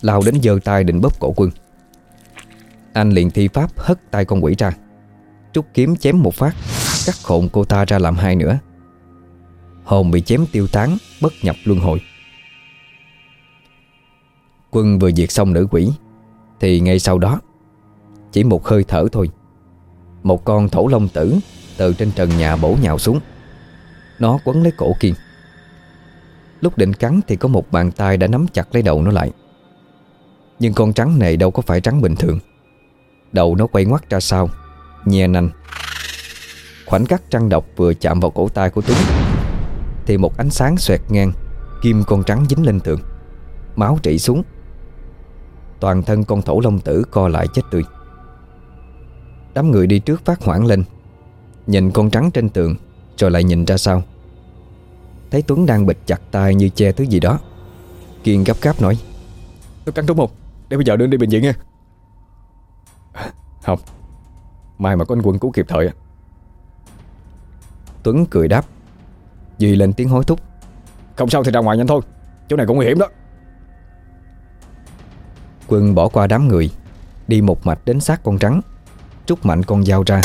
Lao đến giơ tay định bóp cổ quân. Anh liền thi pháp hất tay con quỷ ra. Trúc kiếm chém một phát, Cắt khổn cô ta ra làm hai nữa Hồn bị chém tiêu tán, Bất nhập luân hồi. Quân vừa diệt xong nữ quỷ, Thì ngay sau đó, Chỉ một hơi thở thôi. Một con thổ long tử Từ trên trần nhà bổ nhào xuống. Nó quấn lấy cổ Kiên. Lúc định cắn thì có một bàn tay đã nắm chặt lấy đầu nó lại. Nhưng con trắng này đâu có phải trắng bình thường. Đầu nó quay ngoắt ra sau, Nhe nanh. Khoảnh khắc trăng độc vừa chạm vào cổ tay của Tuấn Thì một ánh sáng xoẹt ngang, Kim con trắng dính lên tường. Máu chảy xuống. Toàn thân con thổ long tử co lại chết tươi. Đám người đi trước phát hoảng lên, Nhìn con trắng trên tường, Rồi lại nhìn ra sau. Thấy Tuấn đang bịch chặt tay như che thứ gì đó. Kiên gấp gáp nói Tôi cắn trúng một Để bây giờ đưa đi bệnh viện nha. Không Mai mà có anh quân cứu kịp thời Tuấn cười đáp Duy lên tiếng hối thúc. Không sao thì ra ngoài nhanh thôi Chỗ này cũng nguy hiểm đó. Quân bỏ qua đám người Đi một mạch đến xác con trắng Trút mạnh con dao ra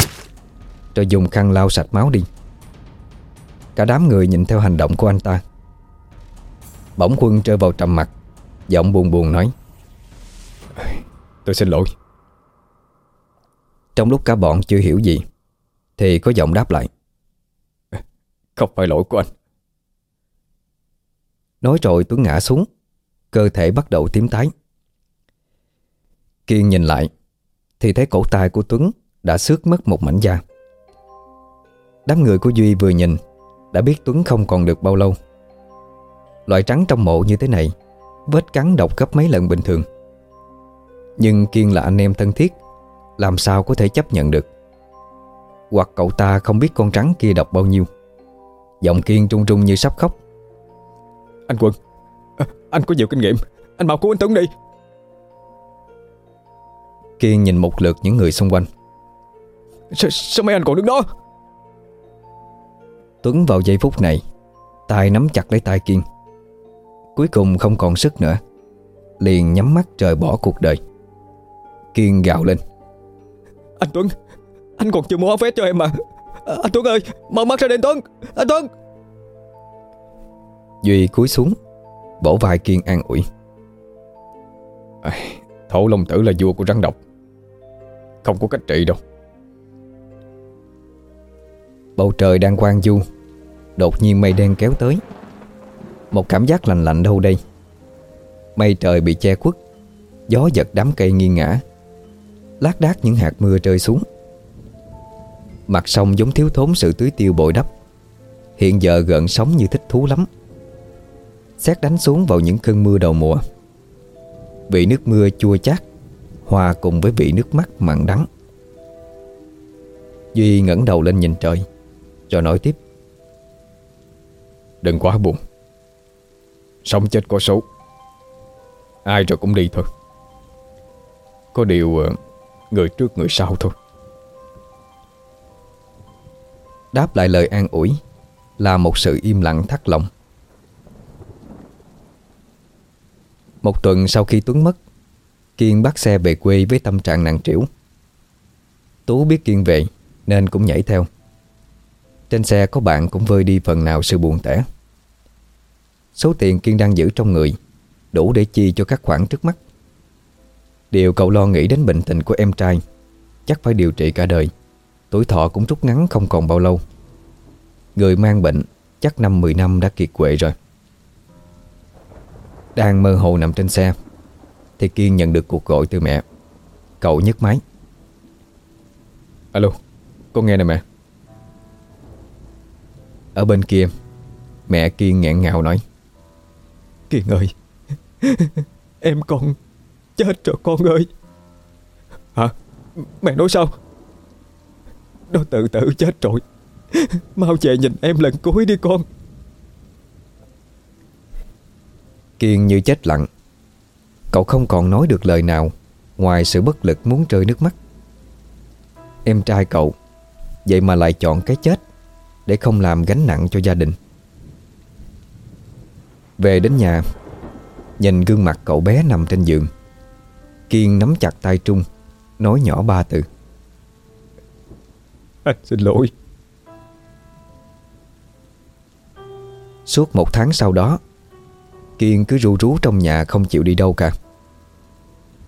Rồi dùng khăn lau sạch máu đi Cả đám người nhìn theo hành động của anh ta. Bỗng quân rơi vào trầm mặt Giọng buồn buồn nói Tôi xin lỗi. Trong lúc cả bọn chưa hiểu gì Thì có giọng đáp lại Không phải lỗi của anh. Nói rồi Tuấn ngã xuống Cơ thể bắt đầu tím tái. Kiên nhìn lại Thì thấy cổ tay của Tuấn Đã xước mất một mảnh da. Đám người của Duy vừa nhìn Đã biết Tuấn không còn được bao lâu. Loại trắng trong mộ như thế này Vết cắn độc gấp mấy lần bình thường. Nhưng Kiên là anh em thân thiết Làm sao có thể chấp nhận được? Hoặc cậu ta không biết con trắng kia độc bao nhiêu. Giọng Kiên trung trung như sắp khóc. Anh Quân à, Anh có nhiều kinh nghiệm Anh mau cứu anh Tuấn đi. Kiên nhìn một lượt những người xung quanh. Sao, sao mấy anh còn đứng đó Tuấn vào giây phút này tay nắm chặt lấy tay Kiên. Cuối cùng không còn sức nữa Liền nhắm mắt trời bỏ cuộc đời. Kiên gào lên. Anh Tuấn Anh còn chưa mua áo vest cho em mà. À, Anh Tuấn ơi Mở mắt ra đền Tuấn Anh Tuấn. Duy cúi xuống Bổ vai Kiên an ủi. À, Thổ Long Tử là vua của rắn độc. Không có cách trị đâu Bầu trời đang quang du. Đột nhiên mây đen kéo tới. Một cảm giác lạnh lạnh đâu đây? Mây trời bị che khuất. Gió giật đám cây nghiêng ngã Lát đác những hạt mưa rơi xuống. Mặt sông giống thiếu thốn sự tưới tiêu bội đắp. Hiện giờ gợn sóng như thích thú lắm. Xét đánh xuống vào những cơn mưa đầu mùa. Vị nước mưa chua chát, Hòa cùng với vị nước mắt mặn đắng. Duy ngẩng đầu lên nhìn trời. Rồi nói tiếp. Đừng quá buồn. Sống chết có số. Ai rồi cũng đi thôi. Có điều ờ, Người trước người sau thôi. Đáp lại lời an ủi Là một sự im lặng thắt lòng. Một tuần sau khi Tuấn mất Kiên bắt xe về quê với tâm trạng nặng trĩu. Tú biết Kiên về Nên cũng nhảy theo trên xe có bạn cũng vơi đi phần nào sự buồn tẻ. Số tiền Kiên đang giữ trong người Đủ để chi cho các khoản trước mắt. Điều cậu lo nghĩ đến bệnh tình của em trai Chắc phải điều trị cả đời. Tuổi thọ cũng rút ngắn không còn bao lâu. Người mang bệnh Chắc năm 10 năm đã kiệt quệ rồi. Đang mơ hồ nằm trên xe Thì Kiên nhận được cuộc gọi từ mẹ. Cậu nhấc máy. Alo Con nghe nè mẹ. Ở bên kia, Mẹ Kiên nghẹn ngào nói. Kiên ơi, Em con Chết rồi con ơi. Hả? Mẹ nói sao? Nó tự tử chết rồi. Mau về nhìn em lần cuối đi con. Kiên như chết lặng. Cậu không còn nói được lời nào Ngoài sự bất lực muốn rơi nước mắt. Em trai cậu, Vậy mà lại chọn cái chết. Để không làm gánh nặng cho gia đình. Về đến nhà Nhìn gương mặt cậu bé nằm trên giường Kiên nắm chặt tay Trung Nói nhỏ ba từ. Anh xin lỗi. Suốt một tháng sau đó Kiên cứ ru rú trong nhà không chịu đi đâu cả.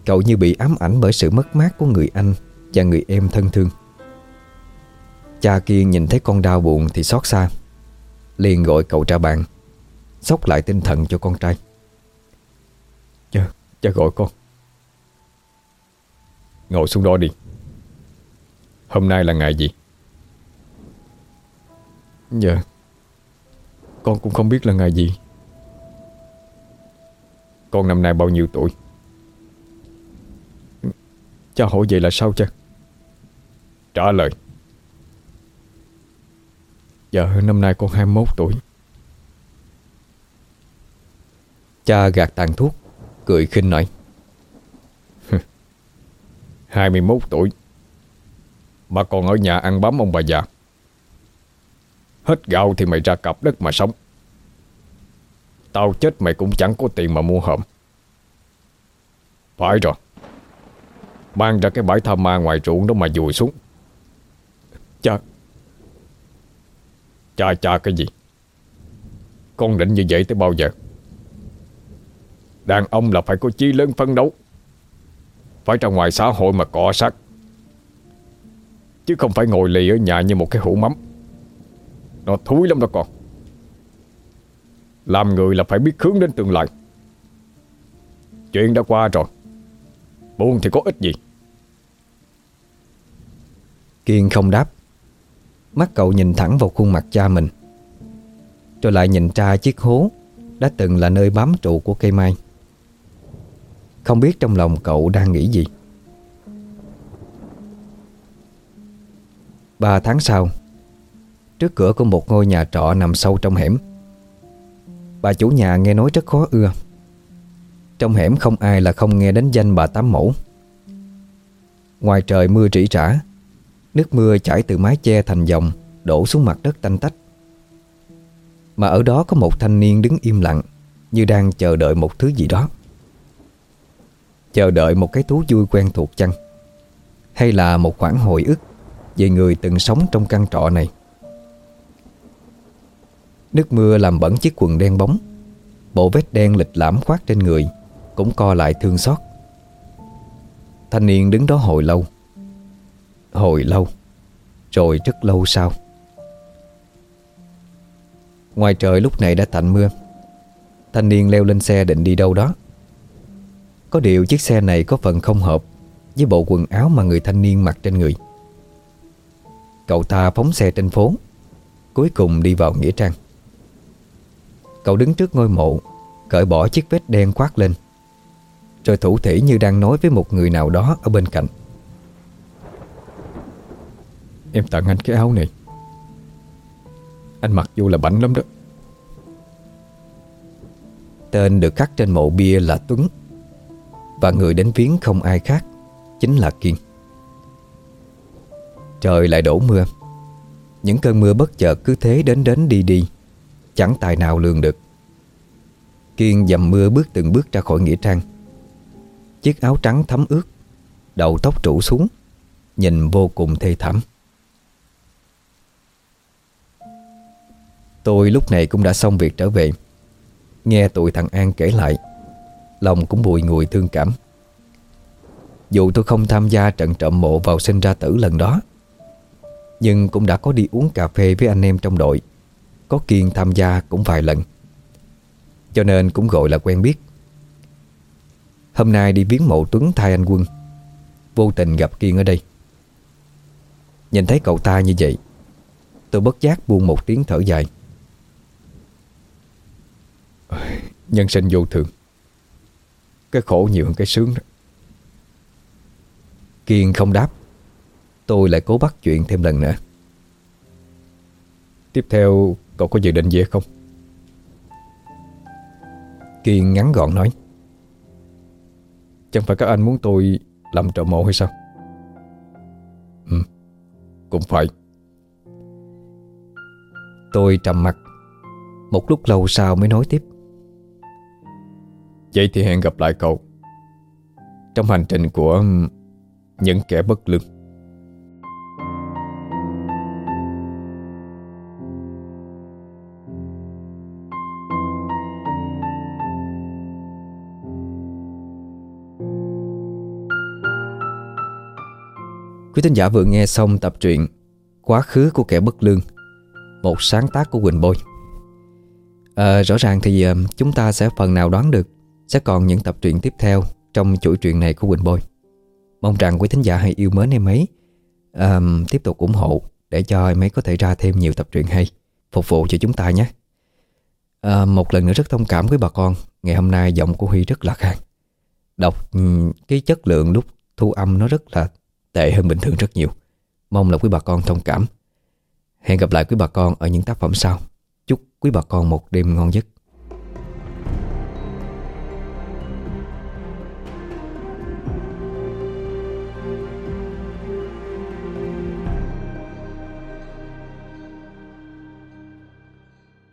Cậu như bị ám ảnh bởi sự mất mát của người anh Và người em thân thương Cha kia nhìn thấy con đau buồn thì xót xa liền gọi cậu ra bàn Sóc lại tinh thần cho con trai Cha, cha gọi con Ngồi xuống đó đi Hôm nay là ngày gì? Dạ Con cũng không biết là ngày gì Con năm nay bao nhiêu tuổi? Cha hỏi vậy là sao cha? Trả lời giờ năm nay con 21 tuổi. Cha gạt tàn thuốc, Cười khinh nói 21 tuổi. Mà còn ở nhà ăn bám ông bà già. Hết gạo thì mày ra cặp đất mà sống. Tao chết mày cũng chẳng có tiền mà mua hộm Phải rồi. Mang ra cái bãi tha ma ngoài ruộng đó mà dùi xuống. Cha Cha cha cái gì? Con định như vậy tới bao giờ? Đàn ông là phải có chí lớn phấn đấu. Phải ra ngoài xã hội mà cọ sát. Chứ không phải ngồi lì ở nhà như một cái hũ mắm. Nó thúi lắm đó con. Làm người là phải biết hướng đến tương lai. Chuyện đã qua rồi. Buồn thì có ích gì? Kiên không đáp. Mắt cậu nhìn thẳng vào khuôn mặt cha mình. Rồi lại nhìn ra chiếc hố Đã từng là nơi bám trụ của cây mai. Không biết trong lòng cậu đang nghĩ gì. Ba tháng sau, Trước cửa của một ngôi nhà trọ nằm sâu trong hẻm, Bà chủ nhà nghe nói rất khó ưa. Trong hẻm không ai là không nghe đến danh bà Tám Mẫu. Ngoài trời mưa rỉ rả Nước mưa chảy từ mái che thành dòng, Đổ xuống mặt đất tanh tách. Mà ở đó có một thanh niên đứng im lặng, Như đang chờ đợi một thứ gì đó. Chờ đợi một cái thú vui quen thuộc chăng? Hay là một khoảng hồi ức Về người từng sống trong căn trọ này? Nước mưa làm bẩn chiếc quần đen bóng. Bộ vết đen lịch lãm khoát trên người, Cũng co lại thương xót. Thanh niên đứng đó hồi lâu. Hồi lâu, Rồi rất lâu sau. Ngoài trời lúc này đã tạnh mưa, Thanh niên leo lên xe định đi đâu đó. Có điều chiếc xe này có phần không hợp Với bộ quần áo mà người thanh niên mặc trên người. Cậu ta phóng xe trên phố, Cuối cùng đi vào Nghĩa Trang. Cậu đứng trước ngôi mộ, Cởi bỏ chiếc vết đen khoác lên, Rồi thủ thỉ như đang nói với một người nào đó ở bên cạnh. Em tặng anh cái áo này. Anh mặc vô là bảnh lắm đó. Tên được khắc trên mộ bia là Tuấn. Và người đến viếng không ai khác Chính là Kiên. Trời lại đổ mưa. Những cơn mưa bất chợt cứ thế đến đến đi đi. Chẳng tài nào lường được. Kiên dầm mưa bước từng bước ra khỏi nghĩa trang. Chiếc áo trắng thấm ướt, Đầu tóc trụ xuống, Nhìn vô cùng thê thảm. Tôi lúc này cũng đã xong việc trở về. Nghe tụi thằng An kể lại, Lòng cũng bùi ngùi thương cảm. Dù tôi không tham gia trận trộm mộ vào sinh ra tử lần đó, Nhưng cũng đã có đi uống cà phê với anh em trong đội. Có Kiên tham gia cũng vài lần. Cho nên cũng gọi là quen biết. Hôm nay đi viếng mộ Tuấn thai anh Quân. Vô tình gặp Kiên ở đây. Nhìn thấy cậu ta như vậy, Tôi bất giác buông một tiếng thở dài. Nhân sinh vô thường. Cái khổ nhiều hơn cái sướng đó. Kiên không đáp Tôi lại cố bắt chuyện thêm lần nữa. Tiếp theo cậu có dự định gì không? Kiên ngắn gọn nói. Chẳng phải các anh muốn tôi làm trợ mộ hay sao? Ừ, cũng phải. Tôi trầm mặt. Một lúc lâu sau mới nói tiếp. Vậy thì hẹn gặp lại cậu Trong hành trình của những kẻ bất lương. Quý thính giả vừa nghe xong tập truyện Quá khứ của kẻ bất lương Một sáng tác của Quỳnh Bôi. À, Rõ ràng thì à, chúng ta sẽ phần nào đoán được sẽ còn những tập truyện tiếp theo Trong chuỗi truyện này của Quỳnh Bôi Mong rằng quý thính giả hãy yêu mến em ấy um, Tiếp tục ủng hộ Để cho em ấy có thể ra thêm nhiều tập truyện hay Phục vụ cho chúng ta nhé à, Một lần nữa rất thông cảm với bà con Ngày hôm nay giọng của Huy rất là khang Đọc cái chất lượng lúc thu âm nó rất là tệ hơn bình thường rất nhiều. Mong là quý bà con thông cảm. Hẹn gặp lại quý bà con ở những tác phẩm sau. Chúc quý bà con một đêm ngon giấc.